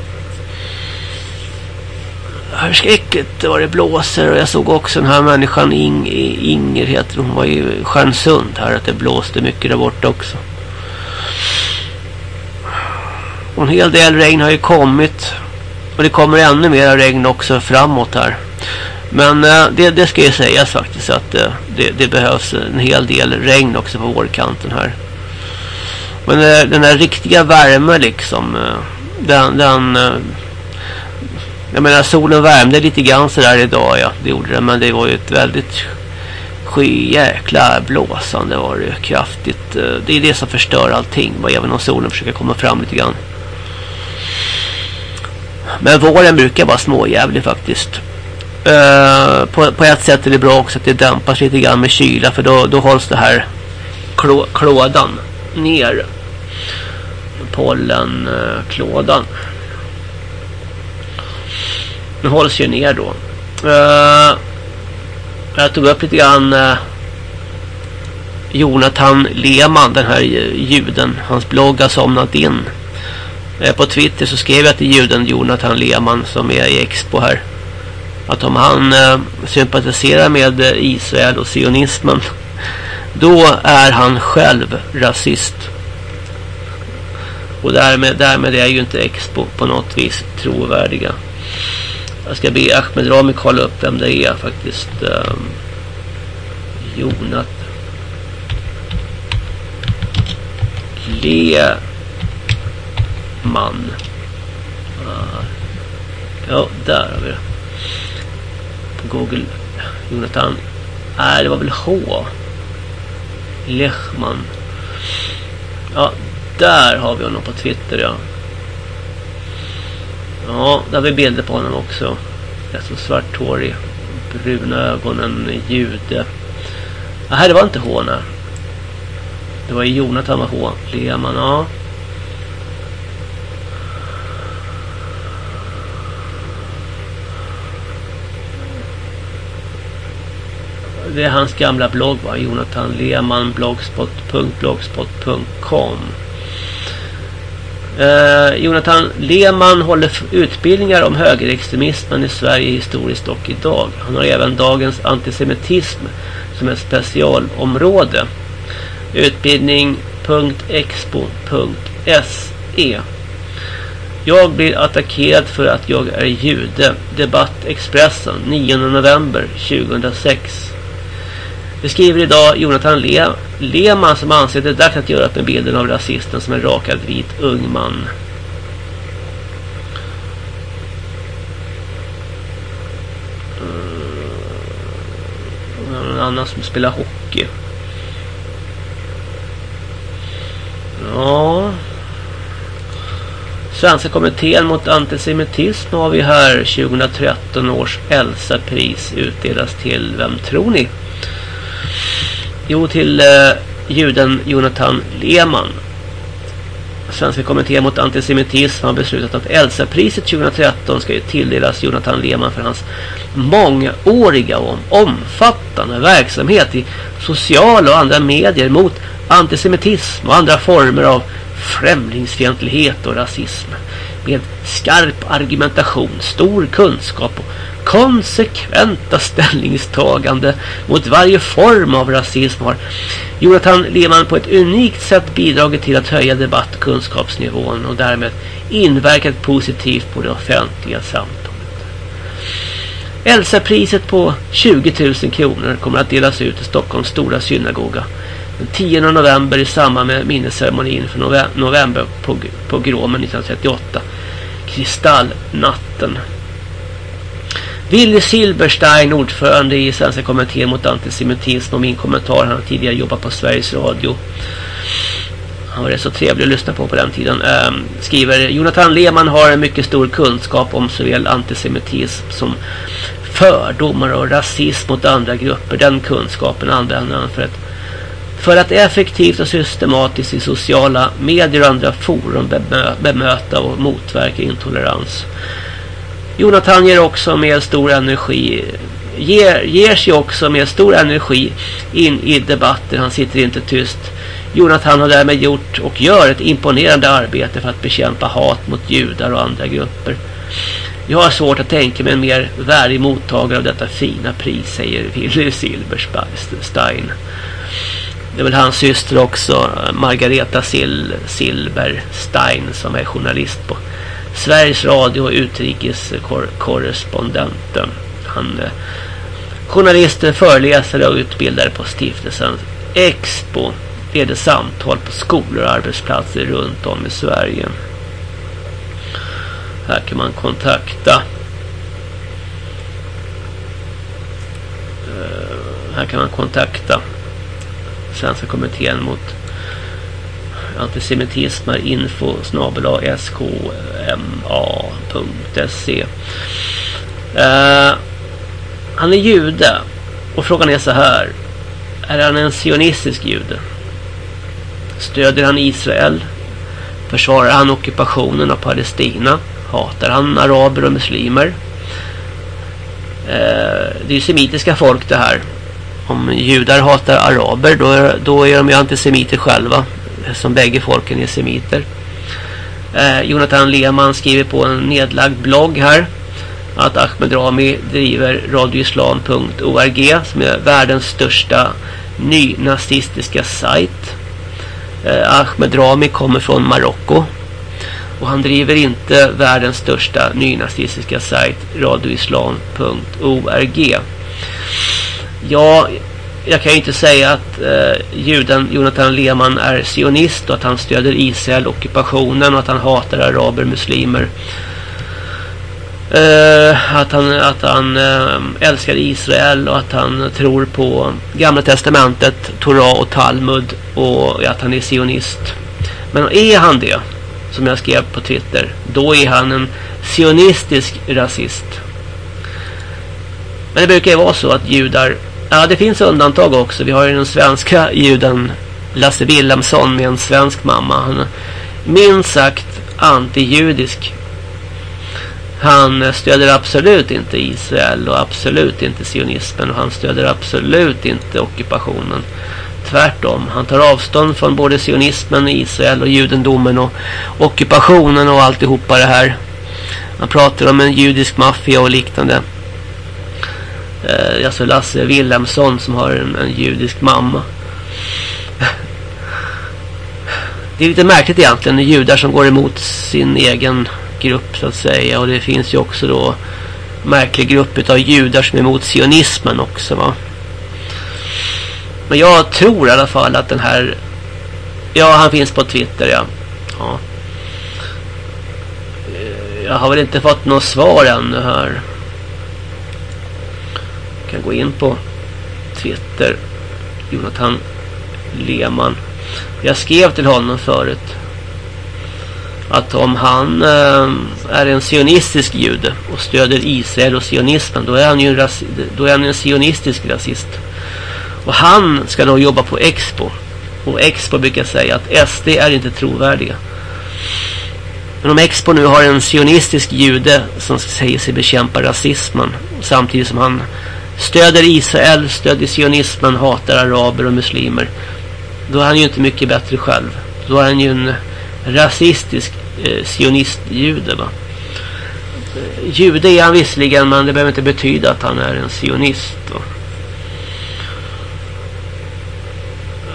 Förskräckligt vad det blåser och jag såg också den här människan Ing, Inger heter hon var ju Stjärnsund här att det blåste mycket där borta också. Och en hel del regn har ju kommit och det kommer ännu mer regn också framåt här. Men eh, det, det ska ju sägas faktiskt att eh, det, det, behövs en hel del regn också på vårkanten här. Men eh, den här riktiga värmen liksom, eh, den, den eh, jag menar solen värmde lite grann sådär idag ja, det gjorde det. Men det var ju ett väldigt jäkla blåsande var det kraftigt. Eh, det är det som förstör allting, även om solen försöker komma fram lite grann. Men våren brukar vara småjävlig faktiskt. Uh, på, på ett sätt är det bra också att det dämpas lite grann med kyla för då, då hålls det här klå, klådan ner. Pollenklådan. Den hålls ju ner då. Eh, jag tog upp lite grann eh, Jonathan Lehmann, den här juden. Hans blogg har somnat in. Eh, på Twitter så skrev jag till juden Jonathan Lehmann som är i Expo här att om han eh, sympatiserar med Israel och sionismen [laughs] då är han själv rasist. Och därmed, därmed är ju inte Expo på något vis trovärdiga. Jag ska be Ahmed Rami kolla upp vem det är faktiskt. Ehm, um, Jonat. Leman. Uh, ja, där har vi det. Google Jonathan. Nej, det var väl H. Lechman. Ja, där har vi honom på Twitter, ja. Ja, där har vi bilder på honom också. Rätt svarthårig. Bruna ögonen, jude. Nej, det var inte H, nej. Det var Jonathan med H. Lehmann, ja. det är hans gamla blogg va? Jonathan Lehmann blogspot.blogspot.com eh, Jonathan Lehmann håller utbildningar om högerextremismen i Sverige historiskt och idag. Han har även dagens antisemitism som ett specialområde. Utbildning.expo.se Jag blir attackerad för att jag är jude. Debatt Expressen 9 november 2006 det skriver idag Jonathan Le Lehmann som anser det är dags att göra upp med bilden av rasisten som en rakad vit ung man. Mm. Någon annan som spelar hockey. Ja. Svenska kommittén mot antisemitism har vi här 2013 års Elsa-pris utdelas till, vem tror ni? Jo, till eh, juden Jonathan Lehmann. Svenska kommittén mot antisemitism har beslutat att Elsa-priset 2013 ska tilldelas Jonathan Lehmann för hans mångåriga och omfattande verksamhet i sociala och andra medier mot antisemitism och andra former av främlingsfientlighet och rasism med skarp argumentation, stor kunskap och konsekventa ställningstagande mot varje form av rasism har Jonathan Lehmann på ett unikt sätt bidragit till att höja debatt- och kunskapsnivån och därmed inverkat positivt på det offentliga samtalet. Elsa-priset på 20 000 kronor kommer att delas ut i Stockholms stora synagoga den 10 november i samband med minnesceremonin för november på Gråmen 1938. Kristallnatten. Willy Silberstein, ordförande i Svenska kommittén mot antisemitism och min kommentar. Han har tidigare jobbat på Sveriges Radio. Han var rätt så trevlig att lyssna på på den tiden. Ehm, skriver Jonathan Lehmann har en mycket stor kunskap om såväl antisemitism som fördomar och rasism mot andra grupper. Den kunskapen använder han för att för att effektivt och systematiskt i sociala medier och andra forum bemöta och motverka intolerans. Jonathan ger också med stor energi ger, ger sig också med stor energi in i debatten. Han sitter inte tyst. Jonathan har därmed gjort och gör ett imponerande arbete för att bekämpa hat mot judar och andra grupper. Jag har svårt att tänka mig en mer värdig mottagare av detta fina pris, säger Willy Silberstein. Det är väl hans syster också, Margareta Sil Silberstein, som är journalist på Sveriges Radio och utrikeskorrespondenten. Han är journalist, eh, föreläsare och utbildare på stiftelsen Expo. Leder samtal på skolor och arbetsplatser runt om i Sverige. Här kan man kontakta eh, här kan man kontakta Svenska kommittén mot antisemitism är info snabela skma.se uh, eh, Han är jude och frågan är så här Är han en sionistisk jude? Stöder han Israel? Försvarar han ockupationen av Palestina? Hatar han araber och muslimer? Uh, det är ju semitiska folk det här om judar hatar araber då är, då är de ju antisemiter själva som bägge folken är semiter. Eh, Jonathan Lehmann skriver på en nedlagd blogg här att Ahmed Rami driver radioislam.org som är världens största nynazistiska sajt. Eh, Ahmed Rami kommer från Marocko och han driver inte världens största nynazistiska sajt radioislam.org. Ja, jag kan ju inte säga att eh, juden Jonathan Lehmann är sionist och att han stöder Israel, ockupationen och att han hatar araber, muslimer. Eh, att han, att han eh, älskar Israel och att han tror på Gamla Testamentet, Torah och Talmud och att han är sionist. Men är han det, som jag skrev på Twitter, då är han en sionistisk rasist. Men det brukar ju vara så att judar Ja, det finns undantag också. Vi har ju den svenska juden Lasse Wilhelmsson med en svensk mamma. Han är minst sagt antijudisk. Han stöder absolut inte Israel och absolut inte sionismen och han stöder absolut inte ockupationen. Tvärtom, han tar avstånd från både sionismen, Israel och judendomen och ockupationen och alltihopa det här. Han pratar om en judisk maffia och liknande eh, alltså Lasse Wilhelmsson som har en, en judisk mamma. Det är lite märkligt egentligen, judar som går emot sin egen grupp så att säga. Och det finns ju också då märklig grupp av judar som är emot sionismen också va. Men jag tror i alla fall att den här... Ja, han finns på Twitter, ja. ja. Eh, jag har väl inte fått något svar ännu här kan gå in på Twitter. Jonathan Lehmann. Jag skrev till honom förut att om han eh, är en sionistisk jude och stöder Israel och sionismen då är han ju en, då är han en sionistisk rasist. Och han ska då jobba på Expo. Och Expo brukar säga att SD är inte trovärdiga. Men om Expo nu har en sionistisk jude som säger sig bekämpa rasismen samtidigt som han stöder Israel, stöder sionismen, hatar araber och muslimer. Då är han ju inte mycket bättre själv. Då är han ju en rasistisk eh, sionistjude va. Jude är han visserligen men det behöver inte betyda att han är en sionist. Va?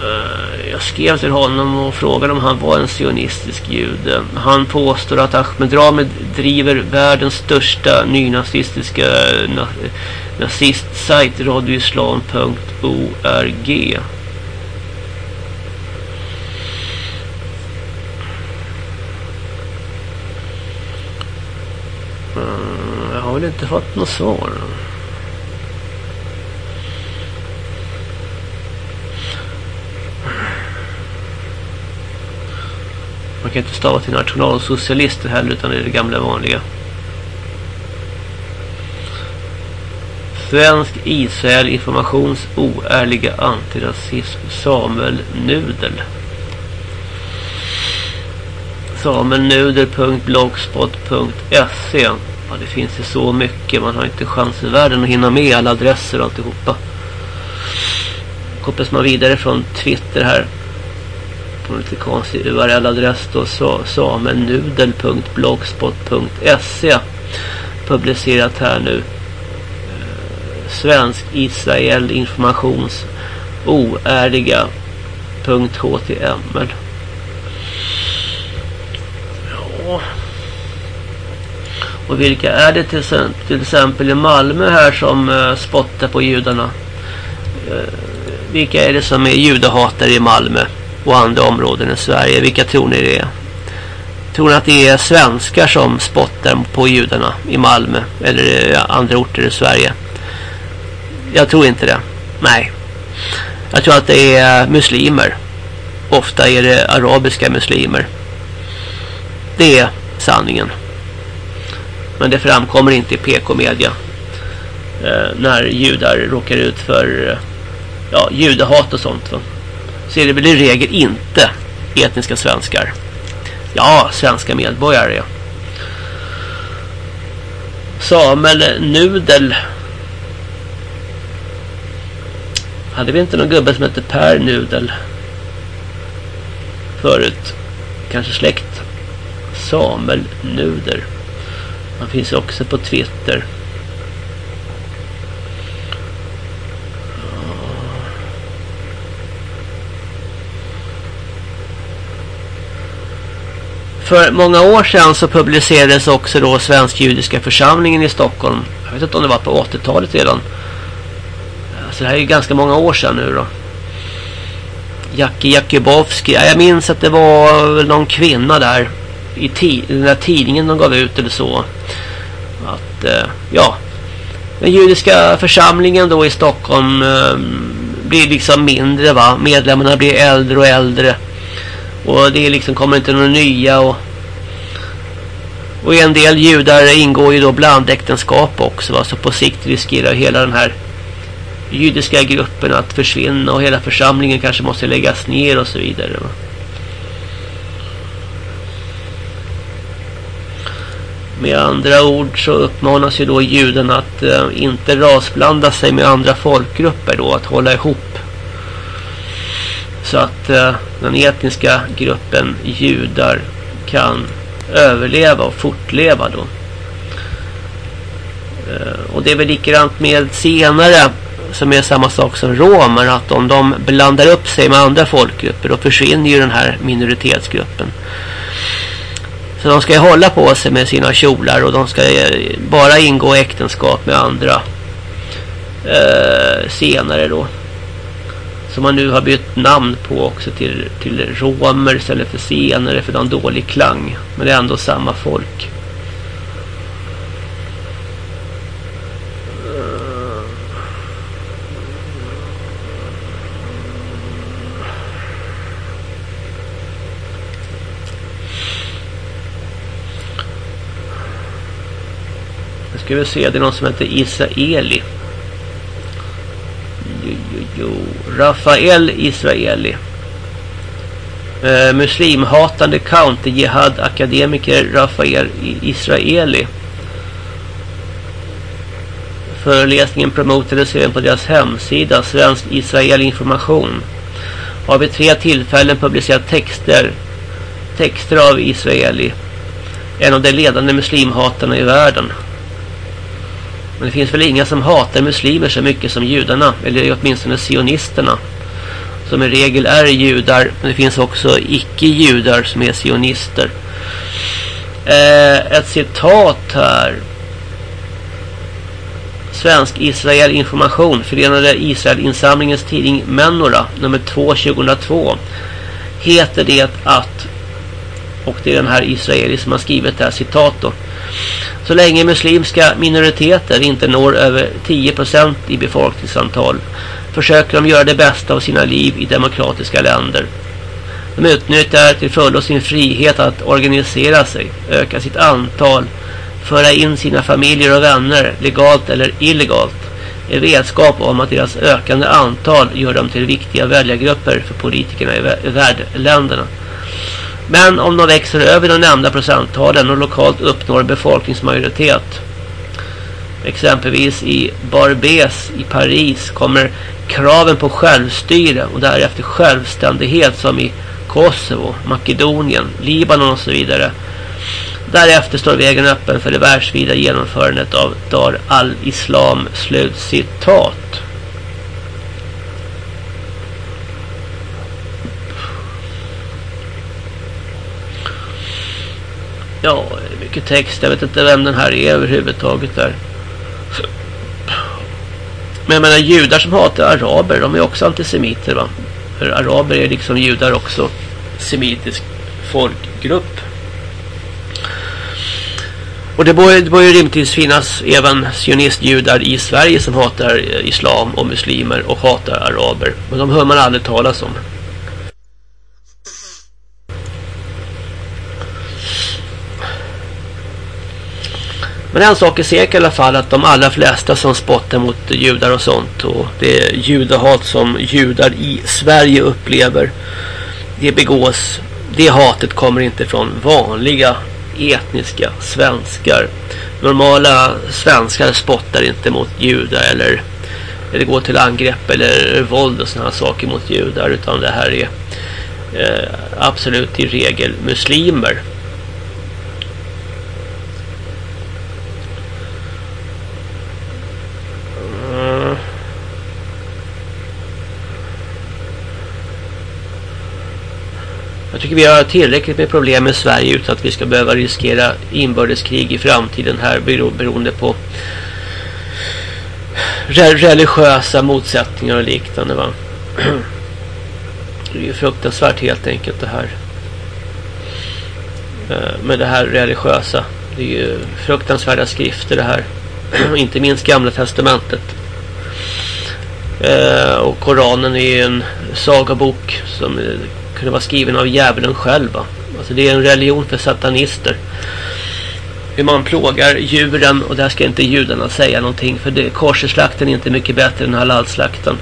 Eh, jag skrev till honom och frågade om han var en sionistisk jude. Han påstår att Ahmed Rami driver världens största nynazistiska na nazistsajt radioislam.org. Mm, jag har väl inte fått något svar. Man kan inte stava till nationalsocialister heller utan det är det gamla vanliga. Svensk Israel informations oärliga antirasism Samuel Nudel. samuelnudel.blogspot.se Ja, det finns ju så mycket. Man har inte chans i världen att hinna med alla adresser och alltihopa. Kopplas man vidare från Twitter här på en lite konstig URL-adress då samenudel.blogspot.se publicerat här nu eh, svensk Israel informations oärliga .html Ja och vilka är det till, till exempel i Malmö här som uh, spottar på judarna? Uh, vilka är det som är judehatare i Malmö? Och andra områden i Sverige. Vilka tror ni det är? Tror ni att det är svenskar som spottar på judarna i Malmö eller andra orter i Sverige? Jag tror inte det. Nej. Jag tror att det är muslimer. Ofta är det arabiska muslimer. Det är sanningen. Men det framkommer inte i PK-media. Eh, när judar råkar ut för eh, ja, judehat och sånt. Va? Så är det väl i regel inte etniska svenskar. Ja, svenska medborgare. Ja. Samuel Nudel. Hade vi inte någon gubbe som hette Per Nudel? Förut. Kanske släkt. Samuel Nuder. Han finns också på Twitter. För många år sedan så publicerades också då Svensk-judiska församlingen i Stockholm. Jag vet inte om det var på 80-talet redan. Så det här är ju ganska många år sedan nu då. Jackie Jakubowski. Jag minns att det var väl någon kvinna där i den där tidningen de gav ut eller så. Att, eh, ja. Den judiska församlingen då i Stockholm eh, blir liksom mindre va. Medlemmarna blir äldre och äldre. Och det liksom kommer inte några nya och och en del judar ingår ju då blandäktenskap också va? så på sikt riskerar hela den här judiska gruppen att försvinna och hela församlingen kanske måste läggas ner och så vidare va? Med andra ord så uppmanas ju då juden att eh, inte rasblanda sig med andra folkgrupper då, att hålla ihop så att eh, den etniska gruppen judar kan överleva och fortleva då. Eh, och det är väl likadant med senare som är samma sak som romer att om de blandar upp sig med andra folkgrupper då försvinner ju den här minoritetsgruppen. Så de ska ju hålla på sig med sina kjolar och de ska eh, bara ingå äktenskap med andra eh, senare då som man nu har bytt namn på också till, till romer istället för senare för de dålig klang. Men det är ändå samma folk. Nu ska vi se, det är någon som heter Isaeli jo. Rafael Israeli. Eh, muslimhatande counter-jihad-akademiker Rafael Israeli. Föreläsningen promotades även på deras hemsida Svensk Israel Information. Har vid tre tillfällen publicerat texter texter av Israeli. En av de ledande muslimhatarna i världen. Men det finns väl inga som hatar muslimer så mycket som judarna. Eller åtminstone sionisterna. Som i regel är judar. Men det finns också icke-judar som är sionister. Eh, ett citat här. Svensk Israel Information. Förenade Israel-insamlingens tidning Menora. Nummer 2 2002. Heter det att. Och det är den här Israeli som har skrivit det här citatet. Så länge muslimska minoriteter inte når över 10% i befolkningsantal försöker de göra det bästa av sina liv i demokratiska länder. De utnyttjar till fullo sin frihet att organisera sig, öka sitt antal, föra in sina familjer och vänner, legalt eller illegalt, i vetskap om att deras ökande antal gör dem till viktiga väljargrupper för politikerna i värdländerna. Men om de växer över de nämnda procenttalen och lokalt uppnår befolkningsmajoritet exempelvis i Barbès i Paris kommer kraven på självstyre och därefter självständighet som i Kosovo, Makedonien, Libanon och så vidare. Därefter står vägen öppen för det världsvida genomförandet av Dar al-Islam. Slutcitat. Ja, mycket text. Jag vet inte vem den här är överhuvudtaget där. Men jag menar, judar som hatar araber, de är också antisemiter va? För araber är liksom judar också semitisk folkgrupp. Och det bör, det bör ju rimligtvis finnas även sionistjudar i Sverige som hatar islam och muslimer och hatar araber. Men de hör man aldrig talas om. Men en sak är säker i alla fall att de allra flesta som spottar mot judar och sånt och det judehat judahat som judar i Sverige upplever det begås det hatet kommer inte från vanliga etniska svenskar. Normala svenskar spottar inte mot judar eller, eller går till angrepp eller våld och sådana saker mot judar utan det här är eh, absolut i regel muslimer. Jag tycker vi har tillräckligt med problem i Sverige utan att vi ska behöva riskera inbördeskrig i framtiden här beroende på religiösa motsättningar och liknande va. Det är ju fruktansvärt helt enkelt det här. Eh, med det här religiösa. Det är ju fruktansvärda skrifter det här. [clears throat] Inte minst gamla testamentet. Eh, och Koranen är ju en sagabok som eh, kunde vara skriven av djävulen själv. Alltså det är en religion för satanister. Hur man plågar djuren och där ska inte judarna säga någonting för det, korserslakten är inte mycket bättre än halalslakten.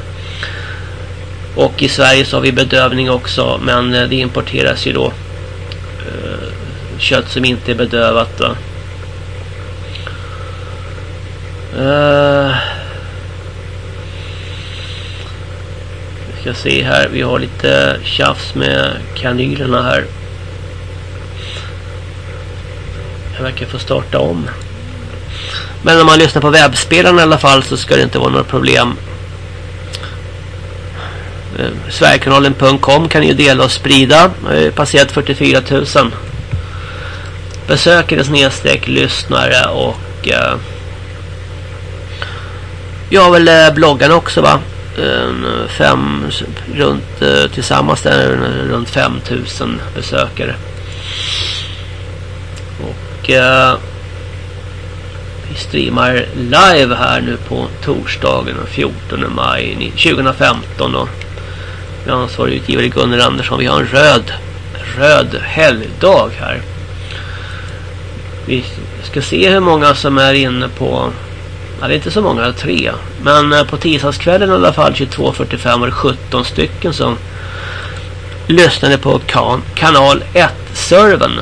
Och i Sverige så har vi bedövning också men eh, det importeras ju då eh, kött som inte är bedövat. Va? Eh, ska se här. Vi har lite tjafs med kanylerna här. Jag verkar få starta om. Men om man lyssnar på webbspelaren i alla fall så ska det inte vara några problem. Eh, Sverigekanalen.com kan ju dela och sprida. Jag har passerat 44 000 besökare snedstreck lyssnare och uh, jag har väl eh, bloggarna också va fem runt eh, tillsammans där runt 5000 besökare. Och eh, vi streamar live här nu på torsdagen den 14 maj 2015 då. Vi ansvarig utgivare Gunnar Andersson. Vi har en röd röd helgdag här. Vi ska se hur många som är inne på Ja, det är inte så många, tre. Men eh, på tisdagskvällen i alla fall 22.45 var det 17 stycken som lyssnade på kan kanal 1-serven.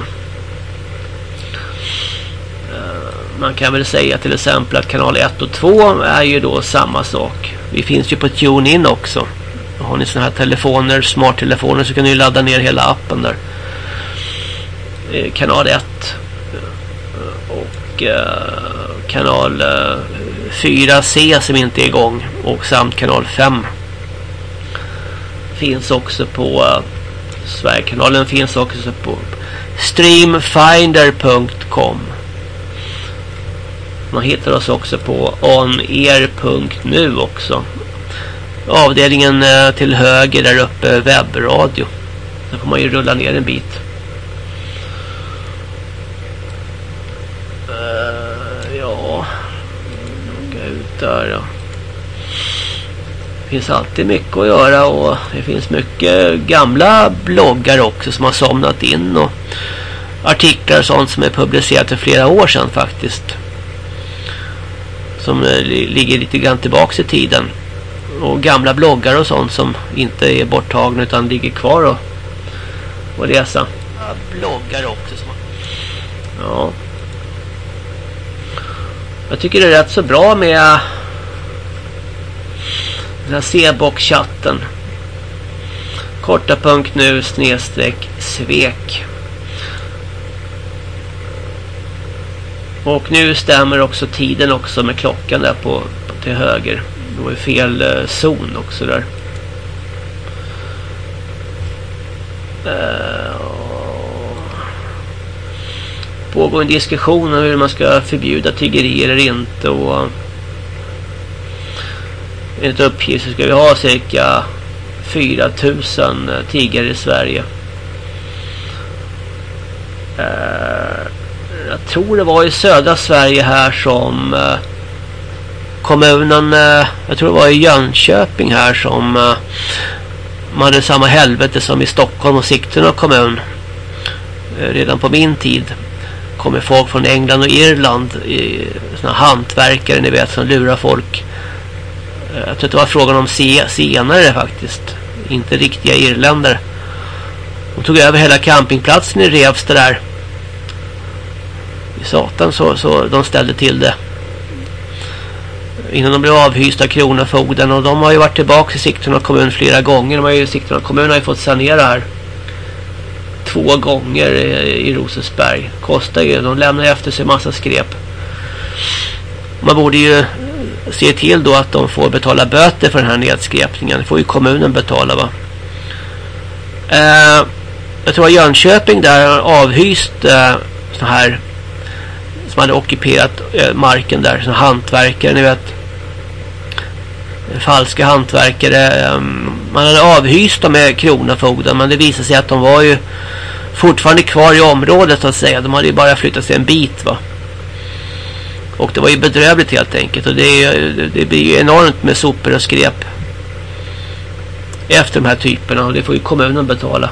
Eh, man kan väl säga till exempel att kanal 1 och 2 är ju då samma sak. Vi finns ju på TuneIn också. Har ni sådana här telefoner, smarttelefoner så kan ni ladda ner hela appen där. Eh, kanal 1 och kanal 4C som inte är igång och samt kanal 5 finns också på eh, Sverigekanalen finns också på streamfinder.com man hittar oss också på onair.nu också. Avdelningen uh, till höger där uppe webbradio. Där får man ju rulla ner en bit. Uh, ja. Logga ut där ja. Det finns alltid mycket att göra och det finns mycket gamla bloggar också som har somnat in och artiklar och sånt som är publicerat för flera år sedan faktiskt som eh, ligger lite grann tillbaks i tiden. Och gamla bloggar och sånt som inte är borttagna utan ligger kvar och, och läsa. Bloggar också. Som, ja. Jag tycker det är rätt så bra med eh, den här C-box-chatten. Korta punkt nu snedstreck svek. Och nu stämmer också tiden också med klockan där på, på till höger. Det var ju fel eh, zon också där. Eh. Pågår en diskussion om hur man ska förbjuda tiggeri eller inte och eh, enligt uppgift så ska vi ha cirka 4000 eh, tiggare i Sverige. Eh, jag tror det var i södra Sverige här som kommunen, jag tror det var i Jönköping här som man hade samma helvete som i Stockholm och Sigtuna kommun. Redan på min tid kommer folk från England och Irland, i, såna hantverkare ni vet som lurar folk. Eh, jag tror att det var frågan om senare faktiskt, inte riktiga irländare. De tog över hela campingplatsen i Revsta där satan så, så de ställde till det. Innan de blev avhysta av kronofogden och de har ju varit tillbaka i Sigtuna kommun flera gånger. De har ju, Sigtuna kommun har ju fått sanera här två gånger i, i Kostar ju, de lämnar efter sig massa skräp. Man borde ju se till då att de får betala böter för den här nedskräpningen. Det får ju kommunen betala va. Eh, jag tror att Jönköping där har avhyst eh, så här som hade ockuperat eh, marken där. Såna hantverkare, ni vet. Falska hantverkare. Ehm, man hade avhyst dem med kronofogden. Men det visade sig att de var ju fortfarande kvar i området så att säga. De hade ju bara flyttat sig en bit va. Och det var ju bedrövligt helt enkelt. Och det, är, det blir ju enormt med sopor och skräp. Efter de här typerna. Och det får ju kommunen betala.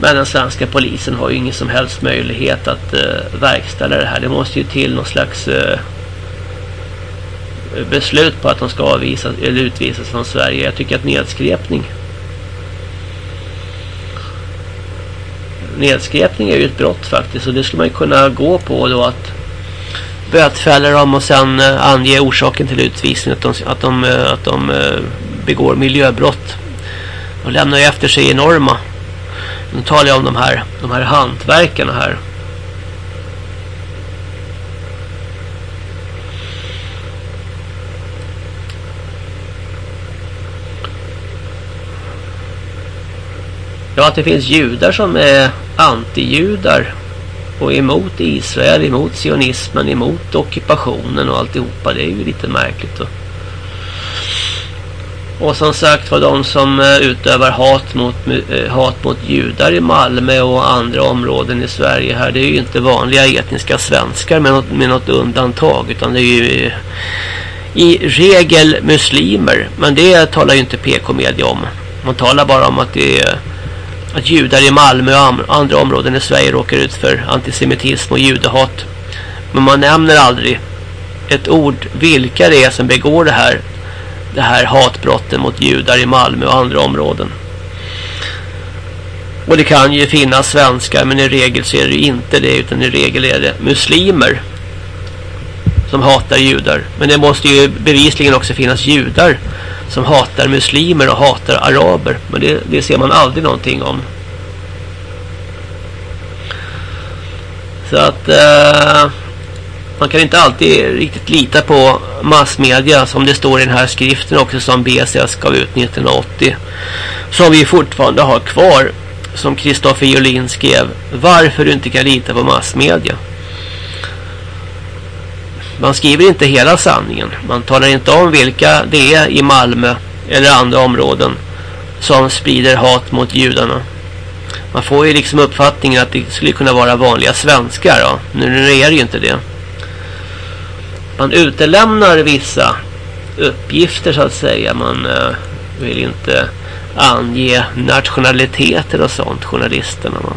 Men den svenska polisen har ju ingen som helst möjlighet att uh, verkställa det här. Det måste ju till någon slags uh, beslut på att de ska avvisas eller utvisas från Sverige. Jag tycker att nedskräpning nedskräpning är ju ett brott faktiskt och det skulle man ju kunna gå på då att bötfälla dem och sen eh, ange orsaken till utvisningen. att de, att de, eh, att de eh, begår miljöbrott. De lämnar ju efter sig enorma nu talar jag om de här, de här hantverkarna här. Ja, att det finns judar som är antijudar och emot Israel, emot sionismen, emot ockupationen och alltihopa. Det är ju lite märkligt. Då. Och som sagt var de som eh, utövar hat mot, eh, hat mot judar i Malmö och andra områden i Sverige här. Det är ju inte vanliga etniska svenskar med något, med något undantag. Utan det är ju eh, i regel muslimer. Men det talar ju inte PK-media om. Man talar bara om att det är att judar i Malmö och andra områden i Sverige råkar ut för antisemitism och judehat. Men man nämner aldrig ett ord vilka det är som begår det här det här hatbrotten mot judar i Malmö och andra områden. Och det kan ju finnas svenskar men i regel så är det inte det utan i regel är det muslimer som hatar judar. Men det måste ju bevisligen också finnas judar som hatar muslimer och hatar araber. Men det, det ser man aldrig någonting om. Så att eh, man kan inte alltid riktigt lita på massmedia som det står i den här skriften också som BSS gav ut 1980. Som vi fortfarande har kvar som Kristoffer Jolin skrev. Varför du inte kan lita på massmedia. Man skriver inte hela sanningen. Man talar inte om vilka det är i Malmö eller andra områden som sprider hat mot judarna. Man får ju liksom uppfattningen att det skulle kunna vara vanliga svenskar. Ja. Nu, nu är det ju inte det. Man utelämnar vissa uppgifter så att säga. Man uh, vill inte ange nationaliteter och sånt, journalisterna. Man.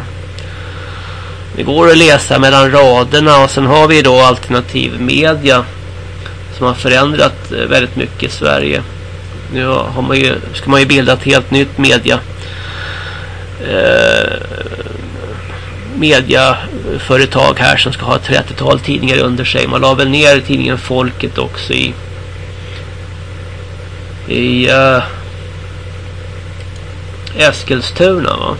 Det går att läsa mellan raderna och sen har vi då alternativ media som har förändrat eh, väldigt mycket i Sverige. Nu har man ju, ska man ju bilda ett helt nytt media eh, mediaföretag här som ska ha 30-tal tidningar under sig. Man la väl ner tidningen Folket också i i eh, Eskilstuna va?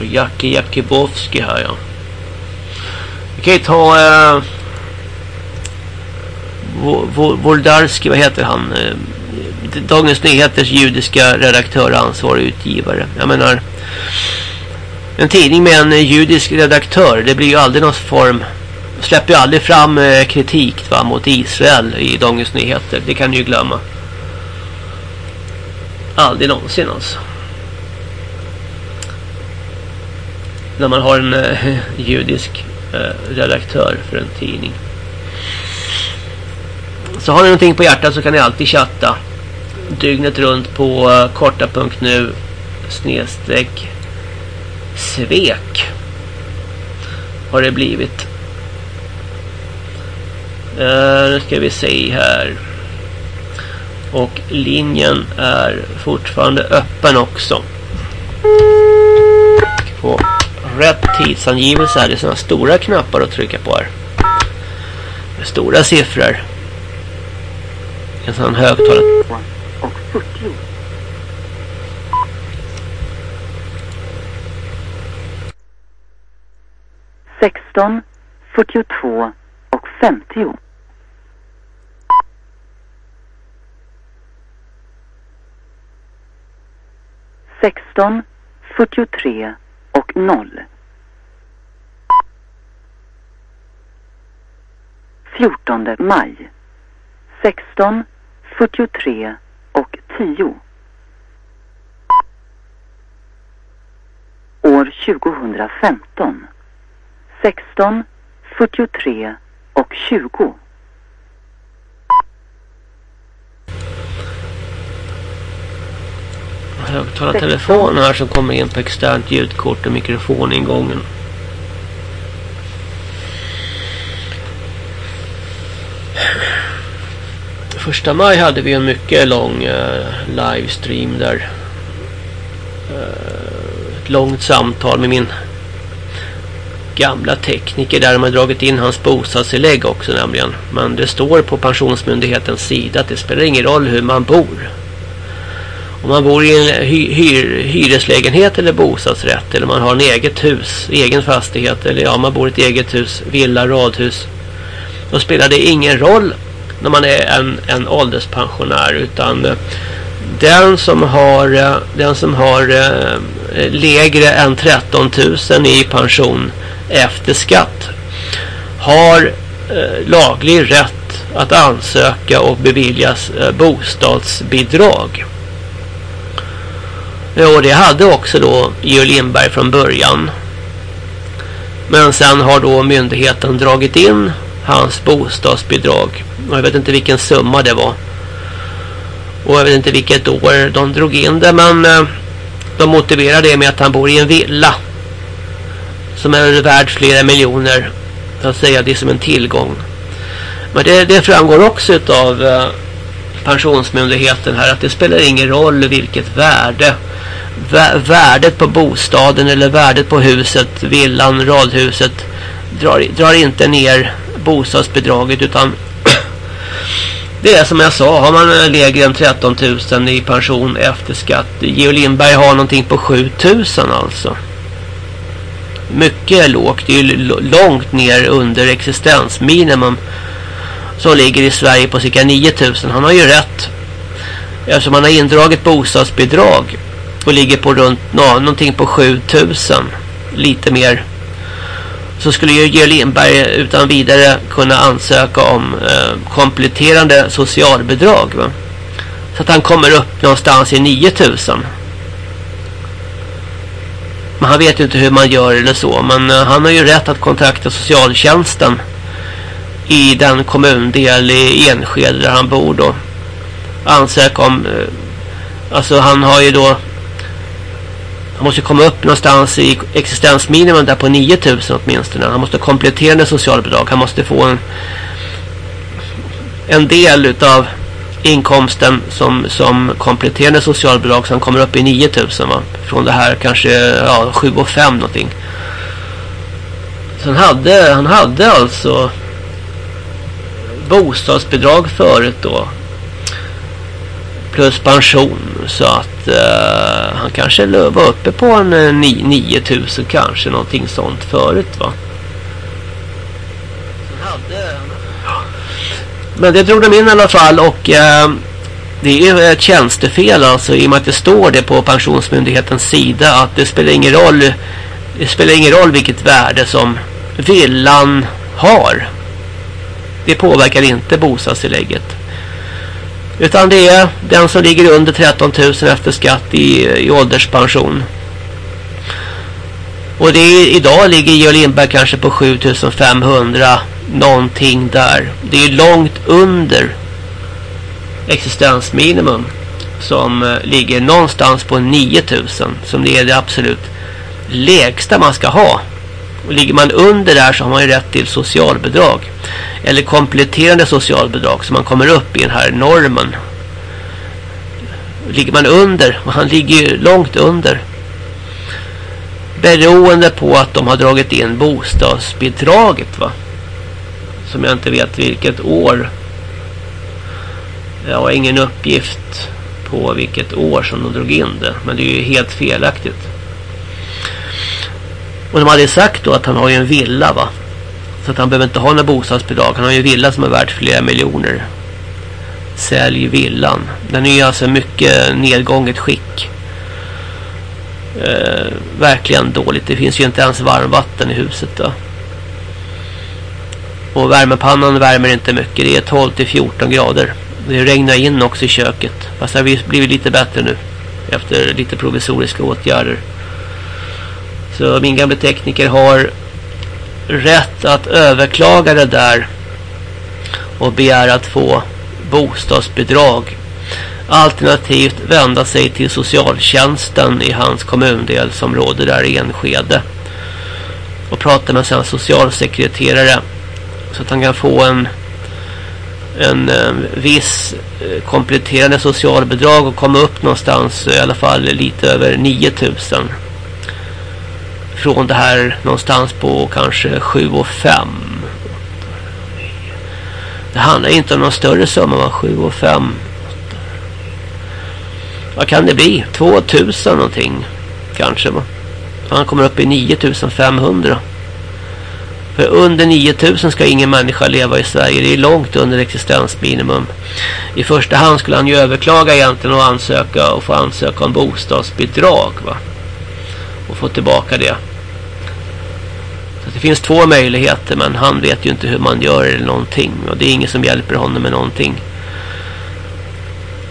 Och Jackie Jakibowski här ja. Vi kan ju ta eh, Voldarski, vad heter han? Eh, Dagens Nyheters judiska redaktör och ansvarig utgivare. Jag menar, en tidning med en judisk redaktör, det blir ju aldrig någon form, släpper ju aldrig fram eh, kritik va, mot Israel i Dagens Nyheter. Det kan ni ju glömma. Aldrig någonsin alltså. När man har en eh, [laughs] judisk eh, redaktör för en tidning. Så har ni någonting på hjärtat så kan ni alltid chatta dygnet runt på eh, korta.nu snedstreck svek har det blivit. Uh, nu ska vi se här. Och linjen är fortfarande öppen också. På rätt tidsangivelse här. Det är sådana stora knappar att trycka på här. Med Stora siffror. En sån högtalare. Och 40. Sexton, fyrtiotvå och femtio. Sexton, fyrtiotre och noll. Fjortonde maj. 16, 43 och 10. År 2015. 16, 43 och 20. Högtalartelefon här som kommer in på externt ljudkort och mikrofoningången. Första maj hade vi en mycket lång uh, livestream där. Uh, ett långt samtal med min gamla tekniker där de har dragit in hans bostadstillägg också nämligen. Men det står på pensionsmyndighetens sida att det spelar ingen roll hur man bor. Om man bor i en hy hyr hyreslägenhet eller bostadsrätt eller man har en eget hus, egen fastighet eller ja, man bor i ett eget hus, villa, radhus. Då spelar det ingen roll när man är en, en ålderspensionär utan eh, den som har eh, den som har eh, lägre än 13 000 i pension efter skatt har laglig rätt att ansöka och beviljas bostadsbidrag. Och det hade också då Georg Lindberg från början. Men sen har då myndigheten dragit in hans bostadsbidrag. Och jag vet inte vilken summa det var. Och jag vet inte vilket år de drog in det. Men eh, de motiverar det med att han bor i en villa. Som är värd flera miljoner. Jag säger det som en tillgång. Men det, det framgår också av pensionsmyndigheten här att det spelar ingen roll vilket värde värdet på bostaden eller värdet på huset, villan, radhuset drar, drar inte ner bostadsbidraget utan [clears throat] det är som jag sa, har man lägre än 13 000 i pension efter skatt. Geo Lindberg har någonting på 7 000 alltså. Mycket lågt, det är långt ner under existensminimum som ligger i Sverige på cirka 9000. Han har ju rätt. Eftersom han har indragit bostadsbidrag och ligger på runt no, någonting på 7000. Lite mer så skulle ju Georg Lindberg utan vidare kunna ansöka om eh, kompletterande socialbidrag. Va? Så att han kommer upp någonstans i 9000. Men han vet ju inte hur man gör eller så. Men eh, han har ju rätt att kontakta socialtjänsten i den kommundel i Enskede där han bor då. Ansöka om... Eh, alltså han har ju då han måste komma upp någonstans i existensminimum där på 9000 åtminstone. Han måste kompletterande socialbidrag. Han måste få en, en del utav inkomsten som, som kompletterande socialbidrag så han kommer upp i 9000 va? Från det här kanske ja, 7 och 5 någonting. Så han hade, han hade alltså bostadsbidrag förut då plus pension så att uh, han kanske var uppe på en uh, 9000 kanske någonting sånt förut va. Men det drog de in i alla fall och uh, det är ett tjänstefel alltså i och med att det står det på pensionsmyndighetens sida att det spelar ingen roll det spelar ingen roll vilket värde som villan har. Det påverkar inte bostadstillägget. Utan det är den som ligger under 13 000 efter skatt i, i ålderspension. Och det är, idag ligger Georg Lindberg kanske på 7500 någonting där. Det är långt under existensminimum som eh, ligger någonstans på 9000 som det är det absolut lägsta man ska ha. Och ligger man under där så har man ju rätt till socialbidrag. Eller kompletterande socialbidrag så man kommer upp i den här normen. Ligger man under, [laughs] och han ligger ju långt under. Beroende på att de har dragit in bostadsbidraget va. Som jag inte vet vilket år. Jag har ingen uppgift på vilket år som de drog in det. Men det är ju helt felaktigt. Och de hade sagt då att han har ju en villa va. Så att han behöver inte ha några bostadsbidrag. Han har ju en villa som är värt flera miljoner. Sälj villan. Den är ju alltså mycket nedgånget skick. Eh, verkligen dåligt. Det finns ju inte ens varmvatten i huset då. Och värmepannan värmer inte mycket. Det är 12 till 14 grader. Det regnar in också i köket. Fast det har blivit lite bättre nu. Efter lite provisoriska åtgärder. Så min gamla tekniker har rätt att överklaga det där och begära att få bostadsbidrag. Alternativt vända sig till socialtjänsten i hans kommundelsområde där i Enskede. Och prata med sin socialsekreterare så att han kan få en en, en viss eh, kompletterande socialbidrag och komma upp någonstans i alla fall lite över 9000 från det här någonstans på kanske 7 och 5. Det handlar inte om någon större summa, va? 7 och 5. Vad kan det bli? 2000 någonting kanske va? Han kommer upp i 9500. För under 9000 ska ingen människa leva i Sverige. Det är långt under existensminimum. I första hand skulle han ju överklaga egentligen och ansöka och få ansöka om bostadsbidrag va. Och få tillbaka det. Så det finns två möjligheter men han vet ju inte hur man gör eller någonting. Och det är ingen som hjälper honom med någonting.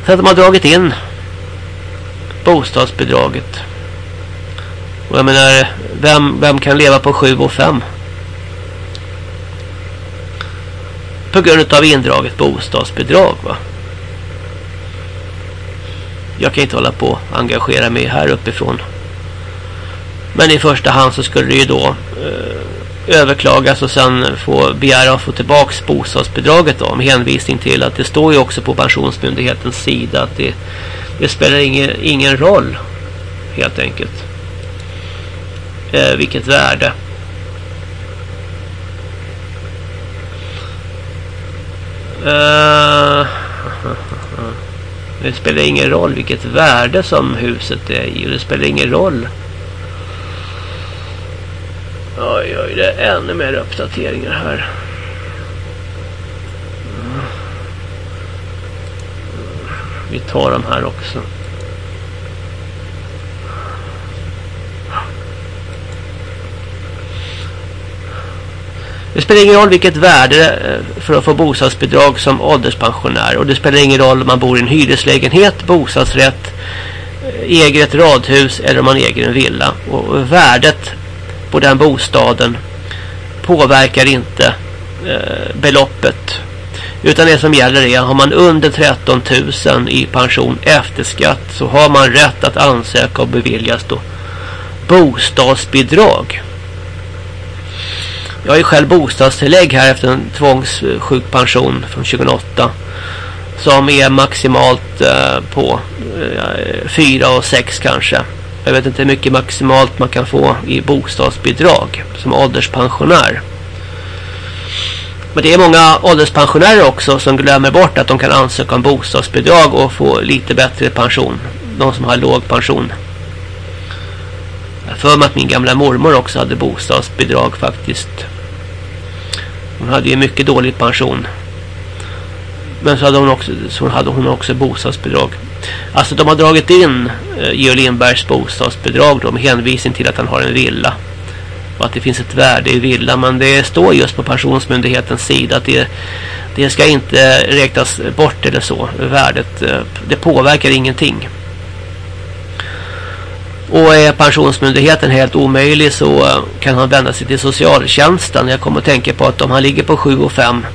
Så att de har dragit in bostadsbidraget. Och jag menar, vem, vem kan leva på 7 och 5? På grund av indraget bostadsbidrag va? Jag kan inte hålla på och engagera mig här uppifrån. Men i första hand så skulle det ju då eh, överklagas och sen få begära att få tillbaks bostadsbidraget då med hänvisning till att det står ju också på pensionsmyndighetens sida att det, det spelar ingen, ingen roll helt enkelt. Eh, vilket värde. Uh, [laughs] det spelar ingen roll vilket värde som huset är i. Det spelar ingen roll. Oj, oj, det är ännu mer uppdateringar här. Mm. Vi tar de här också. Det spelar ingen roll vilket värde eh, för att få bostadsbidrag som ålderspensionär. Och det spelar ingen roll om man bor i en hyreslägenhet, bostadsrätt, eh, äger ett radhus eller om man äger en villa. Och värdet på den bostaden påverkar inte eh, beloppet. Utan det som gäller är, har man under 13 000 i pension efter skatt så har man rätt att ansöka och beviljas då bostadsbidrag. Jag har ju själv bostadstillägg här efter en tvångssjukpension från 2008. Som är maximalt eh, på eh, 4 och 6 kanske. Jag vet inte hur mycket maximalt man kan få i bostadsbidrag som ålderspensionär. Men det är många ålderspensionärer också som glömmer bort att de kan ansöka om bostadsbidrag och få lite bättre pension. De som har låg pension. Jag för mig att min gamla mormor också hade bostadsbidrag faktiskt. Hon hade ju mycket dålig pension. Men så hade hon också, så hade hon också bostadsbidrag. Alltså de har dragit in eh, Georg Lindbergs bostadsbidrag då, med hänvisning till att han har en villa. Och att det finns ett värde i villa. Men det står just på pensionsmyndighetens sida att det, det ska inte räknas bort eller så. Värdet, eh, det påverkar ingenting. Och är pensionsmyndigheten helt omöjlig så eh, kan han vända sig till socialtjänsten. Jag kommer att tänka på att om han ligger på 7 och 5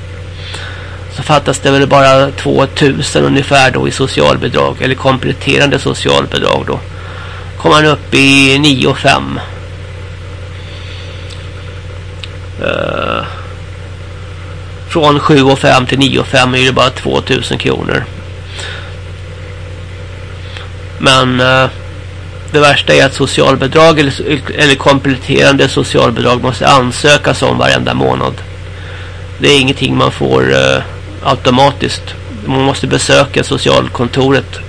så fattas det väl bara 2000 ungefär då i socialbidrag eller kompletterande socialbidrag då. Kommer han upp i 9 5. Uh, från 7 och 5 till 9 och 5 är det bara 2000 kronor. Men uh, det värsta är att socialbidrag eller, eller kompletterande socialbidrag måste ansökas om varenda månad. Det är ingenting man får uh, automatiskt. Man måste besöka socialkontoret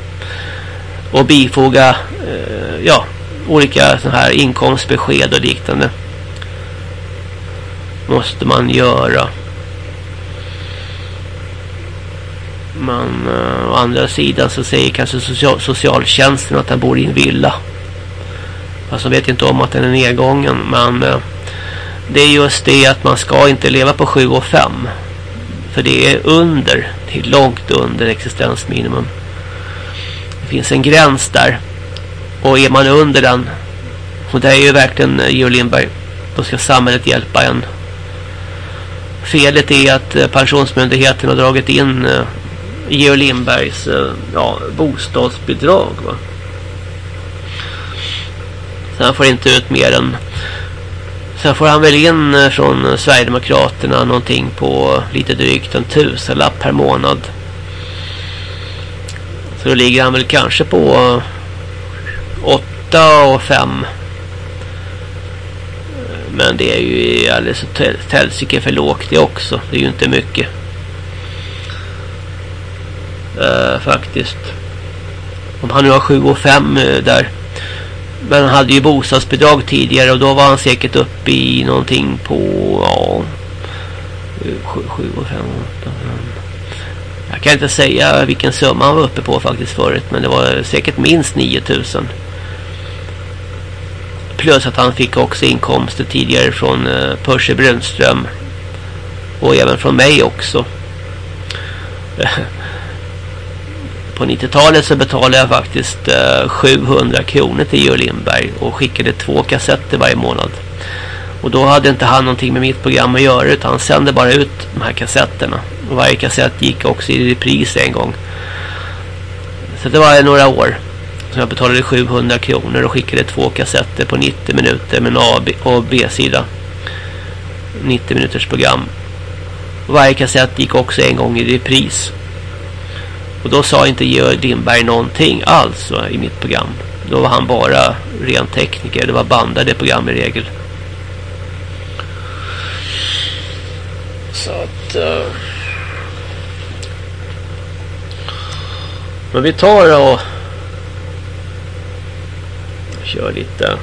och bifoga eh, ja, olika sån här inkomstbesked och liknande. Måste man göra. Men eh, å andra sidan så säger kanske social, socialtjänsten att han bor i en villa. Fast de vet inte om att den är nedgången. Men eh, det är just det att man ska inte leva på 7 och 5. För det är under, det är långt under existensminimum. Det finns en gräns där. Och är man under den, och det är ju verkligen eh, Georg Lindberg, då ska samhället hjälpa en. Felet är att eh, pensionsmyndigheten har dragit in eh, Georg Lindbergs ja, bostadsbidrag va. han får inte ut mer än Sen får han väl in eh, från eh, Sverigedemokraterna någonting på eh, lite drygt en tusenlapp per månad. Så då ligger han väl kanske på 8 och 5. Men det är ju alldeles helsike för lågt det också. Det är ju inte mycket. Uh, faktiskt. Om han nu har 7 och 5 uh, där. Men han hade ju bostadsbidrag tidigare och då var han säkert uppe i någonting på ja 7, 7 och 5, 8, 5. Jag kan inte säga vilken summa han var uppe på faktiskt förut men det var säkert minst 9000. Plus att han fick också inkomster tidigare från uh, Percy Brunström och även från mig också. [laughs] på 90-talet så betalade jag faktiskt eh, 700 kronor till Georg Lindberg och skickade två kassetter varje månad. Och då hade inte han någonting med mitt program att göra utan han sände bara ut de här kassetterna. Och varje kassett gick också i repris en gång. Så det var några år som jag betalade 700 kronor och skickade två kassetter på 90 minuter med en A och B-sida. 90 minuters program. Och varje kassett gick också en gång i repris. Och då sa inte Georg Lindberg någonting alls va, i mitt program. Då var han bara ren tekniker. Det var bandade program i regel. Så att... Uh... Men vi tar och kör lite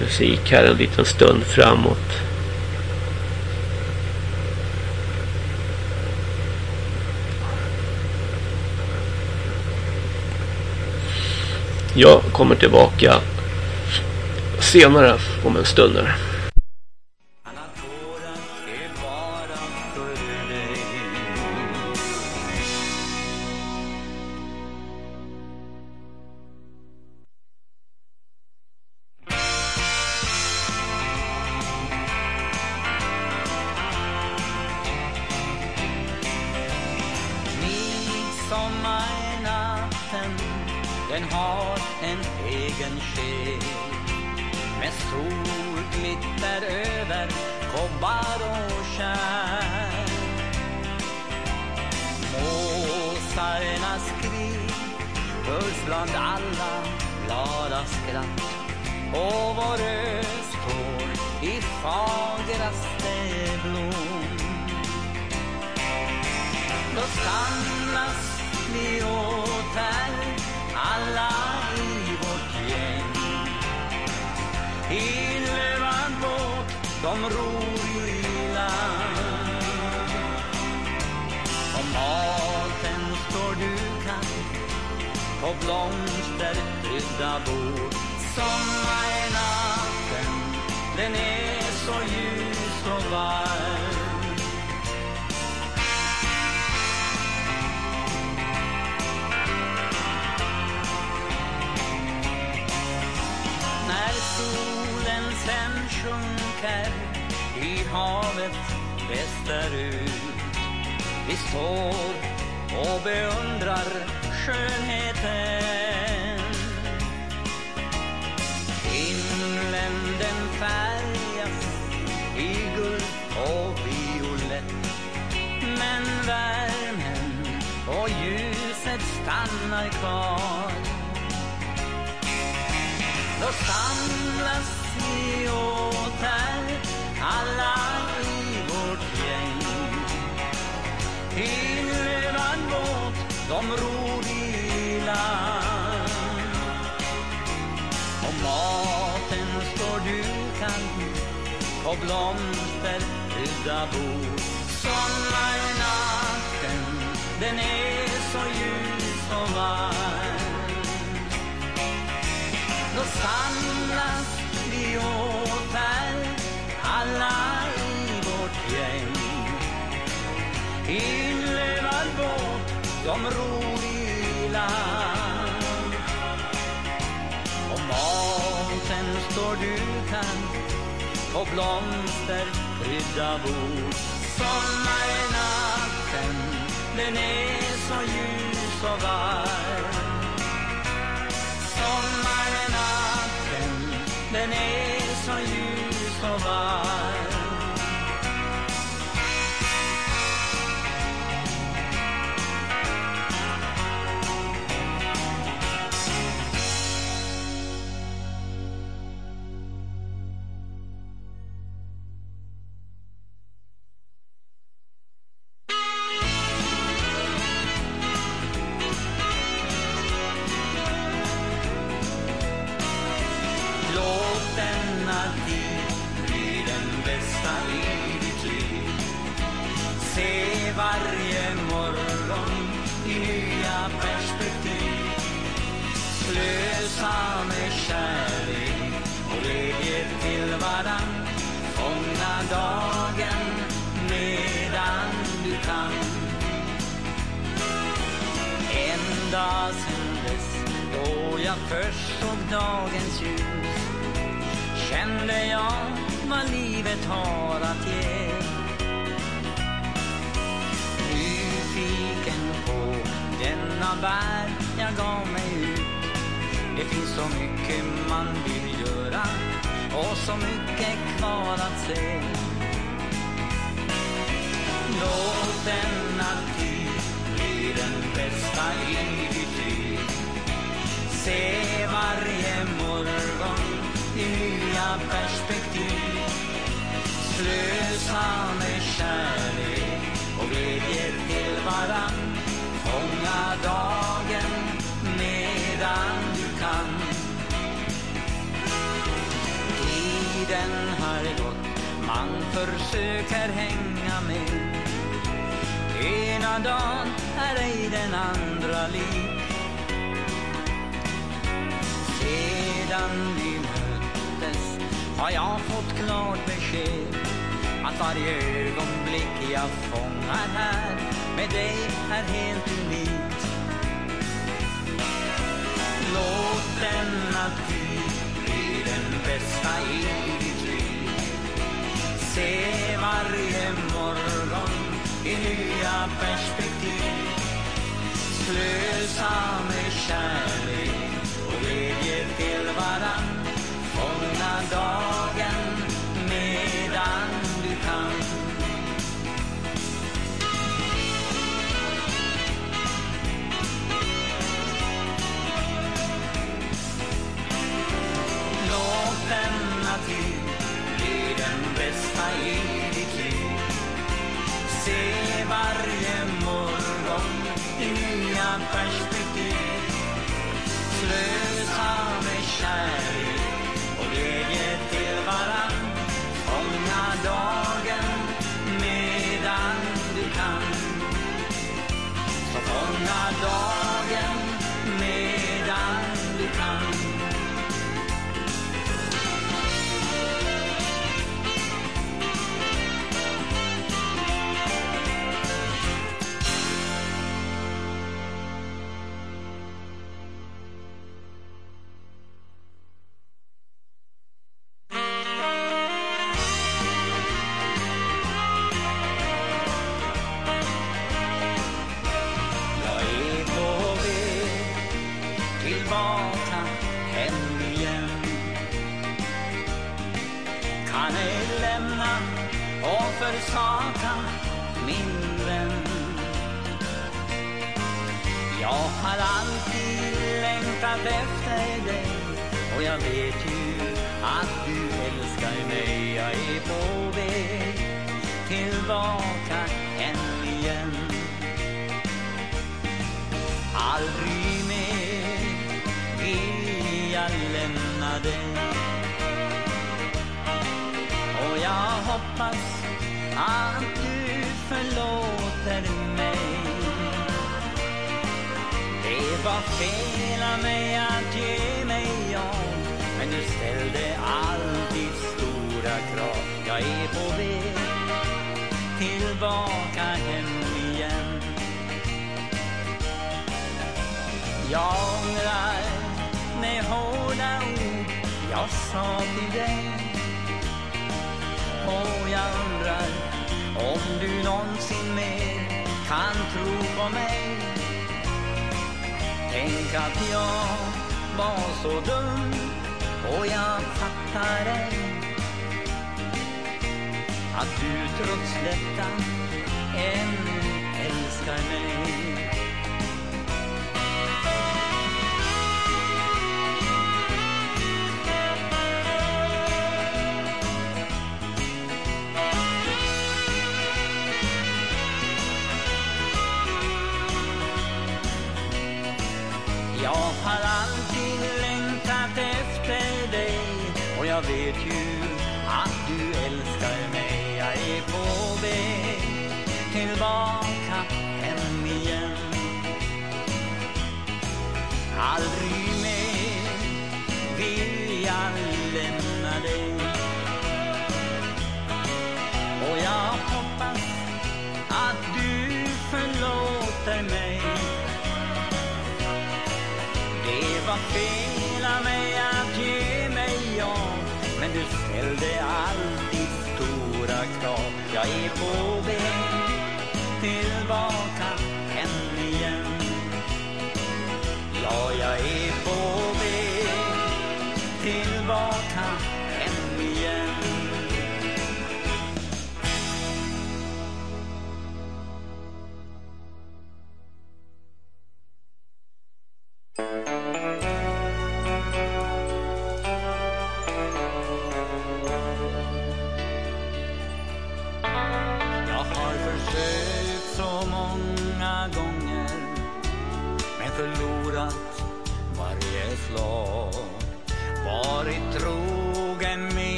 musik här en liten stund framåt. Jag kommer tillbaka senare om en stund. Här.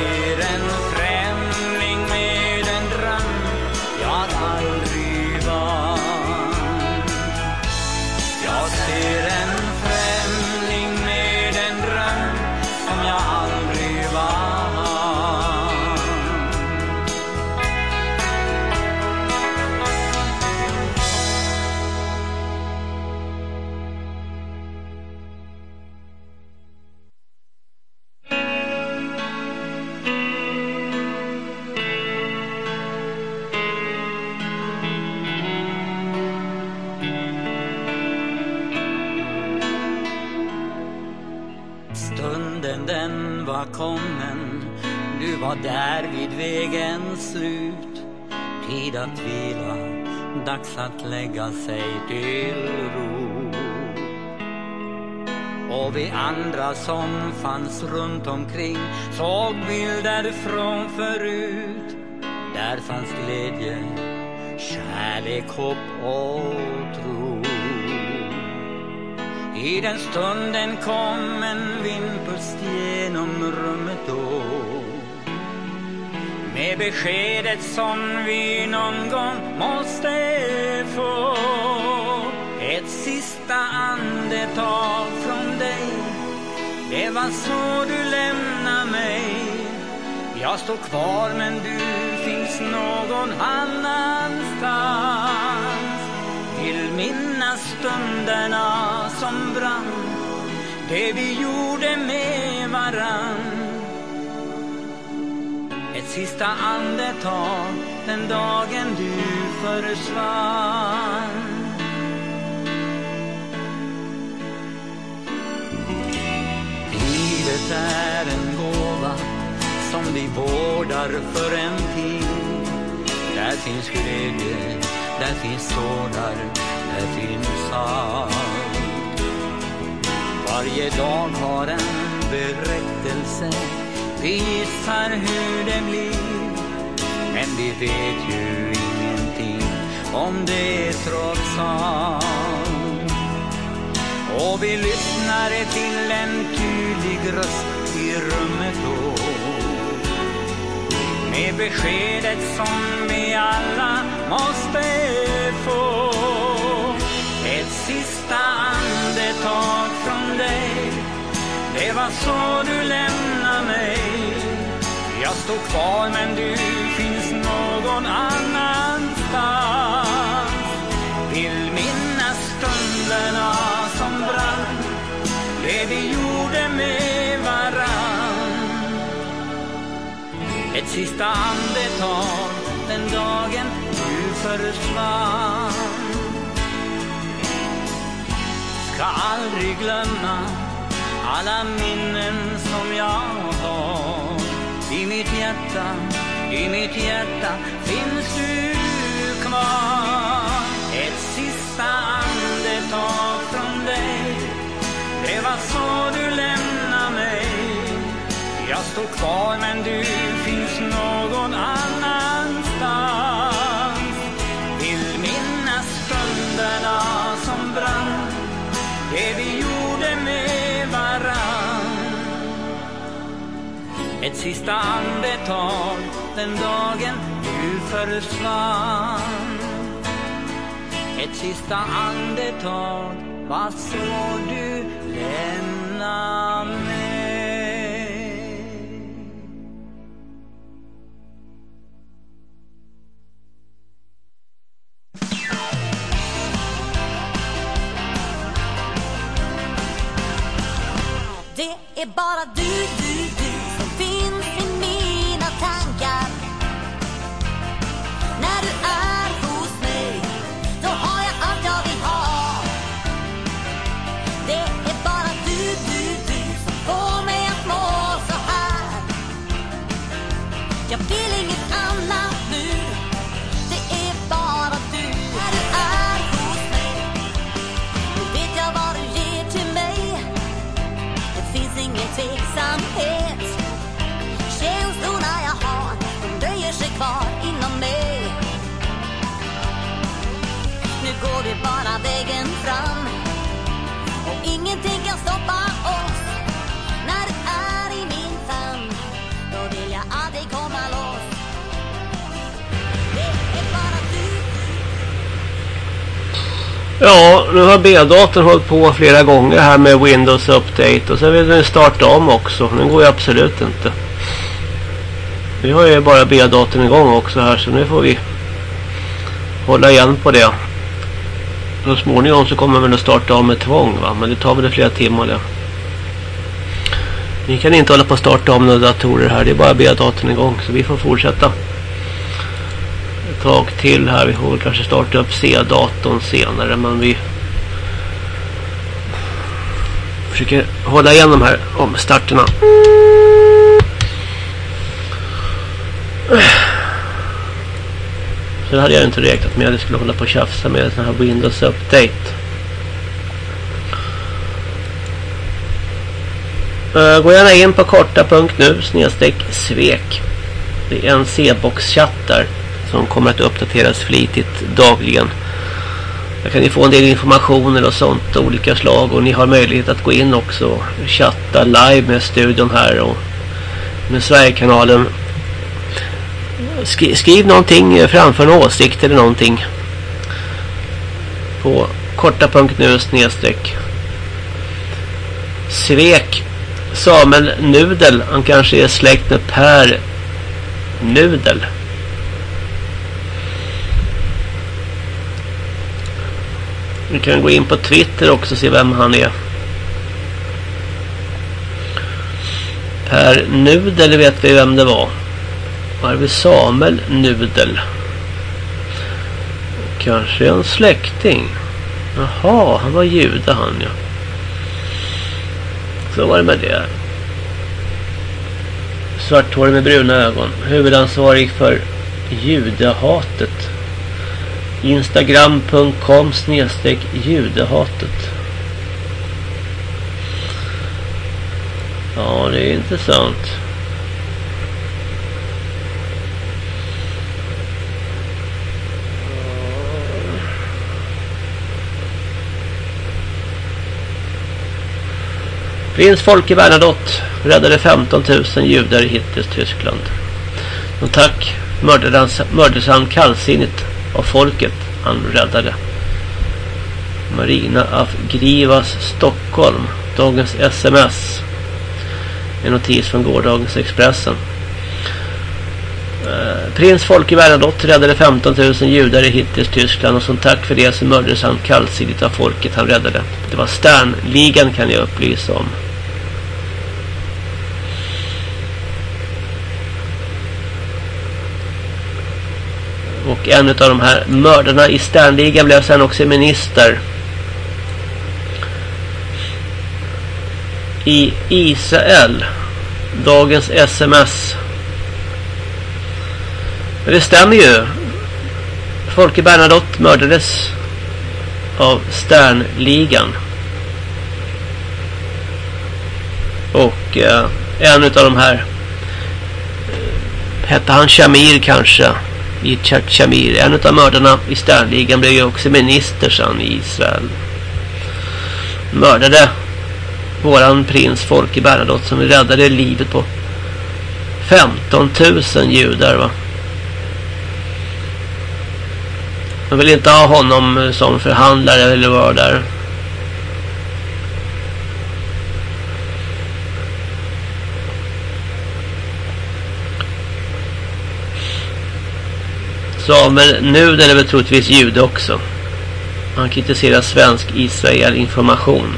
Jag ser slut. Tid att vila Dags att lägga sig till ro. Och vi andra som fanns runt omkring Såg bilder från förut. Där fanns glädje Kärlek, hopp och tro. I den stunden kom en vindpust genom rummet då. Med beskedet som vi någon gång måste få. Ett sista andetag från dig. Det var så du lämnade mig. Jag står kvar men du finns någon annanstans. Vill minnas stunderna som brann. Det vi gjorde med varann sista andetag den dagen du försvann Livet är en gåva som vi vårdar för en tid Där finns glädje där finns tårar, där finns allt. Varje dag har en berättelse, gissar hur det blir. Men vi vet ju ingenting om det trots allt. Och vi lyssnar till en tydlig röst i rummet då med beskedet som vi alla måste få. Ett sista andetag var så du lämnade mig. Jag står kvar men du finns någon annanstans. Vill minnas stunderna som brann. Det vi gjorde med varann. Ett sista andetag den dagen du försvann. Ska aldrig glömma alla minnen som jag har I mitt hjärta, i mitt hjärta finns du kvar. Ett sista andetag från dig Det var så du lämnade mig. Jag står kvar men du Ett sista andetag den dagen du försvann. Ett sista andetag var så du lämna' mig? Det är bara du, du stoppa oss När du är i min famn Då vill jag aldrig komma loss Det är bara du Ja, nu har B-datorn hållit på flera gånger här med Windows Update och sen vill den starta om också. Den går ju absolut inte. Vi har ju bara B-datorn igång också här så nu får vi hålla igen på det. Så småningom så kommer man att starta om med tvång va, men det tar väl flera timmar det. Vi kan inte hålla på att starta om några datorer här, det är bara B-datorn igång så vi får fortsätta ett tag till här. Vi får kanske starta upp C-datorn senare men vi försöker hålla igen de här omstarterna. Så det hade jag inte räknat med att jag skulle hålla på och tjafsa med En sån här Windows Update. Uh, gå gärna in på korta.nu snedstreck svek. Det är en C-box-chatt där som kommer att uppdateras flitigt dagligen. Där kan ni få en del informationer och sånt olika slag och ni har möjlighet att gå in också och chatta live med studion här och med Sverigekanalen. Skri skriv någonting, eh, framför en åsikt eller någonting på korta.nu snedstreck svek Samuel Nudel han kanske är släkt med Per Nudel Vi kan gå in på Twitter också och se vem han är. Per Nudel vet vi vem det var. Var vi Samuel Nudel? Kanske en släkting. Jaha, han var jude han ja. Så var det med det. Svarthårig med bruna ögon. Huvudansvarig för judehatet. Instagram.com snedstreck judehatet. Ja, det är intressant. Prins Folke Bernadotte räddade 15 000 judar i Hitlers Tyskland. Men tack mördades han kallsinnigt av folket han räddade. Marina af Grivas Stockholm. Dagens sms. En notis från gårdagens Expressen. Eh, Prins Folke Bernadotte räddade 15 000 judar i Hitlers Tyskland och som tack för det så mördades han kallsidigt av folket han räddade. Det var Sternligan kan jag upplysa om. Och en av de här mördarna i Sternligan blev sen också minister. I Israel. Dagens sms. Men det stämmer ju. Folke Bernadotte mördades av Sternligan. Och eh, en av de här eh, hette han Shamir kanske Yitzhak Shamir, en av mördarna i Sternligan blev ju också minister sen i Israel. Mördade våran prins Folke Bernadotte som räddade livet på 15 000 judar va. De vill inte ha honom eh, som förhandlare eller vad där. Samuel Nudel är väl troligtvis jude också. Han kritiserar svensk Israel information.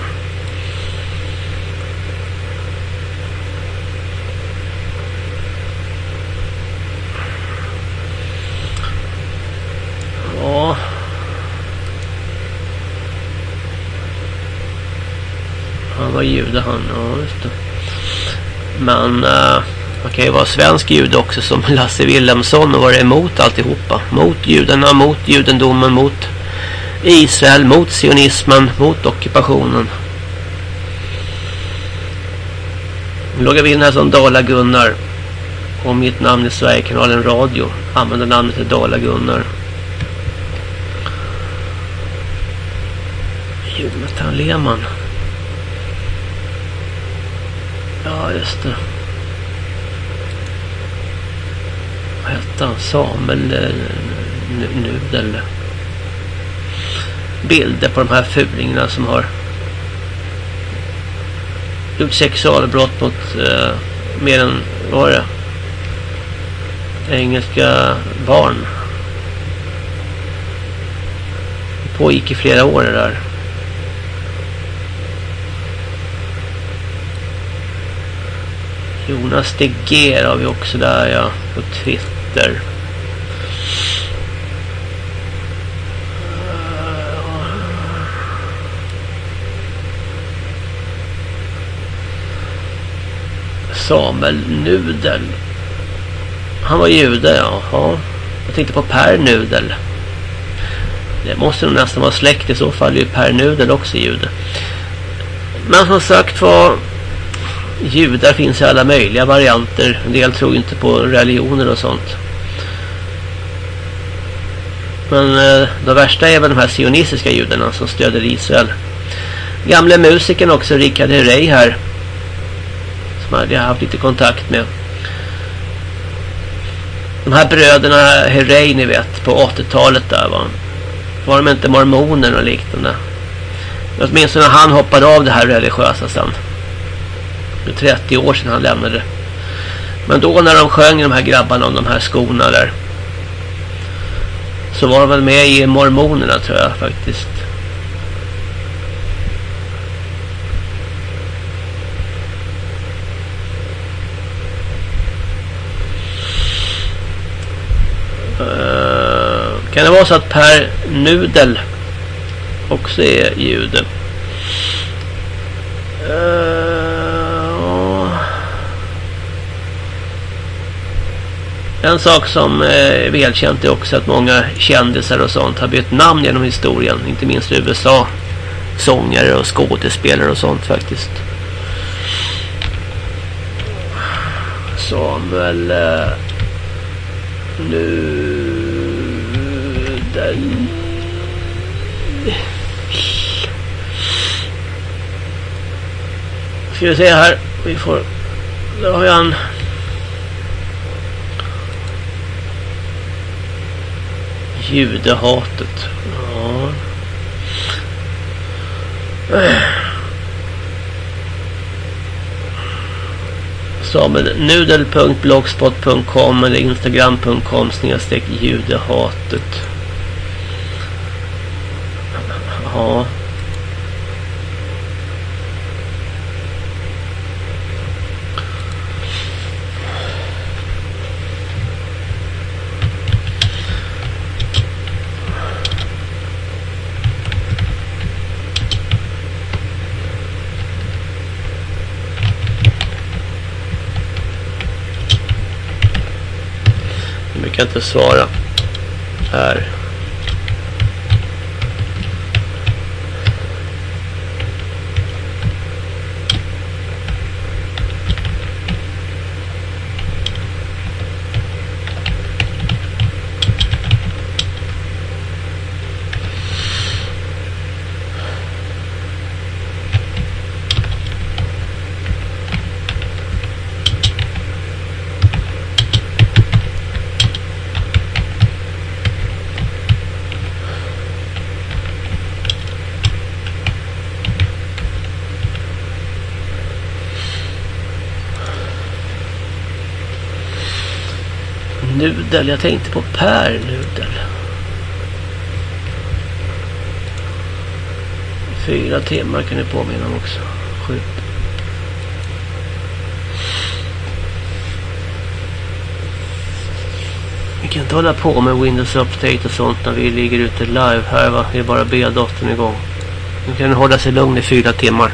Ja. Han var jude han, ja just det. Men... Uh, man kan ju vara svensk jude också som [laughs] Lasse Wilhelmsson och vara emot alltihopa. Mot judarna, mot judendomen, mot Israel, mot sionismen, mot ockupationen. Nu loggar vi in här som Dala Gunnar. Och mitt namn är Sverigekanalen Radio. Använder namnet till Dala Gunnar. Jonathan Lehmann. Just det. vad hette han? Samuel eh, Nudel. Bilder på de här fulingarna som har gjort sexualbrott mot eh, mer än, vad var det? Engelska barn. Det pågick i flera år det där. Jonas Deger har vi också där ja, på Twitter. Samuel Nudel. Han var jude, jaha. Jag tänkte på Per Nudel. Det måste nog nästan vara släkt i så fall. är ju Per Nudel också jude. Men som sagt var judar finns i alla möjliga varianter. En del tror inte på religioner och sånt. Men eh, de värsta är väl de här sionistiska judarna som stöder Israel. Gamle musikern också, Richard Herrey här. Som hade jag haft lite kontakt med. De här bröderna Herrey ni vet på 80-talet där var. Var de inte mormoner och liknande. Åtminstone han hoppade av det här religiösa sen. För 30 år sedan han lämnade. Men då när de sjöng de här grabbarna om de här skorna där. Så var de väl med i mormonerna tror jag faktiskt. Eh, kan det vara så att Per Nudel också är jude? Eh, Uh, en sak som eh, är välkänt är också att många kändisar och sånt har bytt namn genom historien. Inte minst i USA. Sångare och skådespelare och sånt faktiskt. Samuel eh, nu ska vi se här vi får då har jag en judehatet. Ja. samuelnudel.blogspot.com eller instagram.com snedstreck judehatet. Ja. Jag inte svara här. Nudel, jag tänkte på Per Nudel. Fyra timmar kan ni påminna om också. Sju. Vi kan inte hålla på med Windows Update och sånt när vi ligger ute live här va. Vi är bara B-datorn igång. Nu kan den hålla sig lugn i fyra timmar.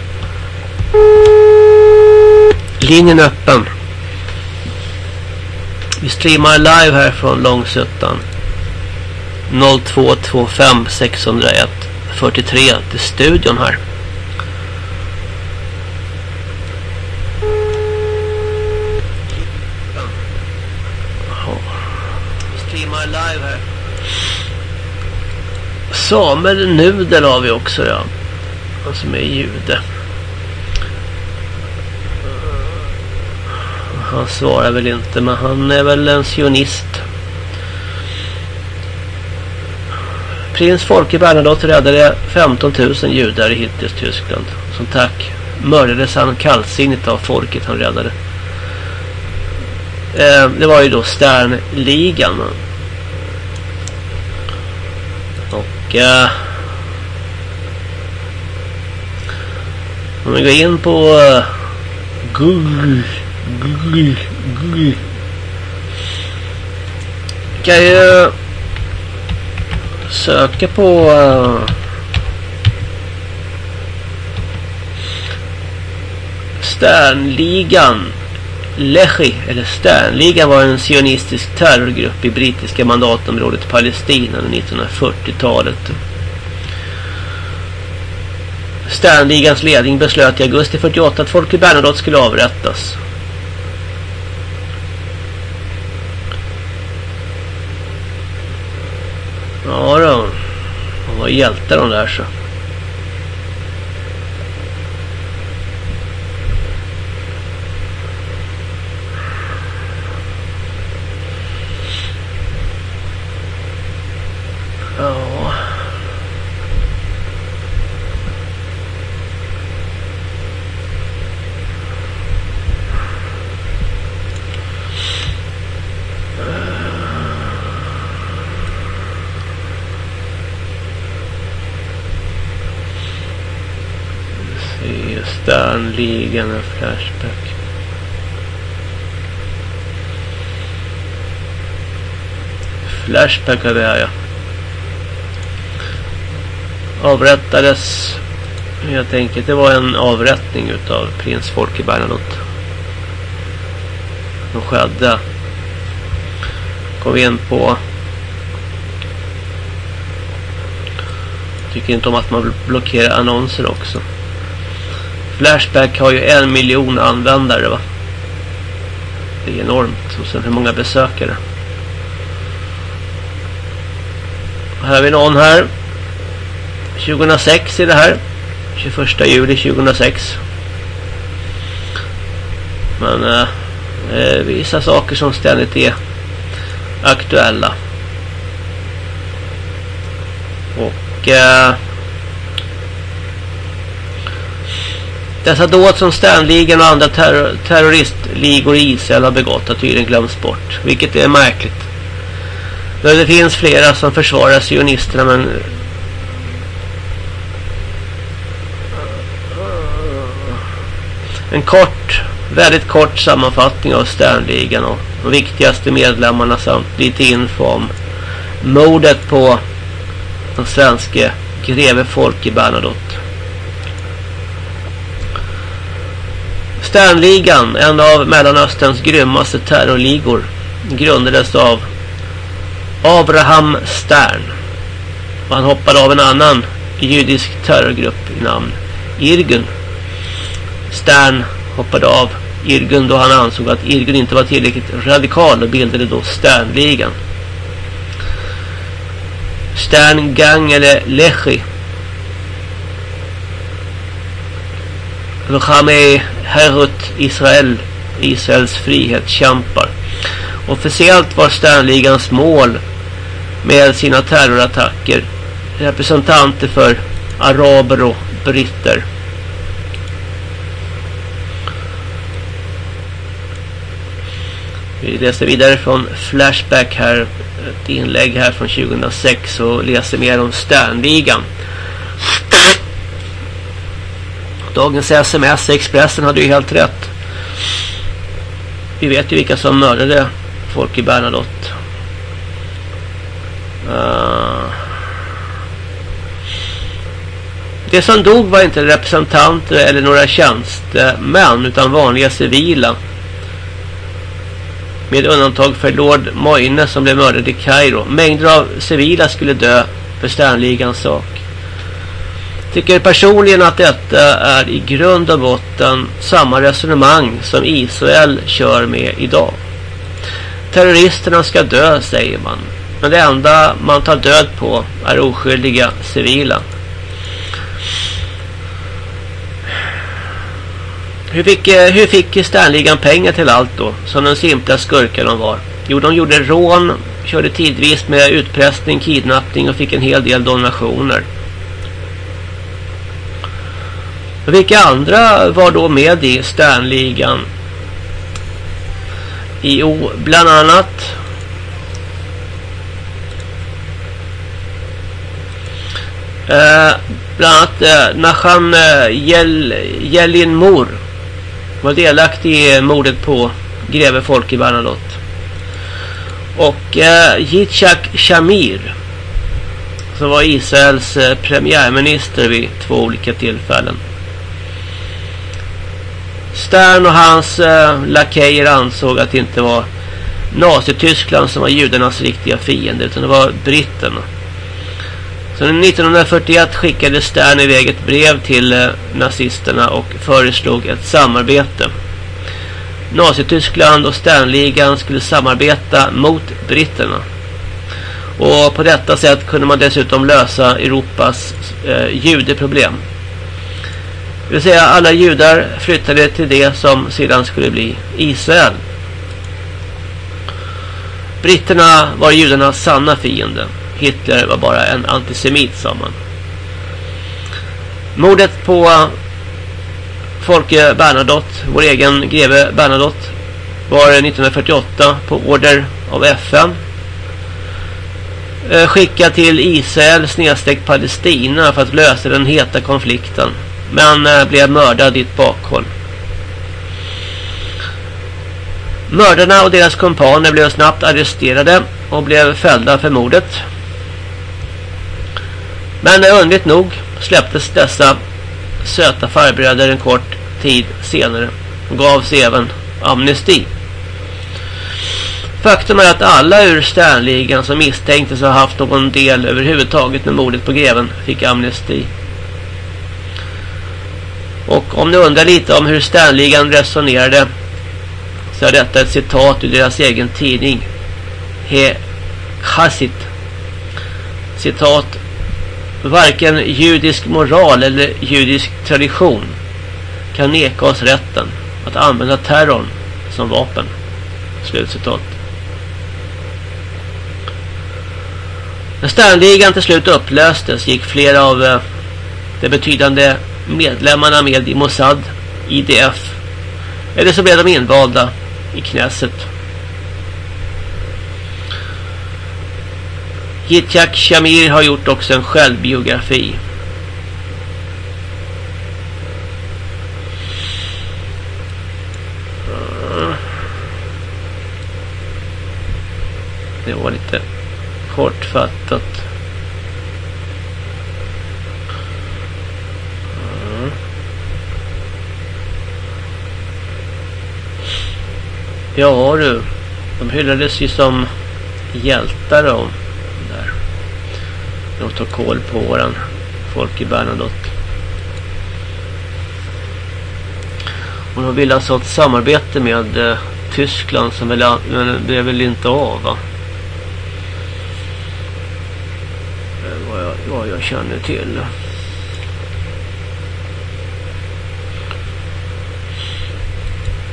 Linjen är öppen. Vi streamar live här från Långsuttan. 0225 601 43 till studion här. Vi streamar live här. Samuel Nudel har vi också ja. Han som är jude. Han svarar väl inte men han är väl en sionist. Prins Folke Bernadotte räddade 15 000 judar i Hitlers Tyskland. Som tack mördades han kallsinnigt av folket han räddade. Eh, det var ju då Sternligan. Och eh, om vi går in på eh, Google Google. Kan ju söka på eh, Sternligan Lechi eller Sternligan var en sionistisk terrorgrupp i brittiska mandatområdet Palestina under 1940-talet. Sternligans ledning beslöt i augusti 48 att Folke Bernadotte skulle avrättas. Ja då. De var hjältar de där så. Ja. Se Sternligan och Flashback. Flashback har vi här ja. Avrättades helt enkelt. Det var en avrättning utav prins Folke Bernadotte. Som skedde. Kom vi in på tycker inte om att man blockerar annonser också. Flashback har ju en miljon användare va. Det är enormt. Och sen hur många besökare. Här har vi någon här. 2006 är det här. 21 juli 2006. Men eh, vissa saker som ständigt är aktuella. Och eh, Dessa dåd som Stanligan och andra terror terroristligor i Israel har begått har tydligen glömts bort. Vilket är märkligt. Det finns flera som försvarar sionisterna men en kort, väldigt kort sammanfattning av Sternligan och de viktigaste medlemmarna samt lite info om mordet på den svenska greve Folke Bernadotte. Sternligan, en av Mellanösterns grymmaste terrorligor, grundades av Abraham Stern. Och han hoppade av en annan judisk terrorgrupp i namn Irgun. Stern hoppade av Irgun då han ansåg att Irgun inte var tillräckligt radikal och bildade då Sternligan. Stern Gang eller Lechi. Lochamei Herut Israel, Israels frihetskämpar. Officiellt var Sternligans mål med sina terrorattacker representanter för araber och britter. Vi läser vidare från Flashback här. Ett inlägg här från 2006 och läser mer om Sternligan. Dagens sms Expressen hade ju helt rätt. Vi vet ju vilka som mördade folk i Bernadotte. Uh. Det som dog var inte representanter eller några tjänstemän utan vanliga civila. Med undantag för Lord Moyne som blev mördad i Kairo. Mängder av civila skulle dö för Sternligans sak. Tycker personligen att detta är i grund och botten samma resonemang som Israel kör med idag. Terroristerna ska dö, säger man. Men det enda man tar död på är oskyldiga civila. Hur fick, eh, hur fick Sternligan pengar till allt då? Som den simpla skurkar de var. Jo, de gjorde rån, körde tidvis med utpressning, kidnappning och fick en hel del donationer. Och vilka andra var då med i Sternligan? IO bland annat eh, bland annat eh, Nachan eh, Jel, Jelin Mor var delaktig i mordet på greve Folke Bernadotte. Och eh, Yitzhak Shamir som var Israels eh, premiärminister vid två olika tillfällen. Stern och hans eh, lakejer ansåg att det inte var Nazityskland som var judarnas riktiga fiende utan det var britterna. Så 1941 skickade Stern iväg ett brev till eh, nazisterna och föreslog ett samarbete. Nazityskland och Sternligan skulle samarbeta mot britterna. Och på detta sätt kunde man dessutom lösa Europas eh, judeproblem. Det vill säga alla judar flyttade till det som sedan skulle bli Israel. Britterna var judarnas sanna fiende. Hitler var bara en antisemit sa man. Mordet på Folke Bernadotte, vår egen greve Bernadotte, var 1948 på order av FN. Eh, Skickad till Israel snedstreck Palestina för att lösa den heta konflikten. Men eh, blev mördad i ett bakhåll. Mördarna och deras kompaner blev snabbt arresterade och blev fällda för mordet. Men eh, underligt nog släpptes dessa söta farbröder en kort tid senare och gavs även amnesti. Faktum är att alla ur Sternligan som misstänktes ha haft någon del överhuvudtaget med mordet på greven fick amnesti. Och om ni undrar lite om hur Sternligan resonerade så är detta ett citat ur deras egen tidning He Chassit. Citat Varken judisk moral eller judisk tradition kan neka oss rätten att använda terrorn som vapen. Slutcitat. När Sternligan till slut upplöstes gick flera av eh, de betydande medlemmarna med i Mossad, IDF. Eller så blev de invalda i Knesset. Yitzhak Shamir har gjort också en självbiografi. Det var lite kortfattat. Ja du, de hyllades ju som hjältar de Där. De tog koll på våran folk i Bernadotte. Och de ville alltså ha ett samarbete med eh, Tyskland som väl, eh, men det väl inte av va? Eh, vad, jag, vad jag känner till. Och i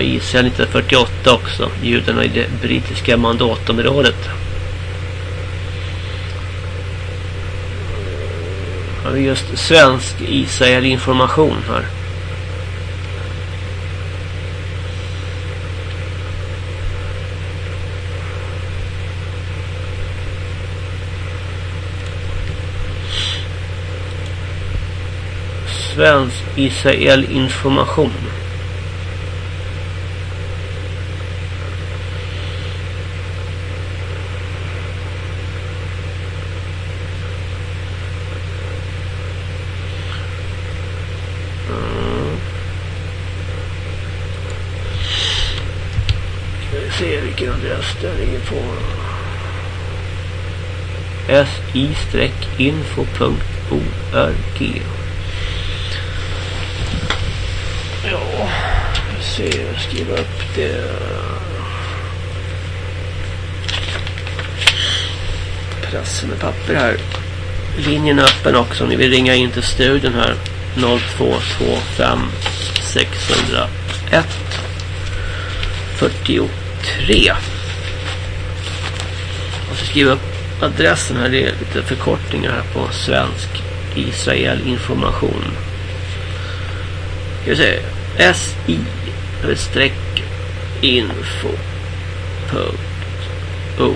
Israel 1948 också. Judarna i det brittiska mandatområdet. Har vi just svensk Israel information här. Svensk Israel-information information. Mm. Ska vi se Öster ringer på. si-info.org Ja, vi ser, skriva upp det. Pressa med papper här. Linjen är öppen också om ni vill ringa in till studion här. 0225 601 43. Skriva upp adressen här. Det är lite förkortningar här på svensk Israel information. Ska vi se. SI streck info punkt O